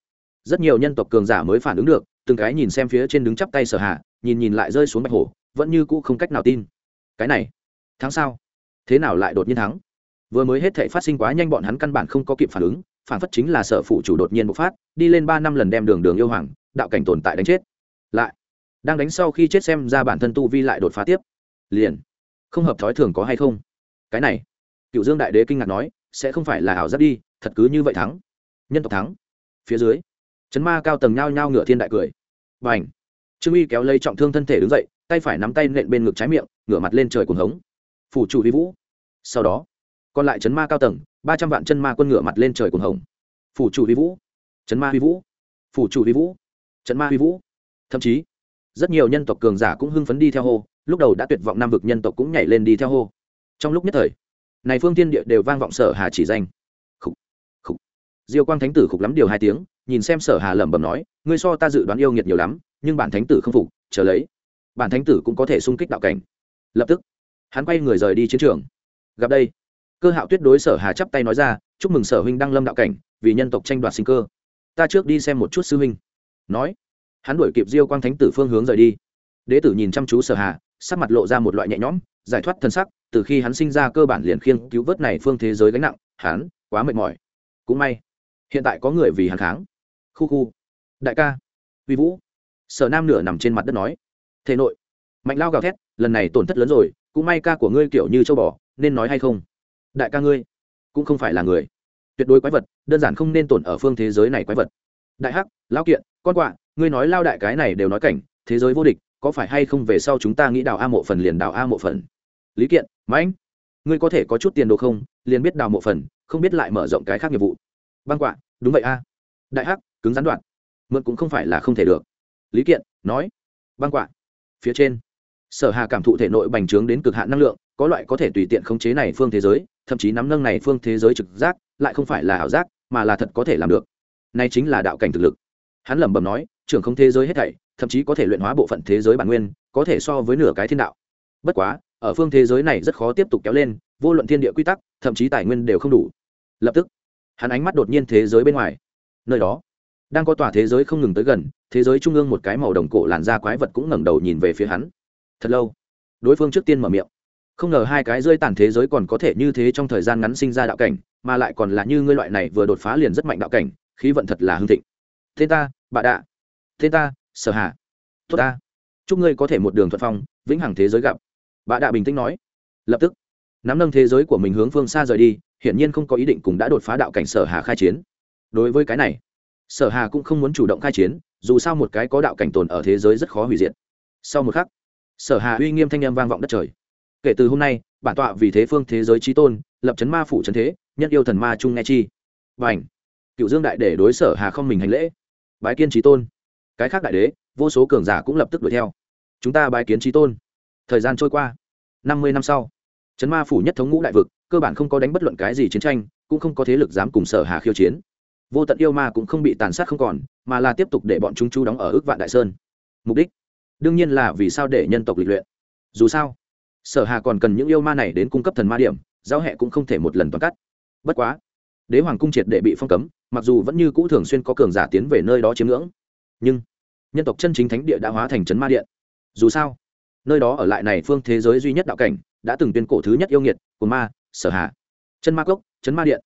rất nhiều nhân tộc cường giả mới phản ứng được từng cái nhìn xem phía trên đứng chắp tay sở hạ nhìn nhìn lại rơi xuống bạch hổ vẫn như cũ không cách nào tin. Cái này thắng sao thế nào lại đột nhiên thắng? Vừa mới hết thể phát sinh quá nhanh bọn hắn căn bản không có kịp phản ứng, phản phất chính là sở phụ chủ đột nhiên bộc phát, đi lên ba năm lần đem đường đường yêu hoàng, đạo cảnh tồn tại đánh chết. Lại, đang đánh sau khi chết xem ra bản thân tu vi lại đột phá tiếp. Liền, không hợp thói thường có hay không? Cái này cựu dương đại đế kinh ngạc nói, sẽ không phải là ảo giác đi, thật cứ như vậy thắng. Nhân tộc thắng. Phía dưới, chấn ma cao tầng nhao nhao ngửa thiên đại cười. B à n h trương uy kéo lấy trọng thương thân thể đứng dậy, tay phải nắm tay nện bên ngực trái miệng, ngửa mặt lên trời cuồng hống. Phủ chủ vi vũ. Sau đó còn lại chấn ma cao tầng, ba trăm vạn chân ma quân ngựa mặt lên trời cuồng hồng. Phủ chủ vi vũ. Chấn ma vi vũ. Phủ chủ vi vũ. Chấn ma vi vũ. Thậm chí, rất nhiều nhân tộc cường giả cũng hưng phấn đi theo hô, lúc đầu đã tuyệt vọng nam vực nhân tộc cũng nhảy lên đi theo hô. Trong lúc nhất thời, này phương tiên địa đều vang vọng sở hà chỉ danh. Khục khục. Diêu quang thánh tử khục lắm điều hai tiếng, nhìn xem sở hà lẩm bẩm nói, ngươi so ta dự đoán yêu nghiệt nhiều lắm, nhưng bản thánh tử không phục, chờ lấy. Bản thánh tử cũng có thể xung kích đạo cảnh. Lập tức, hắn quay người rời đi chiến trường. Gặp đây cơ hạo tuyết đối sở hà chắp tay nói ra, chúc mừng sở huynh đăng lâm đạo cảnh, vì nhân tộc tranh đoạt sinh cơ. Ta trước đi xem một chút sư huynh. Nói, hắn đuổi kịp diêu quang thánh tử phương hướng rời đi. Đế tử nhìn chăm chú sở hà, sắc mặt lộ ra một loại nhẹ nhõm, giải thoát thân sắc, từ khi hắn sinh ra cơ bản liền khiêng cứu vớt này phương thế giới gánh nặng, hắn quá mệt mỏi. Cũng may, hiện tại có người vì hắn kháng. Khu khu. Đại ca. Vi vũ. Sở nam nửa nằm trên mặt đất nói. Thể nội. Mạnh lao gào thét, lần này tổn thất lớn rồi, cũng may ca của ngươi kiểu như châu bò, nên nói hay không? Đại ca ngươi cũng không phải là người. Tuyệt đối quái vật, đơn giản không nên tổn ở phương thế giới này quái vật. Đại hắc lao kiện, con quạ, ngươi nói lao đại cái này đều nói cảnh, thế giới vô địch, có phải hay không về sau chúng ta nghĩ đào a mộ phần liền đào a mộ phần? Lý kiện, mãnh, ngươi có thể có chút tiền đồ không? Liền biết đào mộ phần, không biết lại mở rộng cái khác nghiệp vụ. Băng quạ, đúng vậy a. Đại hắc, cứng gián đoạn. Mượn cũng không phải là không thể được. Lý kiện, nói. Băng quạ, phía trên. Sở hà cảm thụ thể nội bành trướng đến cực hạn năng lượng, có loại có thể tùy tiện khống chế này phương thế giới thậm chí nắm nâng này phương thế giới trực giác, lại không phải là ảo giác, mà là thật có thể làm được. Này chính là đạo cảnh thực lực. Hắn lẩm bẩm nói, trưởng không thế giới hết thảy, thậm chí có thể luyện hóa bộ phận thế giới bản nguyên, có thể so với nửa cái thiên đạo. Bất quá, ở phương thế giới này rất khó tiếp tục kéo lên, vô luận thiên địa quy tắc, thậm chí tài nguyên đều không đủ. Lập tức, hắn ánh mắt đột nhiên thế giới bên ngoài. Nơi đó, đang có tòa thế giới không ngừng tới gần, thế giới trung ương một cái màu đồng cổ làn da quái vật cũng ngẩng đầu nhìn về phía hắn. Thật lâu, đối phương trước tiên mở miệng không ngờ hai cái rơi tàn thế giới còn có thể như thế trong thời gian ngắn sinh ra đạo cảnh, mà lại còn là như ngươi loại này vừa đột phá liền rất mạnh đạo cảnh, khí vận thật là hưng thịnh. Thế ta, bà đạ. Thế ta, sở hạ tốt ta. Chúc ngươi có thể một đường thuận phong, vĩnh hằng thế giới gặp. Bà đạ bình tĩnh nói. Lập tức, nắm nâng thế giới của mình hướng phương xa rời đi, hiển nhiên không có ý định cùng đã đột phá đạo cảnh sở hà khai chiến. Đối với cái này, sở hà cũng không muốn chủ động khai chiến, dù sao một cái có đạo cảnh tồn ở thế giới rất khó hủy diệt. Sau một khắc, sở hà uy nghiêm thanh âm vang vọng đất trời kể từ hôm nay, bản tọa vì thế phương thế giới trí tôn, lập chấn ma phủ chấn thế, nhân yêu thần ma trung nghe chi. Và ảnh cựu dương đại để đối sở hà không mình hành lễ. Bái kiên trí tôn. Cái khác đại đế, vô số cường giả cũng lập tức đuổi theo. Chúng ta bái kiến trí tôn. Thời gian trôi qua. Năm mươi năm sau, chấn ma phủ nhất thống ngũ đại vực, cơ bản không có đánh bất luận cái gì chiến tranh, cũng không có thế lực dám cùng sở hà khiêu chiến. Vô tận yêu ma cũng không bị tàn sát không còn, mà là tiếp tục để bọn chúng chú đóng ở ước vạn đại sơn. Mục đích, đương nhiên là vì sao để nhân tộc lịch luyện. Dù sao sở hà còn cần những yêu ma này đến cung cấp thần ma điểm giao hẹ cũng không thể một lần toàn cắt. Bất quá, đế hoàng cung triệt để bị phong cấm, mặc dù vẫn như cũ thường xuyên có cường giả tiến về nơi đó chiếm ngưỡng, nhưng nhân tộc chân chính thánh địa đã hóa thành trấn ma điện. Dù sao, nơi đó ở lại này phương thế giới duy nhất đạo cảnh, đã từng tuyên cổ thứ nhất yêu nghiệt, của ma, sở hà. Chân ma cốc trấn ma điện.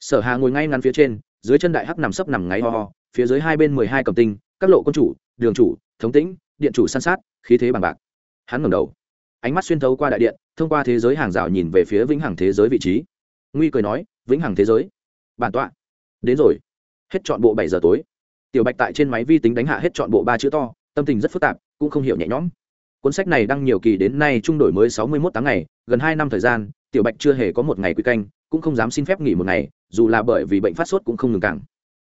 Sở hà ngồi ngay ngắn phía trên, dưới chân đại hắc nằm sấp nằm ngáy ho ho, phía dưới hai bên mười hai cầm tinh, các lộ quân chủ, đường chủ, thống tĩnh, điện chủ san sát, khí thế bằng bạc. Hắn ngẩng đầu ánh mắt xuyên thấu qua đại điện, thông qua thế giới hàng rào nhìn về phía vĩnh hằng thế giới vị trí. Nguy cười nói, vĩnh hằng thế giới? Bản tọa. Đến rồi. Hết chọn bộ bảy giờ tối. Tiểu bạch tại trên máy vi tính đánh hạ hết chọn bộ ba chữ to, tâm tình rất phức tạp, cũng không hiểu nhẹ nhõm. Cuốn sách này đăng nhiều kỳ đến nay trung đổi mới sáu mươi mốt tháng ngày, gần hai năm thời gian, tiểu bạch chưa hề có một ngày quy canh, cũng không dám xin phép nghỉ một ngày, dù là bởi vì bệnh phát sốt cũng không ngừng cảng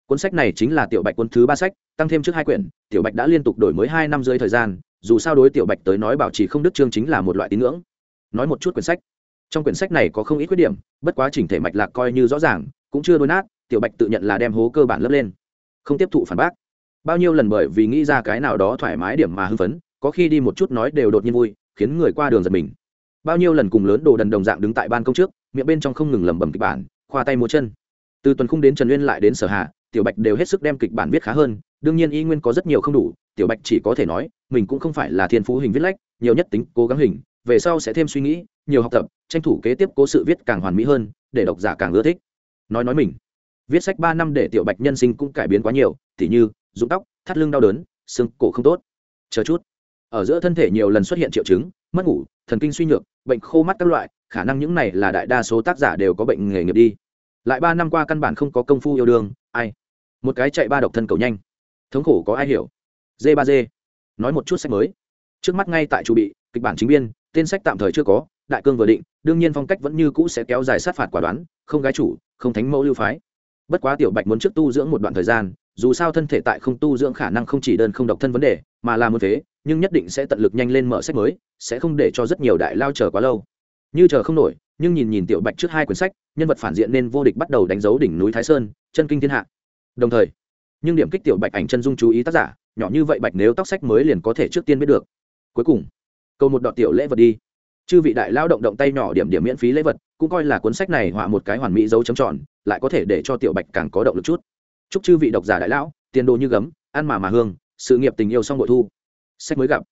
cuốn sách này chính là tiểu bạch cuốn thứ ba sách, tăng thêm trước hai quyển, tiểu bạch đã liên tục đổi mới hai năm dưới thời gian dù sao đối tiểu bạch tới nói bảo trì không đức chương chính là một loại tín ngưỡng. Nói một chút quyển sách. Trong quyển sách này có không ít khuyết điểm, bất quá chỉnh thể mạch lạc coi như rõ ràng, cũng chưa đôi nát, tiểu bạch tự nhận là đem hố cơ bản lấp lên. Không tiếp thụ phản bác. Bao nhiêu lần bởi vì nghĩ ra cái nào đó thoải mái điểm mà hưng phấn, có khi đi một chút nói đều đột nhiên vui, khiến người qua đường giật mình. Bao nhiêu lần cùng lớn đồ đần đồng dạng đứng tại ban công trước, miệng bên trong không ngừng lẩm bẩm kịch bản, khoa tay múa chân. Từ tuần khung đến trần uyên lại đến sở hạ tiểu bạch đều hết sức đem kịch bản viết khá hơn đương nhiên y nguyên có rất nhiều không đủ, tiểu bạch chỉ có thể nói, mình cũng không phải là thiên phú hình viết lách, nhiều nhất tính cố gắng hình, về sau sẽ thêm suy nghĩ, nhiều học tập, tranh thủ kế tiếp cố sự viết càng hoàn mỹ hơn, để độc giả càng ưa thích. Nói nói mình, viết sách ba năm để tiểu bạch nhân sinh cũng cải biến quá nhiều, tỉ như, rụng tóc, thắt lưng đau đớn, xương cổ không tốt. Chờ chút. Ở giữa thân thể nhiều lần xuất hiện triệu chứng, mất ngủ, thần kinh suy nhược, bệnh khô mắt các loại, khả năng những này là đại đa số tác giả đều có bệnh nghề nghiệp đi. Lại ba năm qua căn bản không có công phu yêu đương, ai? Một cái chạy ba độc thân cầu nhanh thống khổ có ai hiểu? D ba d nói một chút sách mới. Trước mắt ngay tại chủ bị, kịch bản chính biên, tên sách tạm thời chưa có, đại cương vừa định, đương nhiên phong cách vẫn như cũ sẽ kéo dài sát phạt quả đoán, không gái chủ, không thánh mẫu lưu phái. Bất quá tiểu bạch muốn trước tu dưỡng một đoạn thời gian, dù sao thân thể tại không tu dưỡng khả năng không chỉ đơn không độc thân vấn đề, mà là một thế nhưng nhất định sẽ tận lực nhanh lên mở sách mới, sẽ không để cho rất nhiều đại lao chờ quá lâu. Như chờ không nổi, nhưng nhìn nhìn tiểu bạch trước hai quyển sách, nhân vật phản diện nên vô địch bắt đầu đánh dấu đỉnh núi thái sơn, chân kinh thiên hạ. Đồng thời nhưng điểm kích tiểu bạch ảnh chân dung chú ý tác giả, nhỏ như vậy bạch nếu tóc sách mới liền có thể trước tiên biết được. Cuối cùng, câu một đọt tiểu lễ vật đi. Chư vị đại lao động động tay nhỏ điểm điểm miễn phí lễ vật, cũng coi là cuốn sách này họa một cái hoàn mỹ dấu chấm tròn, lại có thể để cho tiểu bạch càng có động lực chút. Chúc chư vị độc giả đại lão, tiền đồ như gấm, ăn mà mà hương, sự nghiệp tình yêu xong bội thu. Sách mới gặp.